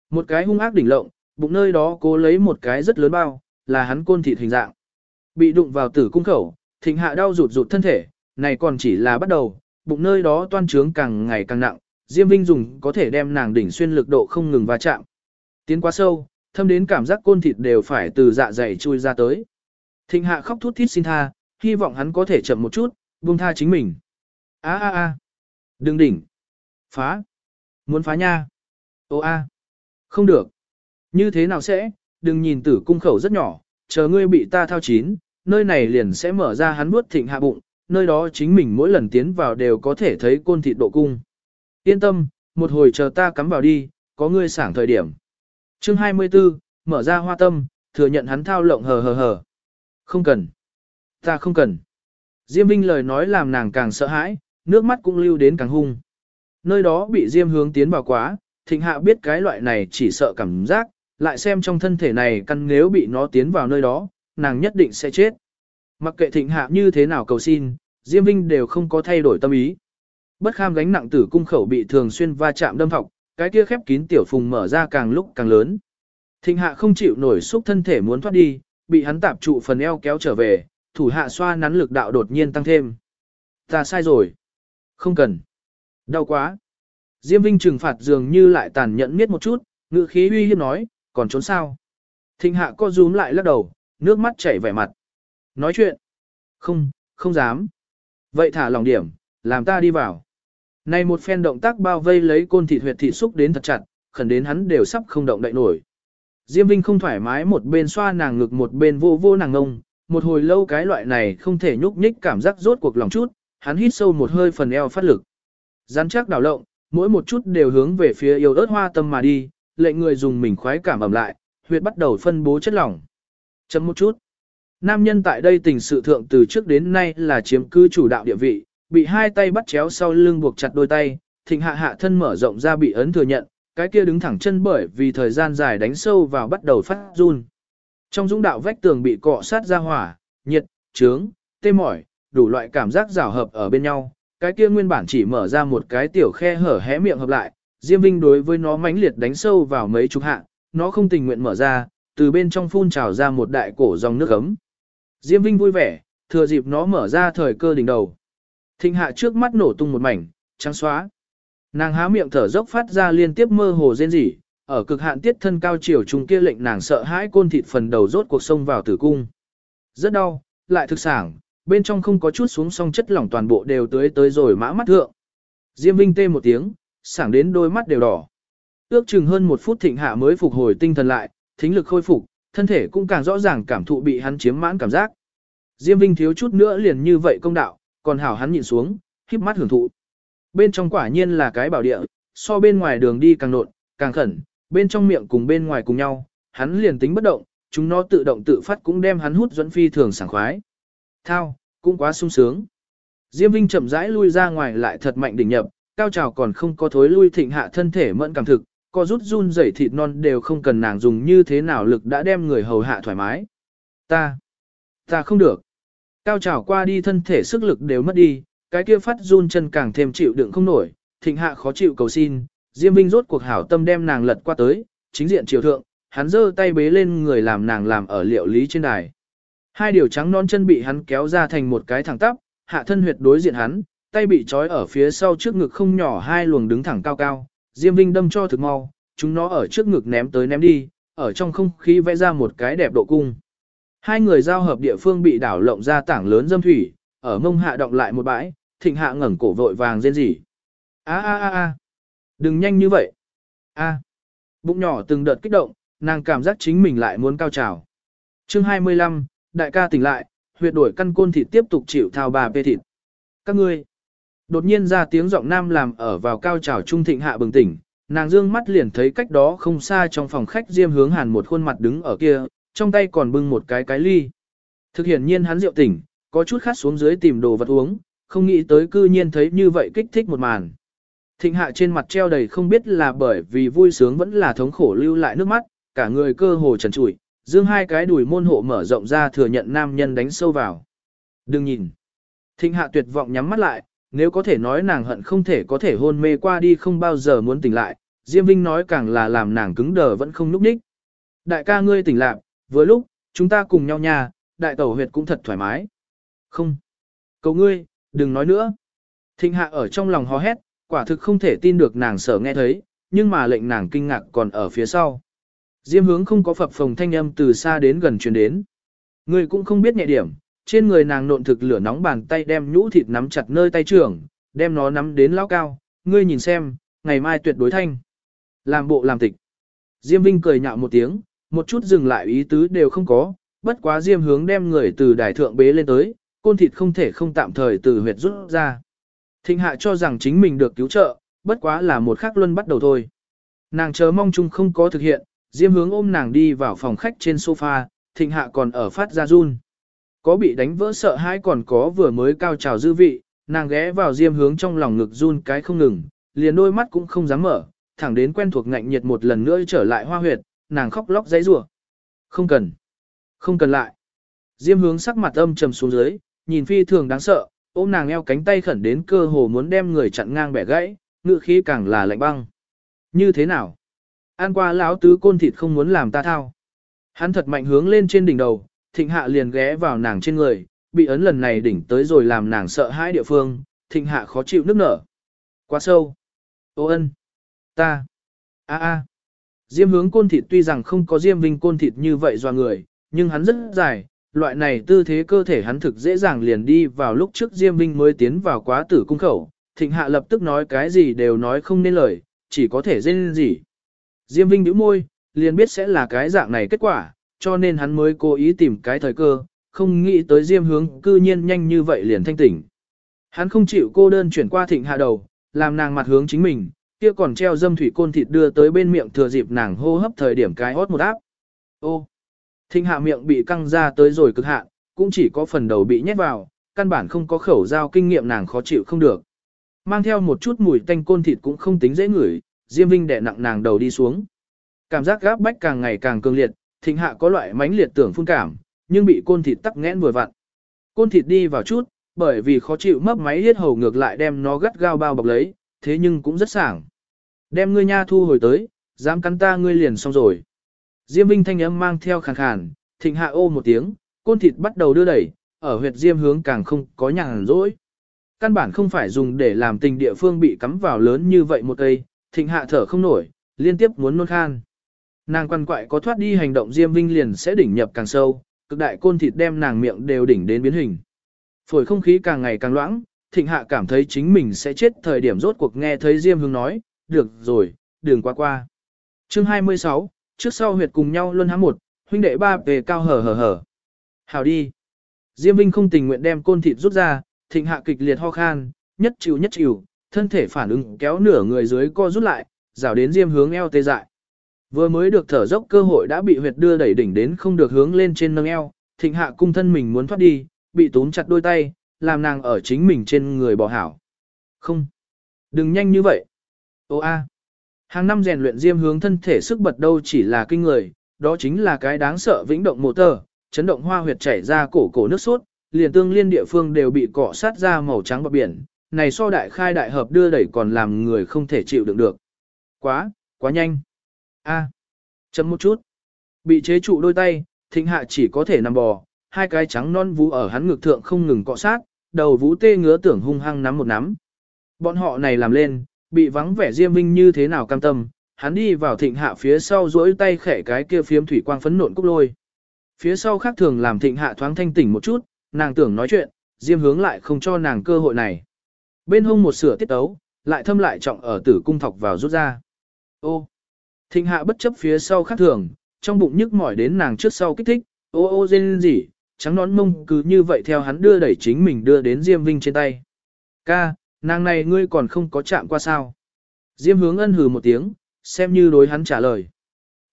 Một cái hung ác đỉnh lộng, bụng nơi đó cố lấy một cái rất lớn bao, là hắn côn thịt hình dạng. Bị đụng vào tử cung khẩu, thịnh hạ đau rụt rụt thân thể, này còn chỉ là bắt đầu, bụng nơi đó toan trướng càng ngày càng nặng, Diêm Vinh dùng có thể đem nàng đỉnh xuyên lực độ không ngừng va chạm. Tiến quá sâu, thâm đến cảm giác côn thịt đều phải từ dạ dày chui ra tới. Thịnh hạ khóc thút thít xin tha, hy vọng hắn có thể chậm một chút, buông tha chính mình. á á á, đừng đỉnh. Phá. Muốn phá nha. Ô a. Không được. Như thế nào sẽ, đừng nhìn tử cung khẩu rất nhỏ, chờ ngươi bị ta thao chín, nơi này liền sẽ mở ra hắn nuốt thịnh hạ bụng, nơi đó chính mình mỗi lần tiến vào đều có thể thấy côn thịt độ cung. Yên tâm, một hồi chờ ta cắm vào đi, có ngươi sảng thời điểm. Chương 24, mở ra hoa tâm, thừa nhận hắn thao lộng hờ hờ hờ. Không cần. Ta không cần. Diêm Vinh lời nói làm nàng càng sợ hãi, nước mắt cũng lưu đến càng hung. Nơi đó bị Diêm hướng tiến vào quá, thịnh hạ biết cái loại này chỉ sợ cảm giác, lại xem trong thân thể này căn nếu bị nó tiến vào nơi đó, nàng nhất định sẽ chết. Mặc kệ thịnh hạ như thế nào cầu xin, Diêm Vinh đều không có thay đổi tâm ý. Bất kham gánh nặng tử cung khẩu bị thường xuyên va chạm đâm phọc cái kia khép kín tiểu phùng mở ra càng lúc càng lớn. Thịnh hạ không chịu nổi xúc thân thể muốn thoát đi, bị hắn tạp trụ phần eo kéo trở về, thủ hạ xoa nắn lực đạo đột nhiên tăng thêm. Ta sai rồi. Không cần. Đau quá. Diêm Vinh trừng phạt dường như lại tàn nhẫn miết một chút, ngự khí uy hiếp nói, còn trốn sao? Thịnh hạ co rúm lại lắc đầu, nước mắt chảy vẻ mặt. Nói chuyện. Không, không dám. Vậy thả lòng điểm, làm ta đi vào. Này một phen động tác bao vây lấy côn thịt huyệt thịt xúc đến thật chặt, khẩn đến hắn đều sắp không động đậy nổi. Diêm Vinh không thoải mái một bên xoa nàng ngực một bên vô vô nàng ngông, một hồi lâu cái loại này không thể nhúc nhích cảm giác rốt cuộc lòng chút, hắn hít sâu một hơi phần eo phát lực. Rắn chắc đảo lộng, mỗi một chút đều hướng về phía yêu ớt hoa tâm mà đi, lệnh người dùng mình khoái cảm ẩm lại, huyệt bắt đầu phân bố chất lỏng. Chấm một chút. Nam nhân tại đây tình sự thượng từ trước đến nay là chiếm cư chủ đạo địa vị, bị hai tay bắt chéo sau lưng buộc chặt đôi tay, thịnh hạ hạ thân mở rộng ra bị ấn thừa nhận, cái kia đứng thẳng chân bởi vì thời gian dài đánh sâu vào bắt đầu phát run. Trong dũng đạo vách tường bị cọ sát ra hỏa, nhiệt, trướng, tê mỏi, đủ loại cảm giác rào hợp ở bên nhau, cái kia nguyên bản chỉ mở ra một cái tiểu khe hở hé miệng hợp lại, Diêm Vinh đối với nó mãnh liệt đánh sâu vào mấy chục hạ, nó không tình nguyện mở ra, từ bên trong phun trào ra một đại cổ dòng nước ấm. Diêm Vinh vui vẻ, thừa dịp nó mở ra thời cơ đỉnh đầu. Thịnh hạ trước mắt nổ tung một mảnh, trắng xóa. Nàng há miệng thở dốc phát ra liên tiếp mơ hồ rên rỉ, ở cực hạn tiết thân cao chiều trùng kia lệnh nàng sợ hãi côn thịt phần đầu rốt cuộc sông vào tử cung. Rất đau, lại thực sảng, bên trong không có chút xuống song chất lỏng toàn bộ đều tưới tới rồi mã mắt thượng. Diêm Vinh tê một tiếng, sảng đến đôi mắt đều đỏ. Ước chừng hơn một phút thịnh hạ mới phục hồi tinh thần lại, thính lực khôi phục, thân thể cũng càng rõ ràng cảm thụ bị hắn chiếm mãn cảm giác. Diêm Vinh thiếu chút nữa liền như vậy công đạo, còn hảo hắn nhìn xuống, híp mắt hưởng thụ. Bên trong quả nhiên là cái bảo địa, so bên ngoài đường đi càng nộn, càng khẩn, bên trong miệng cùng bên ngoài cùng nhau, hắn liền tính bất động, chúng nó tự động tự phát cũng đem hắn hút dẫn phi thường sảng khoái. Thao, cũng quá sung sướng. Diêm Vinh chậm rãi lui ra ngoài lại thật mạnh đỉnh nhập, cao trào còn không có thối lui thịnh hạ thân thể mẫn cảm thực, co rút run rẩy thịt non đều không cần nàng dùng như thế nào lực đã đem người hầu hạ thoải mái. Ta, ta không được. Cao trào qua đi thân thể sức lực đều mất đi, cái kia phát run chân càng thêm chịu đựng không nổi, thịnh hạ khó chịu cầu xin, Diêm Vinh rốt cuộc hảo tâm đem nàng lật qua tới, chính diện triều thượng, hắn giơ tay bế lên người làm nàng làm ở liệu lý trên đài. Hai điều trắng non chân bị hắn kéo ra thành một cái thẳng tắp, hạ thân huyệt đối diện hắn, tay bị trói ở phía sau trước ngực không nhỏ hai luồng đứng thẳng cao cao, Diêm Vinh đâm cho thực mau, chúng nó ở trước ngực ném tới ném đi, ở trong không khí vẽ ra một cái đẹp độ cung. Hai người giao hợp địa phương bị đảo lộng ra tảng lớn dâm thủy, ở mông hạ động lại một bãi, thịnh hạ ngẩng cổ vội vàng rên rỉ. A a a a, đừng nhanh như vậy. A, bụng nhỏ từng đợt kích động, nàng cảm giác chính mình lại muốn cao trào. Chương 25, đại ca tỉnh lại, huyệt đổi căn côn thịt tiếp tục chịu thao bà bê thịt. Các ngươi, đột nhiên ra tiếng giọng nam làm ở vào cao trào trung thịnh hạ bừng tỉnh, nàng dương mắt liền thấy cách đó không xa trong phòng khách diêm hướng hàn một khuôn mặt đứng ở kia, trong tay còn bưng một cái cái ly. Thực hiện nhiên hắn rượu tỉnh, có chút khát xuống dưới tìm đồ vật uống, không nghĩ tới cư nhiên thấy như vậy kích thích một màn. Thịnh hạ trên mặt treo đầy không biết là bởi vì vui sướng vẫn là thống khổ lưu lại nước mắt, cả người cơ hồ trần trụi, dương hai cái đùi môn hộ mở rộng ra thừa nhận nam nhân đánh sâu vào. Đừng nhìn. Thịnh hạ tuyệt vọng nhắm mắt lại, nếu có thể nói nàng hận không thể có thể hôn mê qua đi không bao giờ muốn tỉnh lại, Diêm Vinh nói càng là làm nàng cứng đờ vẫn không núp đích. Đại ca ngươi tỉnh lạc, Vừa lúc, chúng ta cùng nhau nhà, đại tẩu huyệt cũng thật thoải mái. Không. Cầu ngươi, đừng nói nữa. Thịnh hạ ở trong lòng hò hét, quả thực không thể tin được nàng sở nghe thấy, nhưng mà lệnh nàng kinh ngạc còn ở phía sau. Diêm hướng không có phập phồng thanh âm từ xa đến gần truyền đến. Ngươi cũng không biết nhẹ điểm, trên người nàng nộn thực lửa nóng bàn tay đem nhũ thịt nắm chặt nơi tay trưởng, đem nó nắm đến lao cao, ngươi nhìn xem, ngày mai tuyệt đối thanh. Làm bộ làm tịch. Diêm Vinh cười nhạo một tiếng, một chút dừng lại ý tứ đều không có, bất quá Diêm hướng đem người từ đài thượng bế lên tới, côn thịt không thể không tạm thời từ huyệt rút ra. Thịnh hạ cho rằng chính mình được cứu trợ, bất quá là một khắc luân bắt đầu thôi. Nàng chờ mong chung không có thực hiện, Diêm hướng ôm nàng đi vào phòng khách trên sofa, thịnh hạ còn ở phát ra run. Có bị đánh vỡ sợ hãi còn có vừa mới cao trào dư vị, nàng ghé vào Diêm hướng trong lòng ngực run cái không ngừng, liền đôi mắt cũng không dám mở, thẳng đến quen thuộc ngạnh nhiệt một lần nữa trở lại hoa huyệt, nàng khóc lóc dãy rủa. Không cần. Không cần lại. Diêm hướng sắc mặt âm trầm xuống dưới, nhìn phi thường đáng sợ, ôm nàng eo cánh tay khẩn đến cơ hồ muốn đem người chặn ngang bẻ gãy, ngự khí càng là lạnh băng. Như thế nào? An qua lão tứ côn thịt không muốn làm ta thao. Hắn thật mạnh hướng lên trên đỉnh đầu, thịnh hạ liền ghé vào nàng trên người, bị ấn lần này đỉnh tới rồi làm nàng sợ hãi địa phương, thịnh hạ khó chịu nước nở. Quá sâu. Ô ân. Ta. a a. Diêm hướng côn thịt tuy rằng không có diêm vinh côn thịt như vậy do người, nhưng hắn rất dài, loại này tư thế cơ thể hắn thực dễ dàng liền đi vào lúc trước diêm vinh mới tiến vào quá tử cung khẩu. Thịnh hạ lập tức nói cái gì đều nói không nên lời, chỉ có thể dên gì. Diêm vinh nhíu môi, liền biết sẽ là cái dạng này kết quả, cho nên hắn mới cố ý tìm cái thời cơ, không nghĩ tới diêm hướng cư nhiên nhanh như vậy liền thanh tỉnh. Hắn không chịu cô đơn chuyển qua thịnh hạ đầu, làm nàng mặt hướng chính mình, kia còn treo dâm thủy côn thịt đưa tới bên miệng thừa dịp nàng hô hấp thời điểm cái hót một áp. Ô, thịnh hạ miệng bị căng ra tới rồi cực hạn, cũng chỉ có phần đầu bị nhét vào, căn bản không có khẩu giao kinh nghiệm nàng khó chịu không được. Mang theo một chút mùi tanh côn thịt cũng không tính dễ ngửi, Diêm Vinh đè nặng nàng đầu đi xuống. Cảm giác gáp bách càng ngày càng cường liệt, thịnh hạ có loại mãnh liệt tưởng phun cảm, nhưng bị côn thịt tắc nghẽn vừa vặn. Côn thịt đi vào chút, bởi vì khó chịu mấp máy hết hầu ngược lại đem nó gắt gao bao bọc lấy, thế nhưng cũng rất sảng. Đem ngươi nha thu hồi tới, dám cắn ta ngươi liền xong rồi. Diêm Vinh thanh âm mang theo khàn khàn, thịnh hạ ô một tiếng, côn thịt bắt đầu đưa đẩy, ở huyệt diêm hướng càng không có nhàn rỗi. Căn bản không phải dùng để làm tình địa phương bị cắm vào lớn như vậy một cây, thịnh hạ thở không nổi, liên tiếp muốn nôn khan. Nàng quan quại có thoát đi hành động Diêm Vinh liền sẽ đỉnh nhập càng sâu, cực đại côn thịt đem nàng miệng đều đỉnh đến biến hình. Phổi không khí càng ngày càng loãng, thịnh hạ cảm thấy chính mình sẽ chết thời điểm rốt cuộc nghe thấy Diêm Hương nói, được rồi, đường qua qua. Chương 26, trước sau huyệt cùng nhau luôn hám một, huynh đệ ba về cao hở hở hở. Hào đi. Diêm Vinh không tình nguyện đem côn thịt rút ra, thịnh hạ kịch liệt ho khan, nhất chịu nhất chịu, thân thể phản ứng kéo nửa người dưới co rút lại, rào đến Diêm hướng eo tê dại. Vừa mới được thở dốc cơ hội đã bị huyệt đưa đẩy đỉnh đến không được hướng lên trên nâng eo, thịnh hạ cung thân mình muốn thoát đi, bị túm chặt đôi tay, làm nàng ở chính mình trên người bỏ hảo. Không. Đừng nhanh như vậy. Ô a. Hàng năm rèn luyện diêm hướng thân thể sức bật đâu chỉ là kinh người, đó chính là cái đáng sợ vĩnh động mộ tờ, chấn động hoa huyệt chảy ra cổ cổ nước suốt, liền tương liên địa phương đều bị cọ sát ra màu trắng bọc biển, này so đại khai đại hợp đưa đẩy còn làm người không thể chịu đựng được. Quá, quá nhanh. A. Chấm một chút. Bị chế trụ đôi tay, thịnh hạ chỉ có thể nằm bò, hai cái trắng non vú ở hắn ngực thượng không ngừng cọ sát, đầu vũ tê ngứa tưởng hung hăng nắm một nắm. Bọn họ này làm lên, bị vắng vẻ Diêm Vinh như thế nào cam tâm, hắn đi vào thịnh hạ phía sau duỗi tay khẽ cái kia phiếm thủy quang phấn nộn cúc lôi. Phía sau khác thường làm thịnh hạ thoáng thanh tỉnh một chút, nàng tưởng nói chuyện, Diêm hướng lại không cho nàng cơ hội này. Bên hông một sửa tiết ấu, lại thâm lại trọng ở tử cung thọc vào rút ra. Ô! Thịnh hạ bất chấp phía sau khác thường, trong bụng nhức mỏi đến nàng trước sau kích thích, ô ô dên gì, trắng nón mông cứ như vậy theo hắn đưa đẩy chính mình đưa đến Diêm Vinh trên tay. Ca, nàng này ngươi còn không có chạm qua sao. Diêm hướng ân hừ một tiếng, xem như đối hắn trả lời.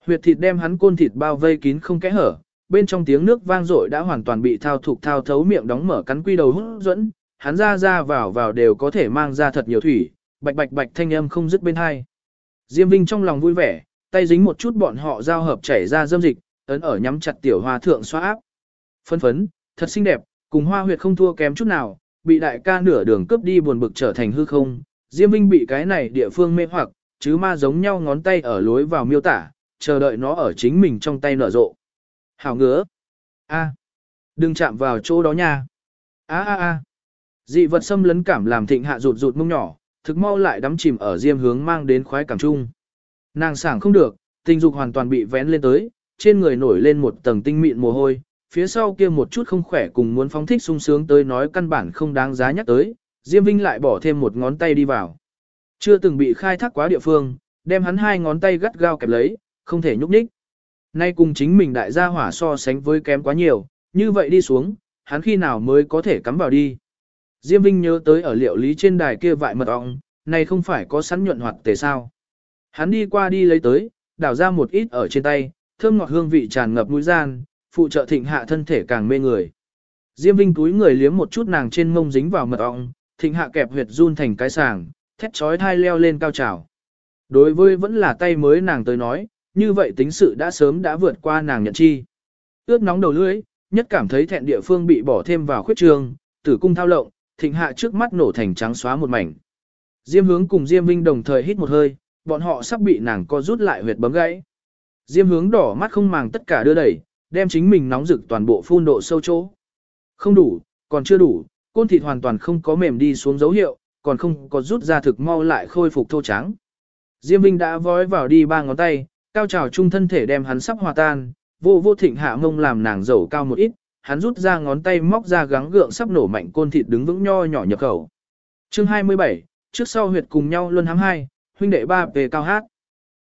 Huyệt thịt đem hắn côn thịt bao vây kín không kẽ hở, bên trong tiếng nước vang dội đã hoàn toàn bị thao thục thao thấu miệng đóng mở cắn quy đầu hút dẫn, hắn ra ra vào vào đều có thể mang ra thật nhiều thủy, bạch bạch bạch thanh âm không dứt bên hai. Diêm Vinh trong lòng vui vẻ, tay dính một chút bọn họ giao hợp chảy ra dâm dịch, ấn ở nhắm chặt tiểu hoa thượng xoa áp. Phân phấn, thật xinh đẹp, cùng hoa huyệt không thua kém chút nào, bị đại ca nửa đường cướp đi buồn bực trở thành hư không. Diêm Vinh bị cái này địa phương mê hoặc, chứ ma giống nhau ngón tay ở lối vào miêu tả, chờ đợi nó ở chính mình trong tay nở rộ. Hảo ngứa. A. Đừng chạm vào chỗ đó nha. A a a. Dị vật xâm lấn cảm làm thịnh hạ rụt rụt mông nhỏ, thực mau lại đắm chìm ở diêm hướng mang đến khoái cảm chung. Nàng sảng không được, tình dục hoàn toàn bị vén lên tới, trên người nổi lên một tầng tinh mịn mồ hôi, phía sau kia một chút không khỏe cùng muốn phóng thích sung sướng tới nói căn bản không đáng giá nhắc tới, Diêm Vinh lại bỏ thêm một ngón tay đi vào. Chưa từng bị khai thác quá địa phương, đem hắn hai ngón tay gắt gao kẹp lấy, không thể nhúc nhích. Nay cùng chính mình đại gia hỏa so sánh với kém quá nhiều, như vậy đi xuống, hắn khi nào mới có thể cắm vào đi. Diêm Vinh nhớ tới ở liệu lý trên đài kia vại mật ong, này không phải có sẵn nhuận hoạt tề sao. Hắn đi qua đi lấy tới, đảo ra một ít ở trên tay, thơm ngọt hương vị tràn ngập mũi gian, phụ trợ thịnh hạ thân thể càng mê người. Diêm Vinh túi người liếm một chút nàng trên mông dính vào mật ong, thịnh hạ kẹp huyệt run thành cái sàng, thét chói thai leo lên cao trào. Đối với vẫn là tay mới nàng tới nói, như vậy tính sự đã sớm đã vượt qua nàng nhận chi. Ướt nóng đầu lưỡi, nhất cảm thấy thẹn địa phương bị bỏ thêm vào khuyết trường, tử cung thao lộng, thịnh hạ trước mắt nổ thành trắng xóa một mảnh. Diêm hướng cùng Diêm Vinh đồng thời hít một hơi, bọn họ sắp bị nàng co rút lại huyệt bấm gãy. Diêm hướng đỏ mắt không màng tất cả đưa đẩy, đem chính mình nóng rực toàn bộ phun độ sâu chỗ. Không đủ, còn chưa đủ, côn thịt hoàn toàn không có mềm đi xuống dấu hiệu, còn không có rút ra thực mau lại khôi phục thô trắng. Diêm Vinh đã vói vào đi ba ngón tay, cao trào trung thân thể đem hắn sắp hòa tan, vô vô thịnh hạ mông làm nàng dầu cao một ít, hắn rút ra ngón tay móc ra gắng gượng sắp nổ mạnh côn thịt đứng vững nho nhỏ nhập khẩu. Chương 27, trước sau huyệt cùng nhau luôn hám hai, huynh đệ ba về cao hát.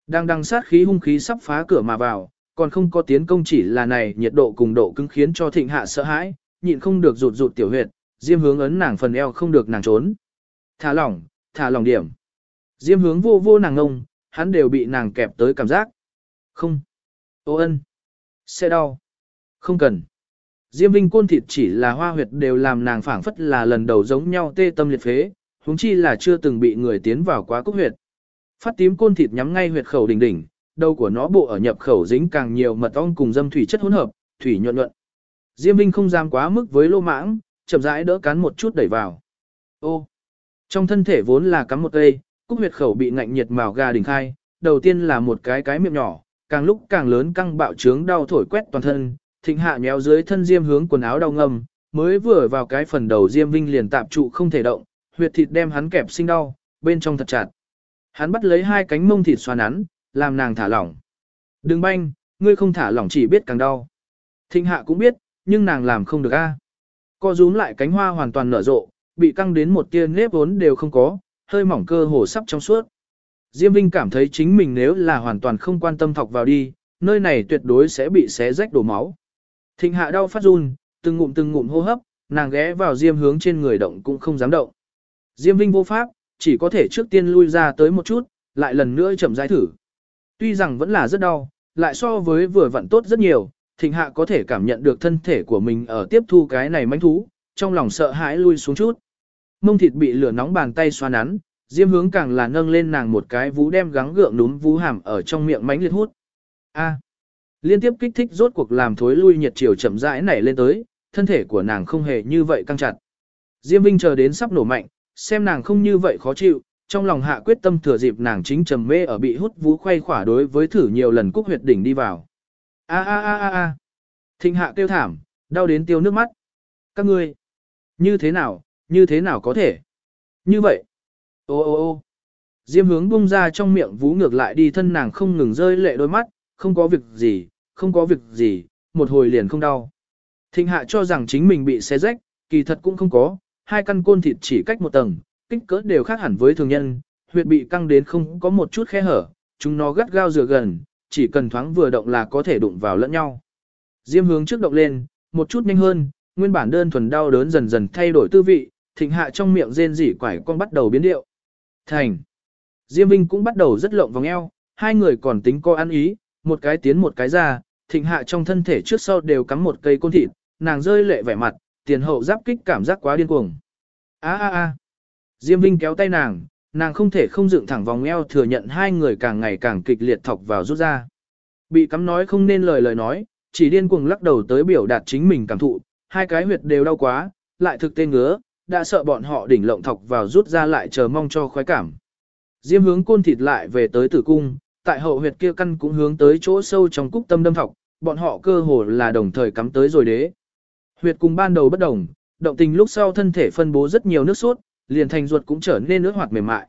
Đang đằng sát khí hung khí sắp phá cửa mà vào, còn không có tiến công chỉ là này nhiệt độ cùng độ cứng khiến cho thịnh hạ sợ hãi, nhịn không được rụt rụt tiểu huyệt, diêm hướng ấn nàng phần eo không được nàng trốn. Thả lỏng, thả lỏng điểm. Diêm hướng vô vô nàng ngông, hắn đều bị nàng kẹp tới cảm giác. Không. Ô ân. Sẽ đau. Không cần. Diêm Vinh côn thịt chỉ là hoa huyệt đều làm nàng phảng phất là lần đầu giống nhau tê tâm liệt phế, huống chi là chưa từng bị người tiến vào quá cốc huyệt. Phát tím côn thịt nhắm ngay huyệt khẩu đỉnh đỉnh, đầu của nó bộ ở nhập khẩu dính càng nhiều mật ong cùng dâm thủy chất hỗn hợp, thủy nhuận nhuận. Diêm Vinh không dám quá mức với lô mãng, chậm rãi đỡ cắn một chút đẩy vào. Ô, trong thân thể vốn là cắm một cây, cúc huyệt khẩu bị ngạnh nhiệt màu gà đỉnh khai, đầu tiên là một cái cái miệng nhỏ, càng lúc càng lớn căng bạo trướng đau thổi quét toàn thân, thịnh hạ méo dưới thân diêm hướng quần áo đau ngầm, mới vừa vào cái phần đầu diêm vinh liền tạm trụ không thể động, huyệt thịt đem hắn kẹp sinh đau, bên trong thật chặt. Hắn bắt lấy hai cánh mông thịt xoa nắn, làm nàng thả lỏng. Đừng banh, ngươi không thả lỏng chỉ biết càng đau. Thịnh hạ cũng biết, nhưng nàng làm không được a. Co rúm lại cánh hoa hoàn toàn nở rộ, bị căng đến một tia nếp vốn đều không có, hơi mỏng cơ hồ sắp trong suốt. Diêm Vinh cảm thấy chính mình nếu là hoàn toàn không quan tâm thọc vào đi, nơi này tuyệt đối sẽ bị xé rách đổ máu. Thịnh hạ đau phát run, từng ngụm từng ngụm hô hấp, nàng ghé vào Diêm hướng trên người động cũng không dám động. Diêm Vinh vô pháp, chỉ có thể trước tiên lui ra tới một chút, lại lần nữa chậm rãi thử. Tuy rằng vẫn là rất đau, lại so với vừa vặn tốt rất nhiều, thịnh hạ có thể cảm nhận được thân thể của mình ở tiếp thu cái này manh thú, trong lòng sợ hãi lui xuống chút. Mông thịt bị lửa nóng bàn tay xoa nắn, diêm hướng càng là nâng lên nàng một cái vú đem gắng gượng núm vú hàm ở trong miệng mánh liệt hút. A. Liên tiếp kích thích rốt cuộc làm thối lui nhiệt chiều chậm rãi nảy lên tới, thân thể của nàng không hề như vậy căng chặt. Diêm Vinh chờ đến sắp nổ mạnh, xem nàng không như vậy khó chịu, trong lòng hạ quyết tâm thừa dịp nàng chính trầm mê ở bị hút vú khoay khỏa đối với thử nhiều lần cúc huyệt đỉnh đi vào. A a a a a. Thịnh hạ kêu thảm, đau đến tiêu nước mắt. Các ngươi, như thế nào, như thế nào có thể? Như vậy. Ô ô ô. Diêm hướng bung ra trong miệng vú ngược lại đi thân nàng không ngừng rơi lệ đôi mắt, không có việc gì, không có việc gì, một hồi liền không đau. Thịnh hạ cho rằng chính mình bị xé rách, kỳ thật cũng không có, hai căn côn thịt chỉ cách một tầng, kích cỡ đều khác hẳn với thường nhân, huyệt bị căng đến không có một chút khe hở, chúng nó gắt gao dựa gần, chỉ cần thoáng vừa động là có thể đụng vào lẫn nhau. Diêm hướng trước động lên, một chút nhanh hơn, nguyên bản đơn thuần đau đớn dần dần thay đổi tư vị, thịnh hạ trong miệng rên rỉ quải con bắt đầu biến điệu. Thành. Diêm Vinh cũng bắt đầu rất lộng vòng eo, hai người còn tính co ăn ý, một cái tiến một cái ra, thịnh hạ trong thân thể trước sau đều cắm một cây côn thịt, nàng rơi lệ vẻ mặt, tiền hậu giáp kích cảm giác quá điên cuồng. A a a. Diêm Vinh kéo tay nàng, nàng không thể không dựng thẳng vòng eo thừa nhận hai người càng ngày càng kịch liệt thọc vào rút ra. Bị cắm nói không nên lời lời nói, chỉ điên cuồng lắc đầu tới biểu đạt chính mình cảm thụ, hai cái huyệt đều đau quá, lại thực tên ngứa, đã sợ bọn họ đỉnh lộng thọc vào rút ra lại chờ mong cho khoái cảm. Diêm hướng côn thịt lại về tới tử cung, tại hậu huyệt kia căn cũng hướng tới chỗ sâu trong cúc tâm đâm thọc, bọn họ cơ hồ là đồng thời cắm tới rồi đế. Huyệt cùng ban đầu bất đồng, động tình lúc sau thân thể phân bố rất nhiều nước suốt liền thành ruột cũng trở nên nước hoạt mềm mại.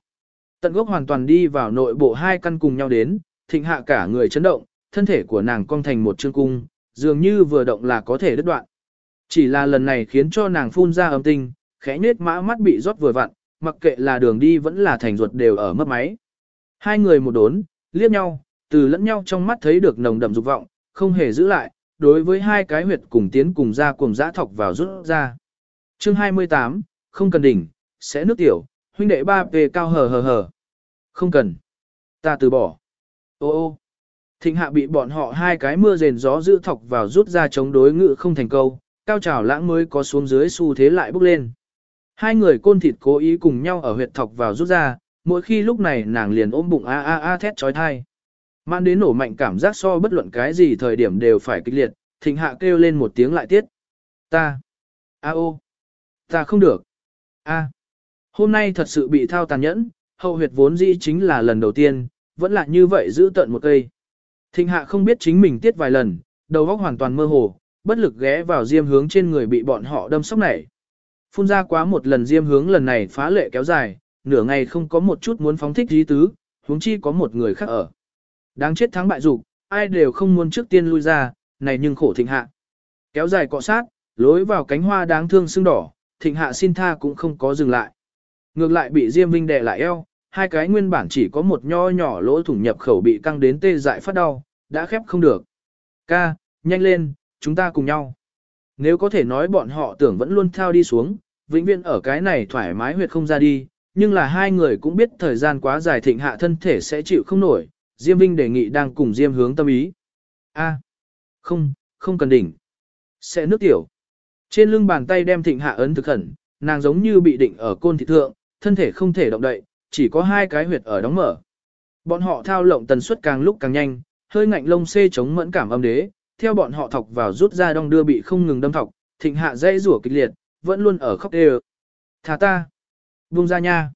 Tận gốc hoàn toàn đi vào nội bộ hai căn cùng nhau đến, thịnh hạ cả người chấn động, thân thể của nàng cong thành một chương cung, dường như vừa động là có thể đứt đoạn. Chỉ là lần này khiến cho nàng phun ra âm tinh, khẽ nết mã mắt bị rót vừa vặn, mặc kệ là đường đi vẫn là thành ruột đều ở mất máy. Hai người một đốn, liếc nhau, từ lẫn nhau trong mắt thấy được nồng đậm dục vọng, không hề giữ lại, đối với hai cái huyệt cùng tiến cùng ra cùng dã thọc vào rút ra. Chương 28, không cần đỉnh, sẽ nước tiểu, huynh đệ ba về cao hờ hờ hờ. Không cần. Ta từ bỏ. Ô ô. Thịnh hạ bị bọn họ hai cái mưa rền gió giữ thọc vào rút ra chống đối ngự không thành câu, cao trào lãng mới có xuống dưới xu thế lại bốc lên. Hai người côn thịt cố ý cùng nhau ở huyệt thọc vào rút ra, mỗi khi lúc này nàng liền ôm bụng a a a thét trói thai. Man đến nổ mạnh cảm giác so bất luận cái gì thời điểm đều phải kịch liệt, thịnh hạ kêu lên một tiếng lại tiết. Ta. A ô. Ta không được. A. Hôm nay thật sự bị thao tàn nhẫn, hậu huyệt vốn dĩ chính là lần đầu tiên, vẫn là như vậy giữ tận một cây. Thịnh hạ không biết chính mình tiết vài lần, đầu óc hoàn toàn mơ hồ, bất lực ghé vào diêm hướng trên người bị bọn họ đâm sốc nảy. Phun ra quá một lần diêm hướng lần này phá lệ kéo dài, nửa ngày không có một chút muốn phóng thích dí tứ, huống chi có một người khác ở. Đáng chết thắng bại dục, ai đều không muốn trước tiên lui ra, này nhưng khổ thịnh hạ. Kéo dài cọ sát, lối vào cánh hoa đáng thương sưng đỏ, thịnh hạ xin tha cũng không có dừng lại. Ngược lại bị Diêm Vinh đè lại eo, hai cái nguyên bản chỉ có một nho nhỏ lỗ thủng nhập khẩu bị căng đến tê dại phát đau, đã khép không được. Ca, nhanh lên, chúng ta cùng nhau. Nếu có thể nói bọn họ tưởng vẫn luôn theo đi xuống, vĩnh viễn ở cái này thoải mái huyệt không ra đi, nhưng là hai người cũng biết thời gian quá dài thịnh hạ thân thể sẽ chịu không nổi, Diêm Vinh đề nghị đang cùng Diêm hướng tâm ý. A, không, không cần đỉnh. Sẽ nước tiểu. Trên lưng bàn tay đem thịnh hạ ấn thực khẩn, nàng giống như bị định ở côn thị thượng, thân thể không thể động đậy, chỉ có hai cái huyệt ở đóng mở. Bọn họ thao lộng tần suất càng lúc càng nhanh, hơi ngạnh lông xê chống mẫn cảm âm đế, theo bọn họ thọc vào rút ra đong đưa bị không ngừng đâm thọc, thịnh hạ dây rủa kịch liệt, vẫn luôn ở khóc đều. Thả ta! Buông ra nha!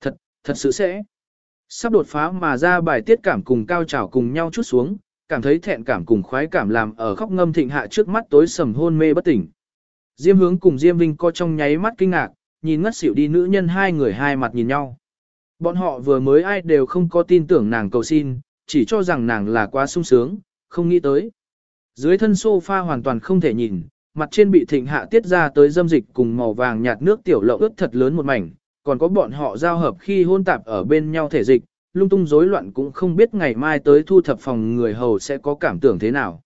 Thật, thật sự sẽ! Sắp đột phá mà ra bài tiết cảm cùng cao trào cùng nhau chút xuống, cảm thấy thẹn cảm cùng khoái cảm làm ở khóc ngâm thịnh hạ trước mắt tối sầm hôn mê bất tỉnh. Diêm hướng cùng Diêm Vinh co trong nháy mắt kinh ngạc, nhìn ngất xỉu đi nữ nhân hai người hai mặt nhìn nhau. Bọn họ vừa mới ai đều không có tin tưởng nàng cầu xin, chỉ cho rằng nàng là quá sung sướng, không nghĩ tới. Dưới thân sofa hoàn toàn không thể nhìn, mặt trên bị thịnh hạ tiết ra tới dâm dịch cùng màu vàng nhạt nước tiểu lậu ướt thật lớn một mảnh, còn có bọn họ giao hợp khi hôn tạp ở bên nhau thể dịch, lung tung rối loạn cũng không biết ngày mai tới thu thập phòng người hầu sẽ có cảm tưởng thế nào.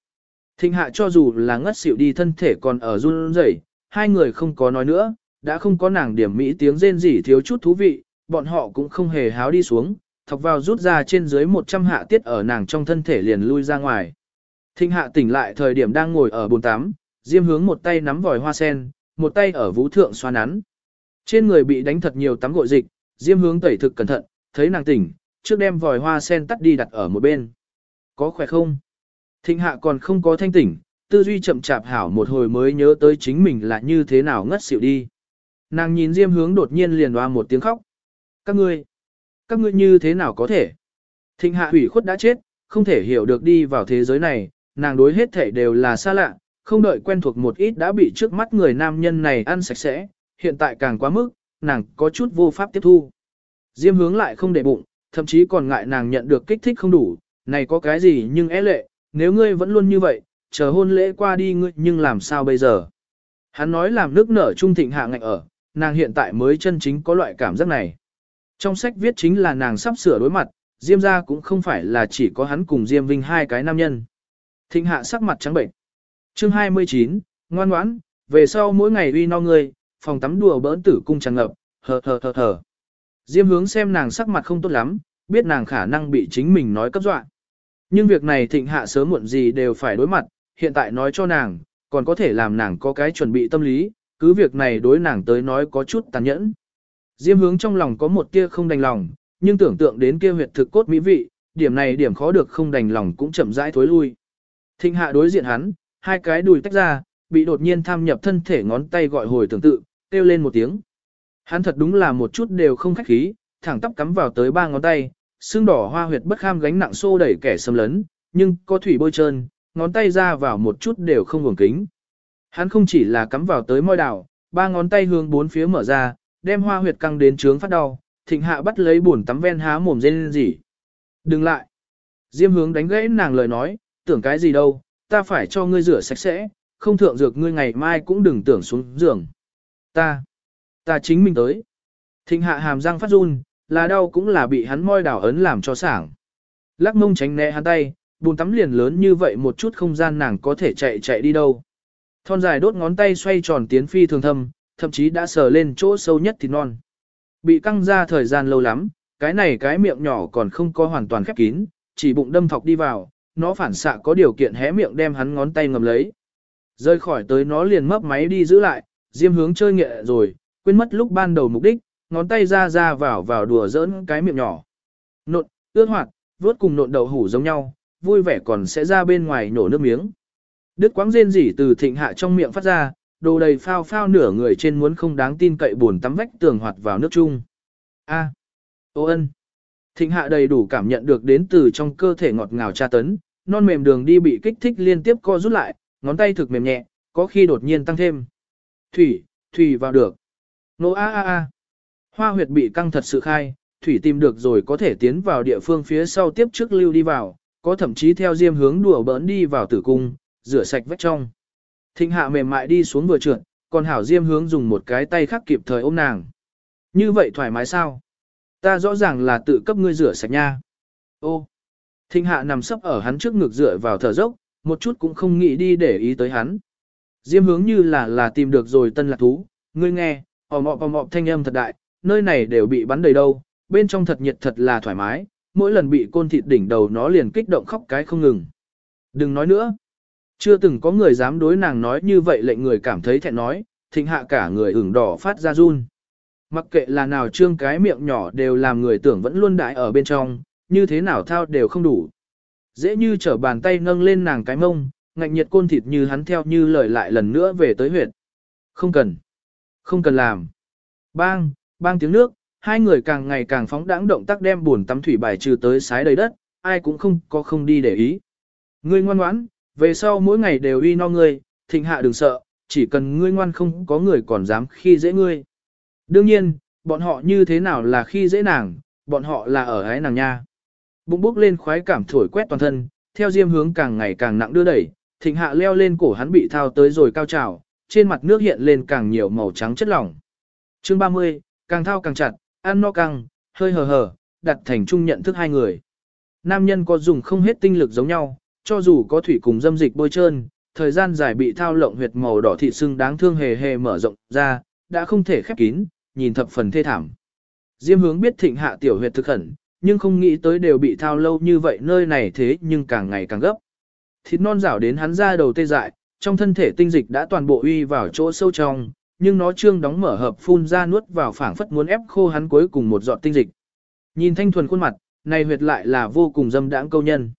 Thịnh hạ cho dù là ngất xỉu đi thân thể còn ở run rẩy, hai người không có nói nữa, đã không có nàng điểm mỹ tiếng rên rỉ thiếu chút thú vị, bọn họ cũng không hề háo đi xuống, thọc vào rút ra trên dưới 100 hạ tiết ở nàng trong thân thể liền lui ra ngoài. Thịnh hạ tỉnh lại thời điểm đang ngồi ở bồn tắm, diêm hướng một tay nắm vòi hoa sen, một tay ở vũ thượng xoa nắn. Trên người bị đánh thật nhiều tắm gội dịch, diêm hướng tẩy thực cẩn thận, thấy nàng tỉnh, trước đem vòi hoa sen tắt đi đặt ở một bên. Có khỏe không? Thịnh hạ còn không có thanh tỉnh, tư duy chậm chạp hảo một hồi mới nhớ tới chính mình là như thế nào ngất xỉu đi. Nàng nhìn Diêm hướng đột nhiên liền hoa một tiếng khóc. Các ngươi, các ngươi như thế nào có thể? Thịnh hạ hủy khuất đã chết, không thể hiểu được đi vào thế giới này, nàng đối hết thể đều là xa lạ, không đợi quen thuộc một ít đã bị trước mắt người nam nhân này ăn sạch sẽ, hiện tại càng quá mức, nàng có chút vô pháp tiếp thu. Diêm hướng lại không để bụng, thậm chí còn ngại nàng nhận được kích thích không đủ, này có cái gì nhưng é lệ, nếu ngươi vẫn luôn như vậy, chờ hôn lễ qua đi ngươi nhưng làm sao bây giờ? Hắn nói làm nước nở trung thịnh hạ ngạnh ở, nàng hiện tại mới chân chính có loại cảm giác này. Trong sách viết chính là nàng sắp sửa đối mặt, Diêm gia cũng không phải là chỉ có hắn cùng Diêm Vinh hai cái nam nhân. Thịnh hạ sắc mặt trắng bệnh. Chương 29, ngoan ngoãn, về sau mỗi ngày uy no ngươi, phòng tắm đùa bỡn tử cung tràn ngập, hờ hờ hờ hờ. Diêm hướng xem nàng sắc mặt không tốt lắm, biết nàng khả năng bị chính mình nói cấp dọa. Nhưng việc này thịnh hạ sớm muộn gì đều phải đối mặt, hiện tại nói cho nàng, còn có thể làm nàng có cái chuẩn bị tâm lý, cứ việc này đối nàng tới nói có chút tàn nhẫn. Diêm hướng trong lòng có một tia không đành lòng, nhưng tưởng tượng đến kia huyệt thực cốt mỹ vị, điểm này điểm khó được không đành lòng cũng chậm rãi thối lui. Thịnh hạ đối diện hắn, hai cái đùi tách ra, bị đột nhiên tham nhập thân thể ngón tay gọi hồi tưởng tự, kêu lên một tiếng. Hắn thật đúng là một chút đều không khách khí, thẳng tắp cắm vào tới ba ngón tay, xương đỏ hoa huyệt bất kham gánh nặng xô đẩy kẻ xâm lấn, nhưng có thủy bôi trơn, ngón tay ra vào một chút đều không hưởng kính. Hắn không chỉ là cắm vào tới môi đảo, ba ngón tay hướng bốn phía mở ra, đem hoa huyệt căng đến trướng phát đau, thịnh hạ bắt lấy buồn tắm ven há mồm dên gì. Đừng lại. Diêm hướng đánh gãy nàng lời nói, tưởng cái gì đâu, ta phải cho ngươi rửa sạch sẽ, không thượng dược ngươi ngày mai cũng đừng tưởng xuống giường. Ta, ta chính mình tới. Thịnh hạ hàm răng phát run, là đau cũng là bị hắn môi đảo ấn làm cho sảng. Lắc mông tránh né hắn tay, bùn tắm liền lớn như vậy một chút không gian nàng có thể chạy chạy đi đâu. Thon dài đốt ngón tay xoay tròn tiến phi thường thâm, thậm chí đã sờ lên chỗ sâu nhất thì non. Bị căng ra thời gian lâu lắm, cái này cái miệng nhỏ còn không có hoàn toàn khép kín, chỉ bụng đâm thọc đi vào, nó phản xạ có điều kiện hé miệng đem hắn ngón tay ngầm lấy. Rơi khỏi tới nó liền mấp máy đi giữ lại, diêm hướng chơi nghệ rồi, quên mất lúc ban đầu mục đích, ngón tay ra ra vào vào đùa giỡn cái miệng nhỏ. Nộn, ướt hoạt, vớt cùng nộn đậu hủ giống nhau, vui vẻ còn sẽ ra bên ngoài nổ nước miếng. Đứt quãng rên rỉ từ thịnh hạ trong miệng phát ra, đồ đầy phao phao nửa người trên muốn không đáng tin cậy buồn tắm vách tường hoạt vào nước chung. A. Ô ân. Thịnh hạ đầy đủ cảm nhận được đến từ trong cơ thể ngọt ngào tra tấn, non mềm đường đi bị kích thích liên tiếp co rút lại, ngón tay thực mềm nhẹ, có khi đột nhiên tăng thêm. Thủy, thủy vào được. Nô a a a. Hoa huyệt bị căng thật sự khai, thủy tìm được rồi có thể tiến vào địa phương phía sau tiếp trước lưu đi vào, có thậm chí theo diêm hướng đùa bỡn đi vào tử cung, rửa sạch vách trong. Thịnh hạ mềm mại đi xuống vừa trượt, còn hảo diêm hướng dùng một cái tay khác kịp thời ôm nàng. Như vậy thoải mái sao? Ta rõ ràng là tự cấp ngươi rửa sạch nha. Ô. Thịnh hạ nằm sấp ở hắn trước ngực dựa vào thở dốc, một chút cũng không nghĩ đi để ý tới hắn. Diêm hướng như là là tìm được rồi tân lạc thú, ngươi nghe, ồm ọp ồm ọp thanh âm thật đại, nơi này đều bị bắn đầy đâu, bên trong thật nhiệt thật là thoải mái, mỗi lần bị côn thịt đỉnh đầu nó liền kích động khóc cái không ngừng. Đừng nói nữa. Chưa từng có người dám đối nàng nói như vậy lệnh người cảm thấy thẹn nói, thịnh hạ cả người ửng đỏ phát ra run. Mặc kệ là nào trương cái miệng nhỏ đều làm người tưởng vẫn luôn đại ở bên trong, như thế nào thao đều không đủ. Dễ như trở bàn tay nâng lên nàng cái mông, ngạnh nhiệt côn thịt như hắn theo như lời lại lần nữa về tới huyệt. Không cần. Không cần làm. Bang, bang tiếng nước, hai người càng ngày càng phóng đãng động tác đem buồn tắm thủy bài trừ tới sái đầy đất, ai cũng không có không đi để ý. Ngươi ngoan ngoãn, về sau mỗi ngày đều uy no ngươi, thịnh hạ đừng sợ, chỉ cần ngươi ngoan không có người còn dám khi dễ ngươi. Đương nhiên, bọn họ như thế nào là khi dễ nàng, bọn họ là ở ái nàng nha. Bụng bốc lên khoái cảm thổi quét toàn thân, theo diêm hướng càng ngày càng nặng đưa đẩy, thịnh hạ leo lên cổ hắn bị thao tới rồi cao trào, trên mặt nước hiện lên càng nhiều màu trắng chất lỏng. Chương 30, càng thao càng chặt, ăn no căng, hơi hờ hờ, đặt thành chung nhận thức hai người. Nam nhân có dùng không hết tinh lực giống nhau, cho dù có thủy cùng dâm dịch bôi trơn, thời gian dài bị thao lộng huyệt màu đỏ thịt sưng đáng thương hề hề mở rộng ra, đã không thể khép kín, nhìn thập phần thê thảm. Diêm hướng biết thịnh hạ tiểu huyệt thực khẩn, nhưng không nghĩ tới đều bị thao lâu như vậy nơi này thế nhưng càng ngày càng gấp. Thịt non rảo đến hắn ra đầu tê dại, trong thân thể tinh dịch đã toàn bộ uy vào chỗ sâu trong, nhưng nó trương đóng mở hợp phun ra nuốt vào phảng phất muốn ép khô hắn cuối cùng một giọt tinh dịch. Nhìn thanh thuần khuôn mặt, này huyệt lại là vô cùng dâm đãng câu nhân.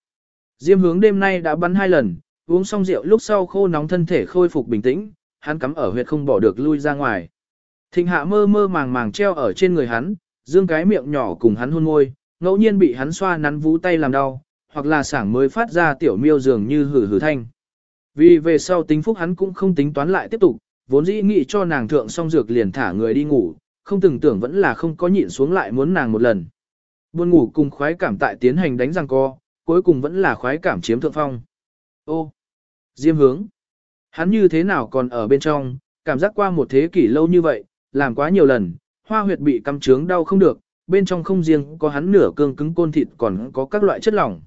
Diêm hướng đêm nay đã bắn hai lần, uống xong rượu lúc sau khô nóng thân thể khôi phục bình tĩnh, hắn cắm ở huyệt không bỏ được lui ra ngoài. Thịnh hạ mơ mơ màng màng treo ở trên người hắn, dương cái miệng nhỏ cùng hắn hôn môi, ngẫu nhiên bị hắn xoa nắn vú tay làm đau, hoặc là sảng mới phát ra tiểu miêu dường như hử hử thanh. Vì về sau tính phúc hắn cũng không tính toán lại tiếp tục, vốn dĩ nghĩ cho nàng thượng xong dược liền thả người đi ngủ, không từng tưởng vẫn là không có nhịn xuống lại muốn nàng một lần. Buồn ngủ cùng khoái cảm tại tiến hành đánh răng co, cuối cùng vẫn là khoái cảm chiếm thượng phong. Ô, Diêm hướng, hắn như thế nào còn ở bên trong, cảm giác qua một thế kỷ lâu như vậy, làm quá nhiều lần, hoa huyệt bị căm trướng đau không được, bên trong không riêng có hắn nửa cương cứng côn thịt còn có các loại chất lỏng.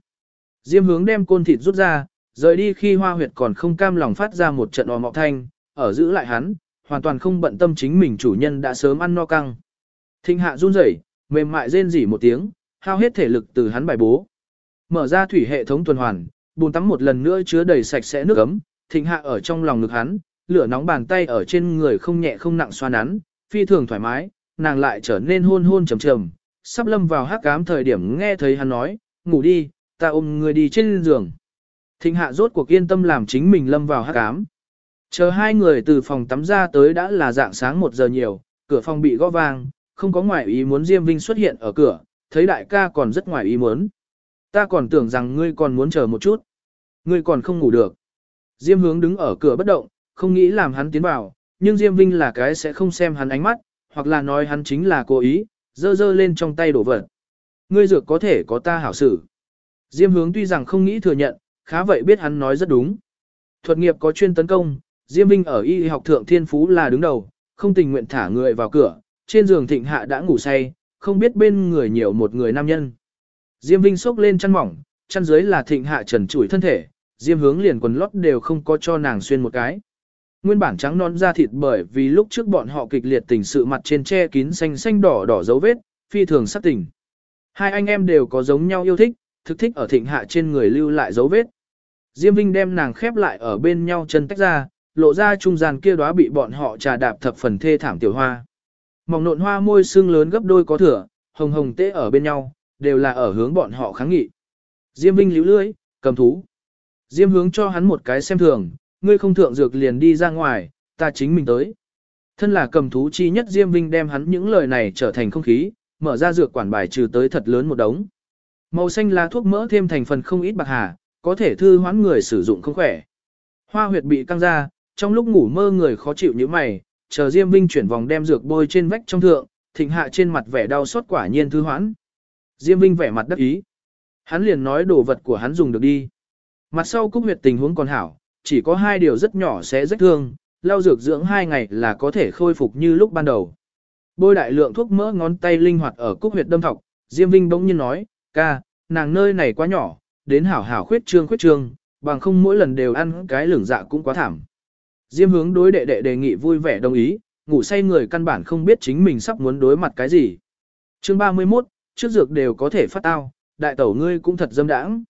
Diêm hướng đem côn thịt rút ra, rời đi khi hoa huyệt còn không cam lòng phát ra một trận ò mọ thanh, ở giữ lại hắn, hoàn toàn không bận tâm chính mình chủ nhân đã sớm ăn no căng. Thinh hạ run rẩy, mềm mại rên rỉ một tiếng, hao hết thể lực từ hắn bài bố. Mở ra thủy hệ thống tuần hoàn, bùn tắm một lần nữa chứa đầy sạch sẽ nước ấm, thịnh hạ ở trong lòng ngực hắn, lửa nóng bàn tay ở trên người không nhẹ không nặng xoa nắn, phi thường thoải mái, nàng lại trở nên hôn hôn trầm trầm, sắp lâm vào hắc ám thời điểm nghe thấy hắn nói, ngủ đi, ta ôm người đi trên giường. Thịnh hạ rốt cuộc yên tâm làm chính mình lâm vào hắc ám. Chờ hai người từ phòng tắm ra tới đã là dạng sáng một giờ nhiều, cửa phòng bị gõ vang, không có ngoại ý muốn Diêm Vinh xuất hiện ở cửa, thấy đại ca còn rất ngoại ý muốn. Ta còn tưởng rằng ngươi còn muốn chờ một chút. Ngươi còn không ngủ được. Diêm hướng đứng ở cửa bất động, không nghĩ làm hắn tiến vào, nhưng Diêm Vinh là cái sẽ không xem hắn ánh mắt, hoặc là nói hắn chính là cố ý, dơ dơ lên trong tay đổ vật. Ngươi dược có thể có ta hảo xử. Diêm hướng tuy rằng không nghĩ thừa nhận, khá vậy biết hắn nói rất đúng. Thuật nghiệp có chuyên tấn công, Diêm Vinh ở y học thượng thiên phú là đứng đầu, không tình nguyện thả người vào cửa, trên giường thịnh hạ đã ngủ say, không biết bên người nhiều một người nam nhân. Diêm Vinh sốc lên chăn mỏng, chăn dưới là thịnh hạ trần trụi thân thể, Diêm hướng liền quần lót đều không có cho nàng xuyên một cái. Nguyên bản trắng non da thịt bởi vì lúc trước bọn họ kịch liệt tình sự mặt trên che kín xanh xanh đỏ đỏ dấu vết, phi thường sắc tình. Hai anh em đều có giống nhau yêu thích, thực thích ở thịnh hạ trên người lưu lại dấu vết. Diêm Vinh đem nàng khép lại ở bên nhau chân tách ra, lộ ra trung gian kia đóa bị bọn họ trà đạp thập phần thê thảm tiểu hoa. Mỏng nộn hoa môi xương lớn gấp đôi có thừa, hồng hồng tê ở bên nhau, đều là ở hướng bọn họ kháng nghị. Diêm Vinh liễu lưới, cầm thú. Diêm hướng cho hắn một cái xem thường, ngươi không thượng dược liền đi ra ngoài, ta chính mình tới. Thân là cầm thú chi nhất Diêm Vinh đem hắn những lời này trở thành không khí, mở ra dược quản bài trừ tới thật lớn một đống. Màu xanh lá thuốc mỡ thêm thành phần không ít bạc hà, có thể thư hoán người sử dụng không khỏe. Hoa huyệt bị căng ra, trong lúc ngủ mơ người khó chịu như mày, chờ Diêm Vinh chuyển vòng đem dược bôi trên vách trong thượng, thịnh hạ trên mặt vẻ đau xót quả nhiên thư hoán. Diêm Vinh vẻ mặt đắc ý. Hắn liền nói đồ vật của hắn dùng được đi. Mặt sau cúc huyệt tình huống còn hảo, chỉ có hai điều rất nhỏ sẽ rách thương, lau dược dưỡng hai ngày là có thể khôi phục như lúc ban đầu. Bôi đại lượng thuốc mỡ ngón tay linh hoạt ở cúc huyệt đâm thọc, Diêm Vinh bỗng nhiên nói, ca, nàng nơi này quá nhỏ, đến hảo hảo khuyết trương khuyết trương, bằng không mỗi lần đều ăn cái lửng dạ cũng quá thảm. Diêm hướng đối đệ đệ đề nghị vui vẻ đồng ý, ngủ say người căn bản không biết chính mình sắp muốn đối mặt cái gì. Chương 31, trước dược đều có thể phát tao, đại tẩu ngươi cũng thật dâm đãng.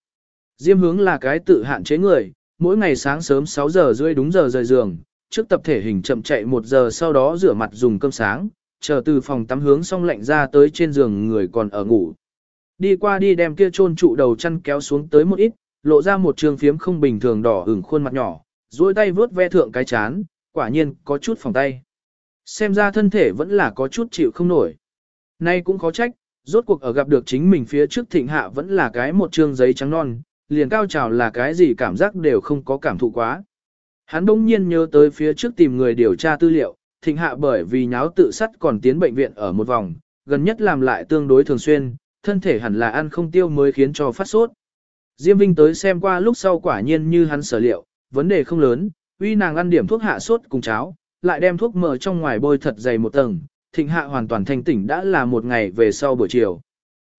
Diêm hướng là cái tự hạn chế người, mỗi ngày sáng sớm 6 giờ rưỡi đúng giờ rời giường, trước tập thể hình chậm chạy 1 giờ sau đó rửa mặt dùng cơm sáng, chờ từ phòng tắm hướng xong lạnh ra tới trên giường người còn ở ngủ. Đi qua đi đem kia chôn trụ đầu chăn kéo xuống tới một ít, lộ ra một trường phiếm không bình thường đỏ ửng khuôn mặt nhỏ, duỗi tay vướt ve thượng cái chán, quả nhiên có chút phòng tay. Xem ra thân thể vẫn là có chút chịu không nổi. Nay cũng khó trách, rốt cuộc ở gặp được chính mình phía trước thịnh hạ vẫn là cái một trương giấy trắng non, liền cao trào là cái gì cảm giác đều không có cảm thụ quá. Hắn đông nhiên nhớ tới phía trước tìm người điều tra tư liệu, thịnh hạ bởi vì nháo tự sắt còn tiến bệnh viện ở một vòng, gần nhất làm lại tương đối thường xuyên, thân thể hẳn là ăn không tiêu mới khiến cho phát sốt. Diêm Vinh tới xem qua lúc sau quả nhiên như hắn sở liệu, vấn đề không lớn, uy nàng ăn điểm thuốc hạ sốt cùng cháo, lại đem thuốc mỡ trong ngoài bôi thật dày một tầng, thịnh hạ hoàn toàn thanh tỉnh đã là một ngày về sau buổi chiều.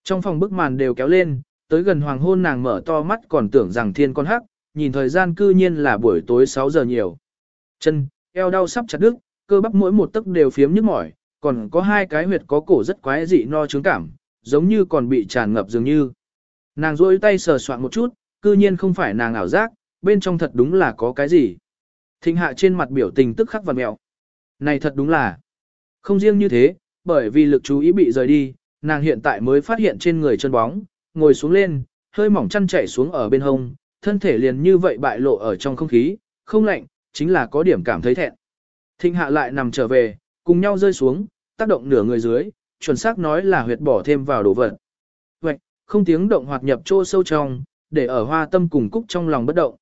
Trong phòng bức màn đều kéo lên, tới gần hoàng hôn nàng mở to mắt còn tưởng rằng thiên con hắc, nhìn thời gian cư nhiên là buổi tối 6 giờ nhiều. Chân, eo đau sắp chặt đứt, cơ bắp mỗi một tấc đều phiếm nhức mỏi, còn có hai cái huyệt có cổ rất quái dị no trướng cảm, giống như còn bị tràn ngập dường như. Nàng rỗi tay sờ soạn một chút, cư nhiên không phải nàng ảo giác, bên trong thật đúng là có cái gì. Thịnh hạ trên mặt biểu tình tức khắc và mẹo. Này thật đúng là. Không riêng như thế, bởi vì lực chú ý bị rời đi, nàng hiện tại mới phát hiện trên người chân bóng, ngồi xuống lên, hơi mỏng chăn chảy xuống ở bên hông, thân thể liền như vậy bại lộ ở trong không khí, không lạnh, chính là có điểm cảm thấy thẹn. Thịnh hạ lại nằm trở về, cùng nhau rơi xuống, tác động nửa người dưới, chuẩn xác nói là huyệt bỏ thêm vào đồ vật. Vậy, không tiếng động hoạt nhập chỗ sâu trong, để ở hoa tâm cùng cúc trong lòng bất động.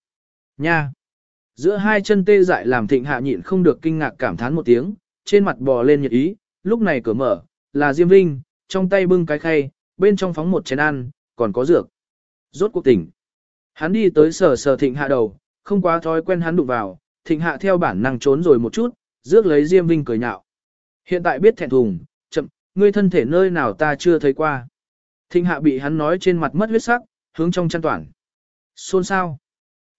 Nha! Giữa hai chân tê dại làm thịnh hạ nhịn không được kinh ngạc cảm thán một tiếng, trên mặt bò lên nhiệt ý, lúc này cửa mở, là Diêm Vinh, trong tay bưng cái khay, bên trong phóng một chén ăn, còn có dược. Rốt cuộc tỉnh. Hắn đi tới sờ sờ thịnh hạ đầu, không quá thói quen hắn đụng vào, thịnh hạ theo bản năng trốn rồi một chút, rước lấy Diêm Vinh cười nhạo. Hiện tại biết thẹn thùng, chậm, ngươi thân thể nơi nào ta chưa thấy qua. Thịnh hạ bị hắn nói trên mặt mất huyết sắc, hướng trong chăn toàn. Xôn sao?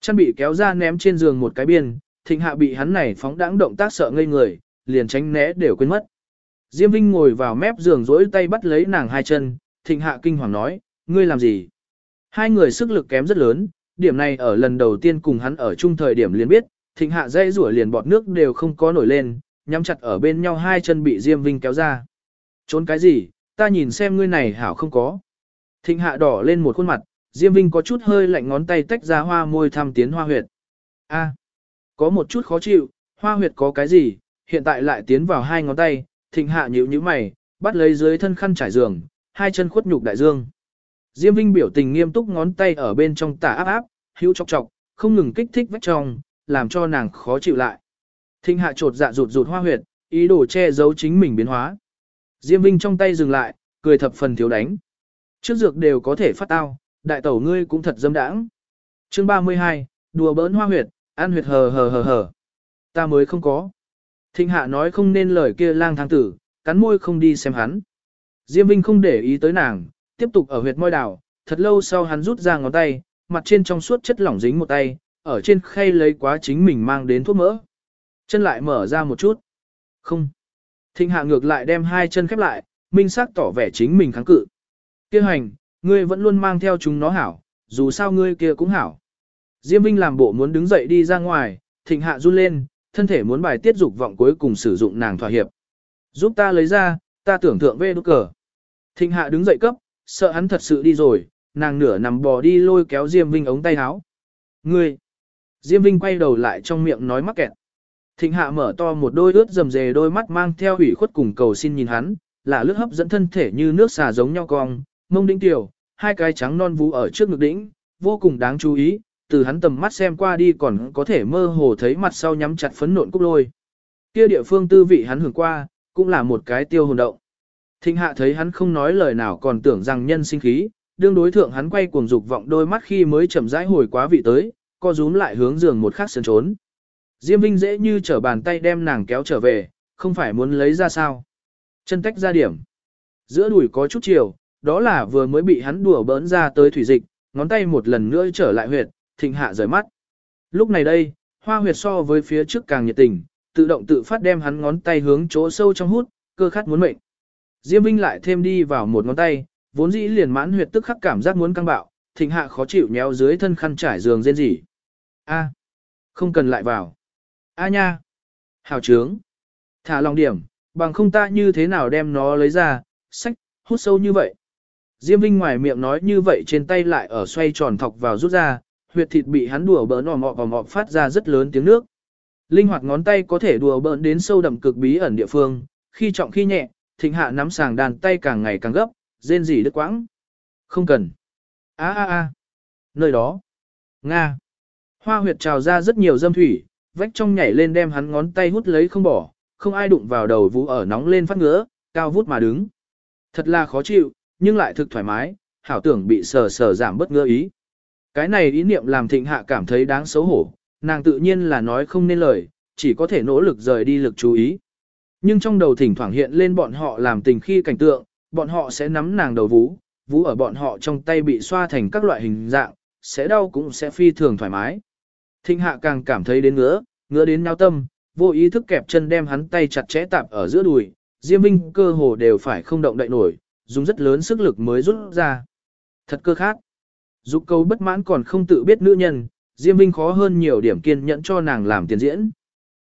Chăn bị kéo ra ném trên giường một cái biên, thịnh hạ bị hắn này phóng đãng động tác sợ ngây người, liền tránh né đều quên mất. Diêm Vinh ngồi vào mép giường rỗi tay bắt lấy nàng hai chân, thịnh hạ kinh hoàng nói, ngươi làm gì? Hai người sức lực kém rất lớn, điểm này ở lần đầu tiên cùng hắn ở chung thời điểm liền biết, thịnh hạ dây rủa liền bọt nước đều không có nổi lên, nhắm chặt ở bên nhau hai chân bị Diêm Vinh kéo ra. Trốn cái gì, ta nhìn xem ngươi này hảo không có. Thịnh hạ đỏ lên một khuôn mặt, Diêm Vinh có chút hơi lạnh ngón tay tách ra hoa môi thăm tiến hoa huyệt. A, có một chút khó chịu, hoa huyệt có cái gì, hiện tại lại tiến vào hai ngón tay, thịnh hạ nhíu nhíu mày, bắt lấy dưới thân khăn trải giường, hai chân khuất nhục đại dương. Diêm Vinh biểu tình nghiêm túc ngón tay ở bên trong tả áp áp, hữu chọc chọc, không ngừng kích thích vách trong, làm cho nàng khó chịu lại. Thịnh hạ trột dạ rụt rụt hoa huyệt, ý đồ che giấu chính mình biến hóa. Diêm Vinh trong tay dừng lại, cười thập phần thiếu đánh. Trước dược đều có thể phát tao, đại tẩu ngươi cũng thật dâm đãng. Chương 32, đùa bỡn hoa huyệt, ăn huyệt hờ hờ hờ hờ. Ta mới không có. Thịnh hạ nói không nên lời kia lang thang tử, cắn môi không đi xem hắn. Diêm Vinh không để ý tới nàng, tiếp tục ở huyệt môi đảo, thật lâu sau hắn rút ra ngón tay, mặt trên trong suốt chất lỏng dính một tay, ở trên khay lấy quá chính mình mang đến thuốc mỡ. Chân lại mở ra một chút. Không. Thịnh hạ ngược lại đem hai chân khép lại, minh xác tỏ vẻ chính mình kháng cự. Kêu hành, ngươi vẫn luôn mang theo chúng nó hảo, dù sao ngươi kia cũng hảo. Diêm Vinh làm bộ muốn đứng dậy đi ra ngoài, thịnh hạ run lên, thân thể muốn bài tiết dục vọng cuối cùng sử dụng nàng thỏa hiệp. Giúp ta lấy ra, ta tưởng thượng về đốt cờ. Thịnh hạ đứng dậy cấp, sợ hắn thật sự đi rồi, nàng nửa nằm bò đi lôi kéo Diêm Vinh ống tay áo. Ngươi! Diêm Vinh quay đầu lại trong miệng nói mắc kẹt. Thịnh hạ mở to một đôi ướt rầm rề đôi mắt mang theo hủy khuất cùng cầu xin nhìn hắn, là lướt hấp dẫn thân thể như nước xà giống nhau cong, mông đĩnh tiểu, hai cái trắng non vú ở trước ngực đỉnh, vô cùng đáng chú ý, từ hắn tầm mắt xem qua đi còn có thể mơ hồ thấy mặt sau nhắm chặt phấn nộn cúc lôi. Kia địa phương tư vị hắn hưởng qua, cũng là một cái tiêu hồn động. Thịnh hạ thấy hắn không nói lời nào còn tưởng rằng nhân sinh khí, đương đối thượng hắn quay cuồng dục vọng đôi mắt khi mới chậm rãi hồi quá vị tới, co rúm lại hướng giường một khắc sân trốn. Diêm Vinh dễ như trở bàn tay đem nàng kéo trở về, không phải muốn lấy ra sao. Chân tách ra điểm. Giữa đùi có chút chiều, đó là vừa mới bị hắn đùa bỡn ra tới thủy dịch, ngón tay một lần nữa trở lại huyệt, thịnh hạ rời mắt. Lúc này đây, hoa huyệt so với phía trước càng nhiệt tình, tự động tự phát đem hắn ngón tay hướng chỗ sâu trong hút, cơ khát muốn mệnh. Diêm Vinh lại thêm đi vào một ngón tay, vốn dĩ liền mãn huyệt tức khắc cảm giác muốn căng bạo, thịnh hạ khó chịu nhéo dưới thân khăn trải giường rên rỉ. A, không cần lại vào. A nha, hào trướng, thả lòng điểm, bằng không ta như thế nào đem nó lấy ra, sách, hút sâu như vậy. Diêm Vinh ngoài miệng nói như vậy trên tay lại ở xoay tròn thọc vào rút ra, huyệt thịt bị hắn đùa bỡn ỏm ọm ỏm phát ra rất lớn tiếng nước. Linh hoạt ngón tay có thể đùa bỡn đến sâu đậm cực bí ẩn địa phương, khi trọng khi nhẹ, thịnh hạ nắm sàng đàn tay càng ngày càng gấp, rên rỉ đứt quãng. Không cần. A a a. Nơi đó. Nga. Hoa huyệt trào ra rất nhiều dâm thủy, vách trong nhảy lên đem hắn ngón tay hút lấy không bỏ, không ai đụng vào đầu vũ ở nóng lên phát ngứa, cao vút mà đứng. Thật là khó chịu, nhưng lại thực thoải mái, hảo tưởng bị sờ sờ giảm bất ngứa ý. Cái này ý niệm làm thịnh hạ cảm thấy đáng xấu hổ, nàng tự nhiên là nói không nên lời, chỉ có thể nỗ lực rời đi lực chú ý. Nhưng trong đầu thỉnh thoảng hiện lên bọn họ làm tình khi cảnh tượng, bọn họ sẽ nắm nàng đầu vú, vú ở bọn họ trong tay bị xoa thành các loại hình dạng, sẽ đau cũng sẽ phi thường thoải mái. Thịnh hạ càng cảm thấy đến ngứa, ngứa đến nao tâm, vô ý thức kẹp chân đem hắn tay chặt chẽ tạp ở giữa đùi, Diêm Vinh cơ hồ đều phải không động đậy nổi, dùng rất lớn sức lực mới rút ra. Thật cơ khát. Dục câu bất mãn còn không tự biết nữ nhân, Diêm Vinh khó hơn nhiều điểm kiên nhẫn cho nàng làm tiền diễn.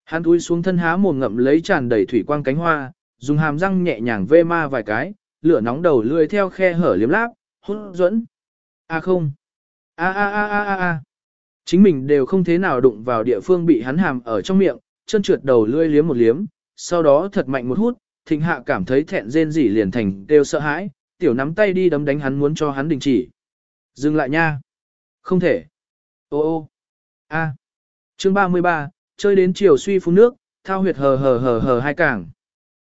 Hắn túi xuống thân há mồm ngậm lấy tràn đầy thủy quang cánh hoa, dùng hàm răng nhẹ nhàng vê ma vài cái, lửa nóng đầu lươi theo khe hở liếm láp, hút dẫn. A à không. A à, a à, a a a a. Chính mình đều không thế nào đụng vào địa phương bị hắn hàm ở trong miệng, chân trượt đầu lươi liếm một liếm, sau đó thật mạnh một hút, thịnh hạ cảm thấy thẹn rên rỉ liền thành đều sợ hãi, tiểu nắm tay đi đấm đánh hắn muốn cho hắn đình chỉ. Dừng lại nha. Không thể. Ô ô. A. À. Chương 33, chơi đến chiều suy phun nước, thao huyệt hờ hờ hờ hờ hai cảng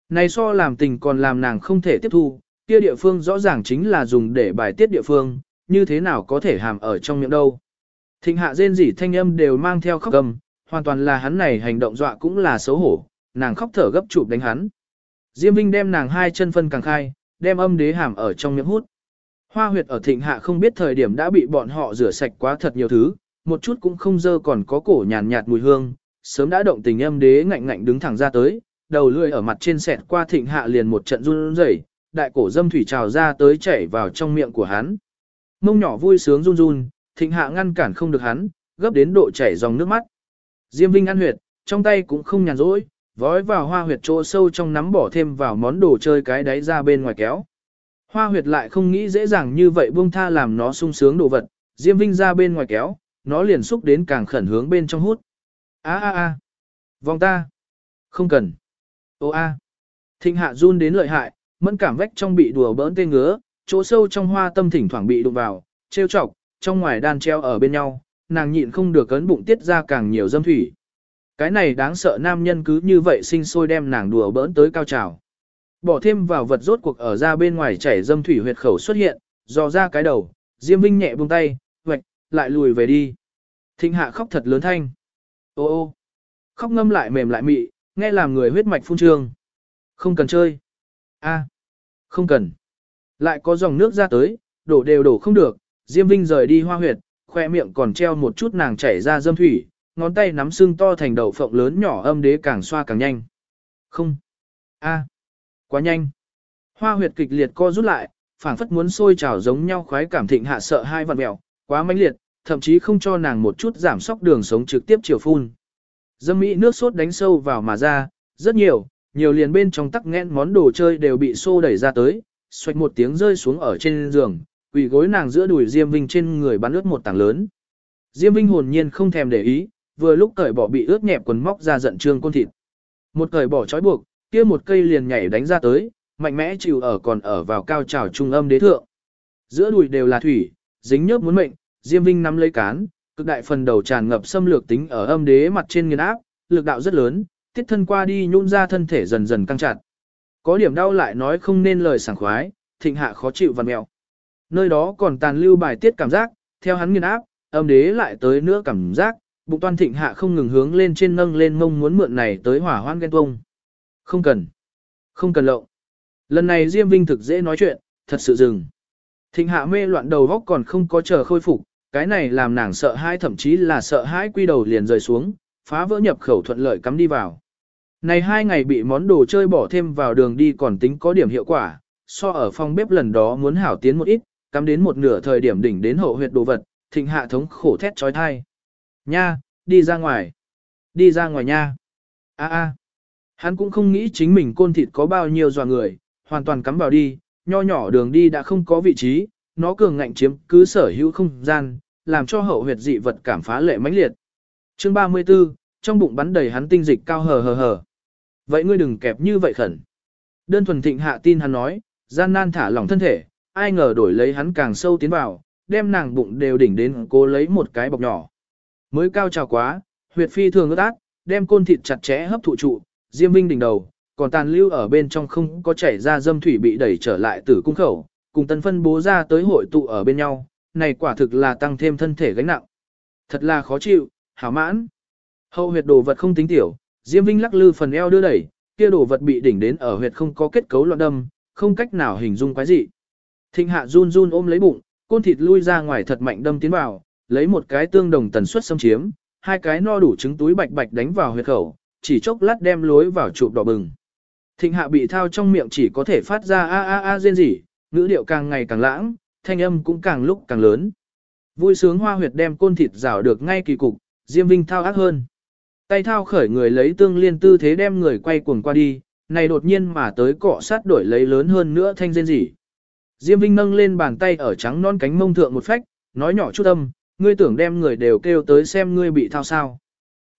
Này so làm tình còn làm nàng không thể tiếp thu, kia địa phương rõ ràng chính là dùng để bài tiết địa phương, như thế nào có thể hàm ở trong miệng đâu. Thịnh hạ rên rỉ thanh âm đều mang theo khóc gầm hoàn toàn là hắn này hành động dọa cũng là xấu hổ, nàng khóc thở gấp chụp đánh hắn. Diêm Vinh đem nàng hai chân phân càng khai, đem âm đế hàm ở trong miệng hút. Hoa huyệt ở thịnh hạ không biết thời điểm đã bị bọn họ rửa sạch quá thật nhiều thứ, một chút cũng không dơ còn có cổ nhàn nhạt mùi hương, sớm đã động tình âm đế ngạnh ngạnh đứng thẳng ra tới, đầu lưỡi ở mặt trên sẹt qua thịnh hạ liền một trận run rẩy, đại cổ dâm thủy trào ra tới chảy vào trong miệng của hắn. Mông nhỏ vui sướng run run, thịnh hạ ngăn cản không được hắn, gấp đến độ chảy dòng nước mắt. Diêm Vinh ăn huyệt, trong tay cũng không nhàn rỗi, vói vào hoa huyệt chỗ sâu trong nắm bỏ thêm vào món đồ chơi cái đáy ra bên ngoài kéo. Hoa huyệt lại không nghĩ dễ dàng như vậy buông tha làm nó sung sướng đồ vật, Diêm Vinh ra bên ngoài kéo, nó liền xúc đến càng khẩn hướng bên trong hút. A a a, vòng ta, không cần. Ô a, thịnh hạ run đến lợi hại, mẫn cảm vách trong bị đùa bỡn tê ngứa, chỗ sâu trong hoa tâm thỉnh thoảng bị đụng vào, trêu chọc, trong ngoài đan treo ở bên nhau, nàng nhịn không được cấn bụng tiết ra càng nhiều dâm thủy. Cái này đáng sợ nam nhân cứ như vậy sinh sôi đem nàng đùa bỡn tới cao trào. Bỏ thêm vào vật rốt cuộc ở ra bên ngoài chảy dâm thủy huyệt khẩu xuất hiện, dò ra cái đầu, Diêm Vinh nhẹ buông tay, vạch, lại lùi về đi. Thịnh hạ khóc thật lớn thanh. Ô ô, khóc ngâm lại mềm lại mị, nghe làm người huyết mạch phun trương. Không cần chơi. A, không cần. Lại có dòng nước ra tới, đổ đều đổ không được, Diêm Vinh rời đi hoa huyệt, khoe miệng còn treo một chút nàng chảy ra dâm thủy, ngón tay nắm xương to thành đầu phộng lớn nhỏ âm đế càng xoa càng nhanh. Không. A, quá nhanh. Hoa huyệt kịch liệt co rút lại, phảng phất muốn sôi trào giống nhau khoái cảm thịnh hạ sợ hai vạn mèo, quá mãnh liệt, thậm chí không cho nàng một chút giảm sóc đường sống trực tiếp chiều phun. Dâm mỹ nước sốt đánh sâu vào mà ra, rất nhiều, nhiều liền bên trong tắc nghẽn món đồ chơi đều bị xô đẩy ra tới, xoạch một tiếng rơi xuống ở trên giường, quỳ gối nàng giữa đùi Diêm Vinh trên người bắn ướt một tảng lớn. Diêm Vinh hồn nhiên không thèm để ý, vừa lúc cởi bỏ bị ướt nhẹp quần móc ra giận trương côn thịt. Một cởi bỏ trói buộc, kia một cây liền nhảy đánh ra tới, mạnh mẽ chịu ở còn ở vào cao trào trung âm đế thượng. Giữa đùi đều là thủy, dính nhớp muốn mệnh, Diêm Vinh nắm lấy cán, cực đại phần đầu tràn ngập xâm lược tính ở âm đế mặt trên nghiền áp, lực đạo rất lớn, tiết thân qua đi nhún ra thân thể dần dần căng chặt. Có điểm đau lại nói không nên lời sảng khoái, thịnh hạ khó chịu và mèo. Nơi đó còn tàn lưu bài tiết cảm giác, theo hắn nghiền áp, âm đế lại tới nữa cảm giác, bụng toan thịnh hạ không ngừng hướng lên trên nâng lên mông muốn mượn này tới hỏa hoan ghen tuông. Không cần. Không cần lộng. Lần này Diêm Vinh thực dễ nói chuyện, thật sự dừng. Thịnh hạ mê loạn đầu góc còn không có chờ khôi phục, cái này làm nàng sợ hãi thậm chí là sợ hãi quy đầu liền rời xuống, phá vỡ nhập khẩu thuận lợi cắm đi vào. Này hai ngày bị món đồ chơi bỏ thêm vào đường đi còn tính có điểm hiệu quả, so ở phòng bếp lần đó muốn hảo tiến một ít, cắm đến một nửa thời điểm đỉnh đến hậu huyệt đồ vật, thịnh hạ thống khổ thét trói thai. Nha, đi ra ngoài. Đi ra ngoài nha. a a Hắn cũng không nghĩ chính mình côn thịt có bao nhiêu dọa người, hoàn toàn cắm vào đi, nho nhỏ đường đi đã không có vị trí, nó cường ngạnh chiếm cứ sở hữu không gian, làm cho hậu huyệt dị vật cảm phá lệ mãnh liệt. Chương 34, trong bụng bắn đầy hắn tinh dịch cao hờ hờ hờ. Vậy ngươi đừng kẹp như vậy khẩn. Đơn thuần thịnh hạ tin hắn nói, gian nan thả lỏng thân thể, ai ngờ đổi lấy hắn càng sâu tiến vào, đem nàng bụng đều đỉnh đến cố lấy một cái bọc nhỏ. Mới cao trào quá, huyệt phi thường ướt át, đem côn thịt chặt chẽ hấp thụ trụ, Diêm Vinh đỉnh đầu, còn tàn lưu ở bên trong không có chảy ra dâm thủy bị đẩy trở lại từ cung khẩu, cùng tân phân bố ra tới hội tụ ở bên nhau, này quả thực là tăng thêm thân thể gánh nặng. Thật là khó chịu, hảo mãn. Hậu huyệt đồ vật không tính tiểu, Diêm Vinh lắc lư phần eo đưa đẩy, kia đồ vật bị đỉnh đến ở huyệt không có kết cấu loạn đâm, không cách nào hình dung quái gì. Thịnh hạ run run ôm lấy bụng, côn thịt lui ra ngoài thật mạnh đâm tiến vào, lấy một cái tương đồng tần suất xâm chiếm, hai cái no đủ trứng túi bạch bạch đánh vào huyệt khẩu, chỉ chốc lát đem lối vào chụp đỏ bừng. Thịnh hạ bị thao trong miệng chỉ có thể phát ra a a a rên rỉ, ngữ điệu càng ngày càng lãng, thanh âm cũng càng lúc càng lớn. Vui sướng hoa huyệt đem côn thịt rào được ngay kỳ cục, Diêm Vinh thao ác hơn. Tay thao khởi người lấy tương liên tư thế đem người quay cuồng qua đi, này đột nhiên mà tới cọ sát đổi lấy lớn hơn nữa thanh rên rỉ. Diêm Vinh nâng lên bàn tay ở trắng non cánh mông thượng một phách, nói nhỏ chút âm, ngươi tưởng đem người đều kêu tới xem ngươi bị thao sao.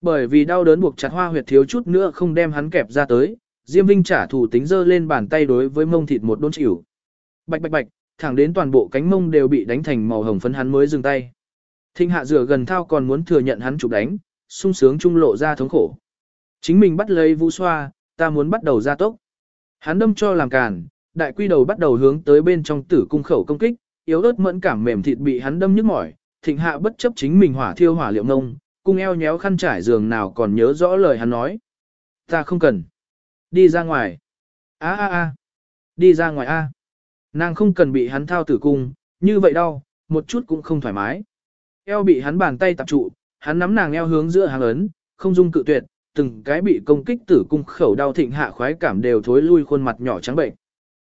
Bởi vì đau đớn buộc chặt hoa huyệt thiếu chút nữa không đem hắn kẹp ra tới, Diêm Vinh trả thù tính dơ lên bàn tay đối với mông thịt một đốn chịu. Bạch bạch bạch, thẳng đến toàn bộ cánh mông đều bị đánh thành màu hồng phấn hắn mới dừng tay. Thinh hạ rửa gần thao còn muốn thừa nhận hắn chụp đánh, sung sướng trung lộ ra thống khổ. Chính mình bắt lấy vũ xoa, ta muốn bắt đầu ra tốc. Hắn đâm cho làm càn, đại quy đầu bắt đầu hướng tới bên trong tử cung khẩu công kích, yếu ớt mẫn cảm mềm thịt bị hắn đâm nhức mỏi, thịnh hạ bất chấp chính mình hỏa thiêu hỏa liệu nông, cung eo nhéo khăn trải giường nào còn nhớ rõ lời hắn nói. Ta không cần. Đi ra ngoài. a a a Đi ra ngoài a Nàng không cần bị hắn thao tử cung, như vậy đau, một chút cũng không thoải mái. Eo bị hắn bàn tay tập trụ, hắn nắm nàng eo hướng giữa hàng ấn, không dung cự tuyệt, từng cái bị công kích tử cung khẩu đau thịnh hạ khoái cảm đều thối lui khuôn mặt nhỏ trắng bệnh.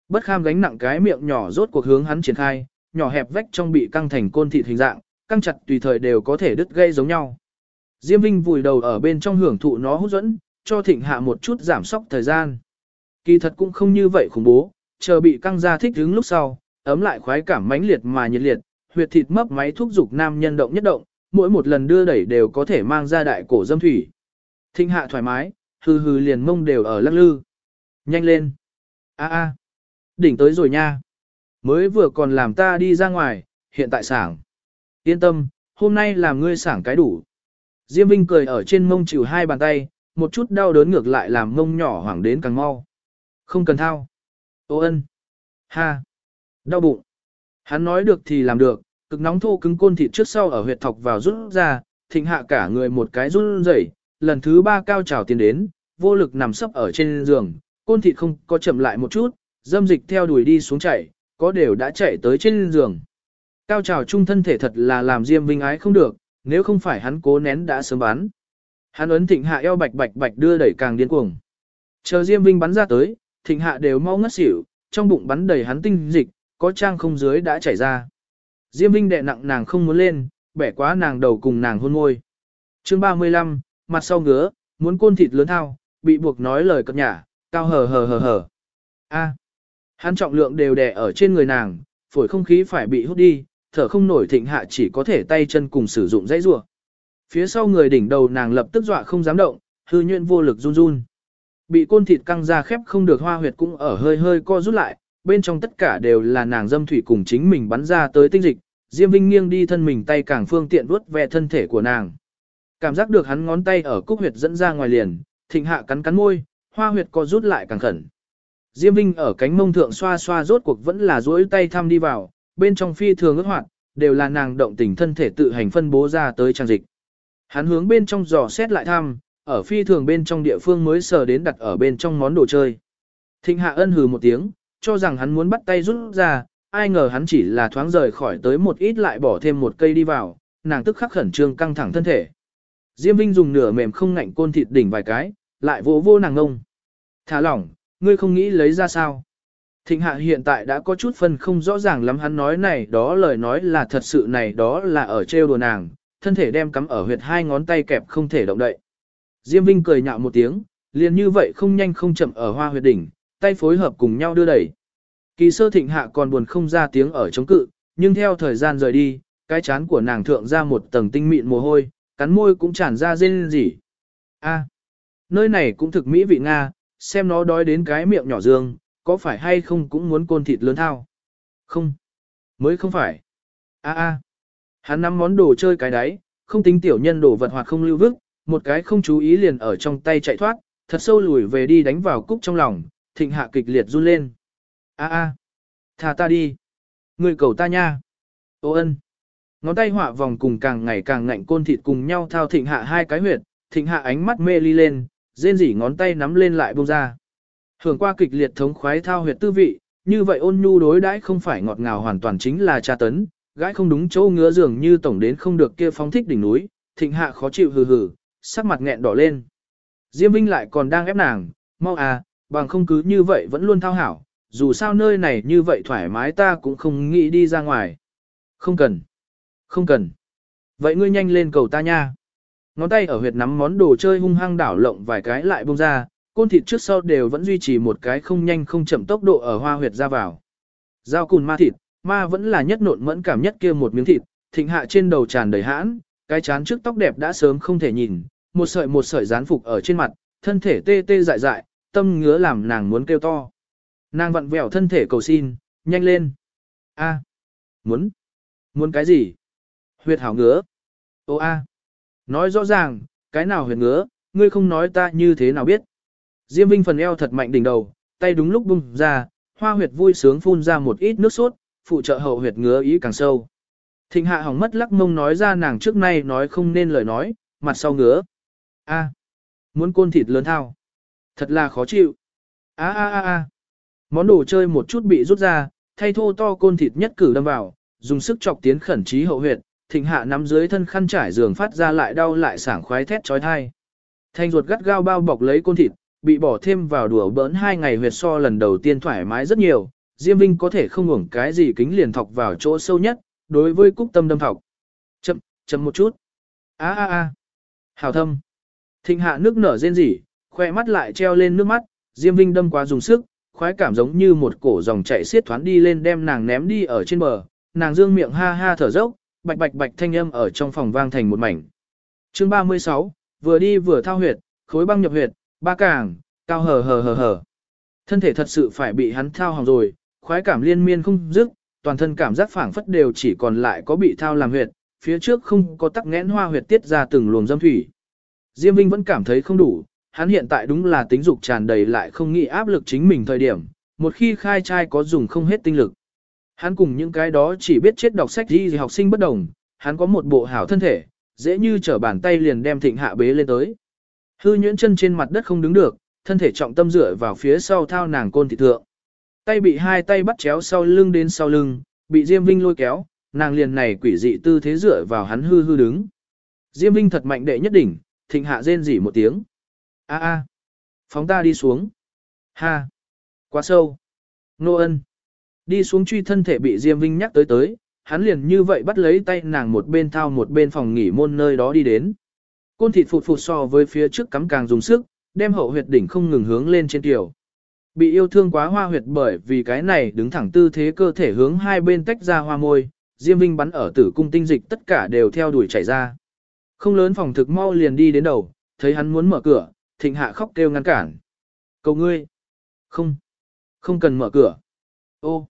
Bất kham gánh nặng cái miệng nhỏ rốt cuộc hướng hắn triển khai, nhỏ hẹp vách trong bị căng thành côn thịt hình dạng, căng chặt tùy thời đều có thể đứt gây giống nhau. Diêm Vinh vùi đầu ở bên trong hưởng thụ nó hút dẫn, cho thịnh hạ một chút giảm sóc thời gian. Kỳ thật cũng không như vậy khủng bố, chờ bị căng ra thích đứng lúc sau, ấm lại khoái cảm mãnh liệt mà nhiệt liệt, huyệt thịt mấp máy thúc dục nam nhân động nhất động, mỗi một lần đưa đẩy đều có thể mang ra đại cổ dâm thủy. Thịnh hạ thoải mái, hừ hừ liền mông đều ở lắc lư. Nhanh lên. A a. Đỉnh tới rồi nha. Mới vừa còn làm ta đi ra ngoài, hiện tại sảng. Yên tâm, hôm nay làm ngươi sảng cái đủ. Diêm Vinh cười ở trên mông chịu hai bàn tay, một chút đau đớn ngược lại làm mông nhỏ hoảng đến càng mau. Không cần thao. Ô ân. Ha. Đau bụng. Hắn nói được thì làm được, cực nóng thô cứng côn thịt trước sau ở huyệt thọc vào rút ra, thịnh hạ cả người một cái run rẩy, lần thứ ba cao trào tiến đến, vô lực nằm sấp ở trên giường, côn thịt không có chậm lại một chút, dâm dịch theo đuổi đi xuống chạy, có đều đã chạy tới trên giường. Cao trào trung thân thể thật là làm Diêm Vinh ái không được, nếu không phải hắn cố nén đã sớm bắn. Hắn ấn thịnh hạ eo bạch bạch bạch đưa đẩy càng điên cuồng. Chờ Diêm Vinh bắn ra tới, thịnh hạ đều mau ngất xỉu, trong bụng bắn đầy hắn tinh dịch, có trang không dưới đã chảy ra. Diêm Vinh đệ nặng nàng không muốn lên, bẻ quá nàng đầu cùng nàng hôn môi. Chương 35, mặt sau ngứa, muốn côn thịt lớn thao, bị buộc nói lời cập nhả, cao hờ hờ hờ hờ. A. Hắn trọng lượng đều đè ở trên người nàng, phổi không khí phải bị hút đi, thở không nổi thịnh hạ chỉ có thể tay chân cùng sử dụng dãy rùa. Phía sau người đỉnh đầu nàng lập tức dọa không dám động, hư nhuyễn vô lực run run. Bị côn thịt căng ra khép không được hoa huyệt cũng ở hơi hơi co rút lại, bên trong tất cả đều là nàng dâm thủy cùng chính mình bắn ra tới tinh dịch, Diêm Vinh nghiêng đi thân mình tay càng phương tiện vuốt ve thân thể của nàng. Cảm giác được hắn ngón tay ở cúc huyệt dẫn ra ngoài liền, thịnh hạ cắn cắn môi, hoa huyệt co rút lại càng khẩn. Diêm Vinh ở cánh mông thượng xoa xoa rốt cuộc vẫn là duỗi tay thăm đi vào, bên trong phi thường ước hoạt, đều là nàng động tình thân thể tự hành phân bố ra tới trang dịch. Hắn hướng bên trong dò xét lại thăm, ở phi thường bên trong địa phương mới sờ đến đặt ở bên trong món đồ chơi. Thịnh hạ ân hừ một tiếng, cho rằng hắn muốn bắt tay rút ra, ai ngờ hắn chỉ là thoáng rời khỏi tới một ít lại bỏ thêm một cây đi vào, nàng tức khắc khẩn trương căng thẳng thân thể. Diêm Vinh dùng nửa mềm không ngạnh côn thịt đỉnh vài cái, lại vỗ vô nàng ngông. Thả lỏng, ngươi không nghĩ lấy ra sao. Thịnh hạ hiện tại đã có chút phân không rõ ràng lắm hắn nói này đó lời nói là thật sự này đó là ở trêu đùa nàng, thân thể đem cắm ở huyệt hai ngón tay kẹp không thể động đậy. Diêm Vinh cười nhạo một tiếng, liền như vậy không nhanh không chậm ở hoa huyệt đỉnh, tay phối hợp cùng nhau đưa đẩy. Kỳ sơ thịnh hạ còn buồn không ra tiếng ở chống cự, nhưng theo thời gian rời đi, cái chán của nàng thượng ra một tầng tinh mịn mồ hôi, cắn môi cũng tràn ra rên rỉ. A, nơi này cũng thực mỹ vị Nga, xem nó đói đến cái miệng nhỏ dương, có phải hay không cũng muốn côn thịt lớn thao? Không, mới không phải. A a, hắn nắm món đồ chơi cái đáy, không tính tiểu nhân đồ vật hoặc không lưu vức, một cái không chú ý liền ở trong tay chạy thoát, thật sâu lùi về đi đánh vào cúc trong lòng, thịnh hạ kịch liệt run lên. A a, thả ta đi. Người cầu ta nha. Ô ân. Ngón tay họa vòng cùng càng ngày càng ngạnh côn thịt cùng nhau thao thịnh hạ hai cái huyệt, thịnh hạ ánh mắt mê ly lên, rên rỉ ngón tay nắm lên lại buông ra. Hưởng qua kịch liệt thống khoái thao huyệt tư vị, như vậy ôn nhu đối đãi không phải ngọt ngào hoàn toàn chính là tra tấn, gái không đúng chỗ ngứa dường như tổng đến không được kia phóng thích đỉnh núi, thịnh hạ khó chịu hừ hừ, sắc mặt nghẹn đỏ lên. Diêm Vinh lại còn đang ép nàng, mau à, bằng không cứ như vậy vẫn luôn thao hảo, dù sao nơi này như vậy thoải mái ta cũng không nghĩ đi ra ngoài. Không cần. Không cần. Vậy ngươi nhanh lên cầu ta nha. Ngón tay ở huyệt nắm món đồ chơi hung hăng đảo lộng vài cái lại bông ra, côn thịt trước sau đều vẫn duy trì một cái không nhanh không chậm tốc độ ở hoa huyệt ra vào. giao cùn ma thịt, ma vẫn là nhất nộn mẫn cảm nhất kia một miếng thịt, thịnh hạ trên đầu tràn đầy hãn, cái chán trước tóc đẹp đã sớm không thể nhìn, một sợi một sợi dán phục ở trên mặt, thân thể tê tê dại dại, tâm ngứa làm nàng muốn kêu to. Nàng vặn vẹo thân thể cầu xin, nhanh lên. A, muốn, muốn cái gì? Huyệt hảo ngứa. Ô a, nói rõ ràng, cái nào huyệt ngứa, ngươi không nói ta như thế nào biết. Diêm Vinh phần eo thật mạnh đỉnh đầu, tay đúng lúc bung ra, hoa huyệt vui sướng phun ra một ít nước sốt, phụ trợ hậu huyệt ngứa ý càng sâu. Thịnh hạ hỏng mất lắc mông nói ra nàng trước nay nói không nên lời nói, mặt sau ngứa. A, muốn côn thịt lớn thao. Thật là khó chịu. A a a a. Món đồ chơi một chút bị rút ra, thay thô to côn thịt nhất cử đâm vào, dùng sức chọc tiến khẩn trí hậu huyệt, thịnh hạ nắm dưới thân khăn trải giường phát ra lại đau lại sảng khoái thét chói tai. Thanh ruột gắt gao bao bọc lấy côn thịt, bị bỏ thêm vào đùa bỡn hai ngày huyệt so lần đầu tiên thoải mái rất nhiều, Diêm Vinh có thể không ngủng cái gì kính liền thọc vào chỗ sâu nhất, đối với cúc tâm đâm thọc. Chậm, chậm một chút. a a a Hào thâm. Thịnh hạ nước nở rên rỉ, khoe mắt lại treo lên nước mắt, Diêm Vinh đâm quá dùng sức, khoái cảm giống như một cổ dòng chảy xiết thoáng đi lên đem nàng ném đi ở trên bờ, nàng dương miệng ha ha thở dốc, bạch bạch bạch thanh âm ở trong phòng vang thành một mảnh. Chương 36, vừa đi vừa thao huyệt, khối băng nhập huyệt, ba càng, cao hờ hờ hờ hờ. Thân thể thật sự phải bị hắn thao hỏng rồi, khoái cảm liên miên không dứt, toàn thân cảm giác phảng phất đều chỉ còn lại có bị thao làm huyệt, phía trước không có tắc nghẽn hoa huyệt tiết ra từng luồng dâm thủy. Diêm Vinh vẫn cảm thấy không đủ, hắn hiện tại đúng là tính dục tràn đầy lại không nghĩ áp lực chính mình thời điểm, một khi khai trai có dùng không hết tinh lực. Hắn cùng những cái đó chỉ biết chết đọc sách gì học sinh bất đồng, hắn có một bộ hảo thân thể, dễ như trở bàn tay liền đem thịnh hạ bế lên tới. Hư nhuyễn chân trên mặt đất không đứng được, thân thể trọng tâm dựa vào phía sau thao nàng côn thị thượng. Tay bị hai tay bắt chéo sau lưng đến sau lưng, bị Diêm Vinh lôi kéo, nàng liền này quỷ dị tư thế dựa vào hắn hư hư đứng. Diêm Vinh thật mạnh đệ nhất đỉnh, thịnh hạ rên rỉ một tiếng. A a, phóng ta đi xuống. Ha, quá sâu. Nô ân. Đi xuống truy thân thể bị Diêm Vinh nhắc tới tới, hắn liền như vậy bắt lấy tay nàng một bên thao một bên phòng nghỉ môn nơi đó đi đến. Côn thịt phụt phụt so với phía trước cắm càng dùng sức, đem hậu huyệt đỉnh không ngừng hướng lên trên tiểu. Bị yêu thương quá hoa huyệt bởi vì cái này đứng thẳng tư thế cơ thể hướng hai bên tách ra hoa môi, Diêm Vinh bắn ở tử cung tinh dịch tất cả đều theo đuổi chảy ra. Không lớn phòng thực mau liền đi đến đầu, thấy hắn muốn mở cửa, thịnh hạ khóc kêu ngăn cản. Cầu ngươi. Không. Không cần mở cửa. Ô.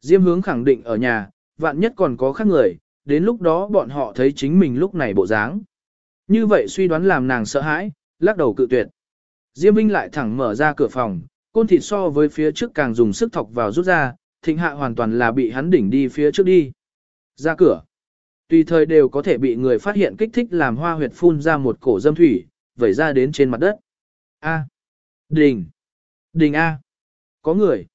Diêm hướng khẳng định ở nhà, vạn nhất còn có khác người, đến lúc đó bọn họ thấy chính mình lúc này bộ dáng. Như vậy suy đoán làm nàng sợ hãi, lắc đầu cự tuyệt. Diêm Vinh lại thẳng mở ra cửa phòng, côn thịt so với phía trước càng dùng sức thọc vào rút ra, thịnh hạ hoàn toàn là bị hắn đỉnh đi phía trước đi. Ra cửa. Tùy thời đều có thể bị người phát hiện kích thích làm hoa huyệt phun ra một cổ dâm thủy, vẩy ra đến trên mặt đất. A. Đình. Đình A. Có người.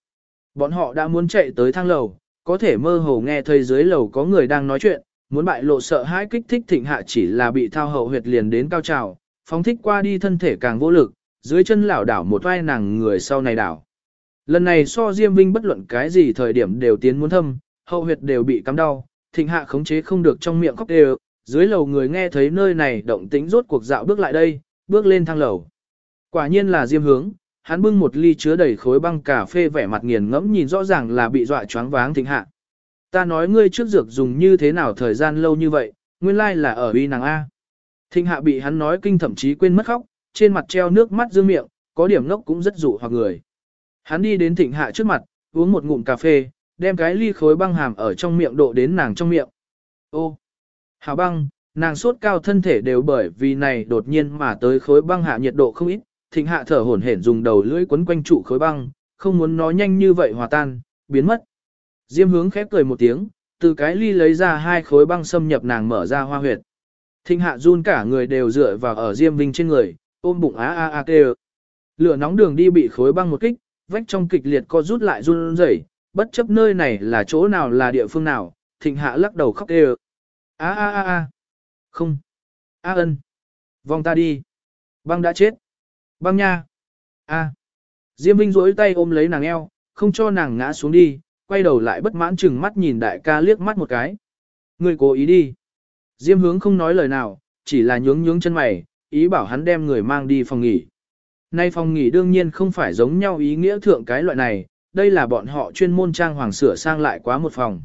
Bọn họ đã muốn chạy tới thang lầu, có thể mơ hồ nghe thấy dưới lầu có người đang nói chuyện, muốn bại lộ sợ hãi kích thích thịnh hạ chỉ là bị thao hậu huyệt liền đến cao trào, phóng thích qua đi thân thể càng vô lực, dưới chân lảo đảo một vai nàng người sau này đảo. Lần này so Diêm Vinh bất luận cái gì thời điểm đều tiến muốn thâm, hậu huyệt đều bị cắm đau, thịnh hạ khống chế không được trong miệng khóc đều, dưới lầu người nghe thấy nơi này động tĩnh rốt cuộc dạo bước lại đây, bước lên thang lầu. Quả nhiên là Diêm hướng, hắn bưng một ly chứa đầy khối băng cà phê vẻ mặt nghiền ngẫm nhìn rõ ràng là bị dọa choáng váng thịnh hạ. Ta nói ngươi trước dược dùng như thế nào thời gian lâu như vậy, nguyên lai là ở uy nàng A. Thịnh hạ bị hắn nói kinh thậm chí quên mất khóc, trên mặt treo nước mắt dương miệng, có điểm ngốc cũng rất dụ hoặc người. Hắn đi đến thịnh hạ trước mặt, uống một ngụm cà phê, đem cái ly khối băng hàm ở trong miệng độ đến nàng trong miệng. Ô, hào băng, nàng sốt cao thân thể đều bởi vì này đột nhiên mà tới khối băng hạ nhiệt độ không ít, thịnh hạ thở hổn hển dùng đầu lưỡi quấn quanh trụ khối băng, không muốn nó nhanh như vậy hòa tan, biến mất. Diêm hướng khép cười một tiếng, từ cái ly lấy ra hai khối băng xâm nhập nàng mở ra hoa huyệt. Thịnh hạ run cả người đều dựa vào ở Diêm Vinh trên người, ôm bụng á á á kêu. Lửa nóng đường đi bị khối băng một kích, vách trong kịch liệt co rút lại run rẩy, bất chấp nơi này là chỗ nào là địa phương nào, thịnh hạ lắc đầu khóc kêu. Á á á á. Không. Á ân. Vòng ta đi. Băng đã chết. Băng nha. A. Diêm Vinh duỗi tay ôm lấy nàng eo, không cho nàng ngã xuống đi, quay đầu lại bất mãn chừng mắt nhìn đại ca liếc mắt một cái. Người cố ý đi. Diêm hướng không nói lời nào, chỉ là nhướng nhướng chân mày, ý bảo hắn đem người mang đi phòng nghỉ. Nay phòng nghỉ đương nhiên không phải giống nhau ý nghĩa thượng cái loại này, đây là bọn họ chuyên môn trang hoàng sửa sang lại quá một phòng.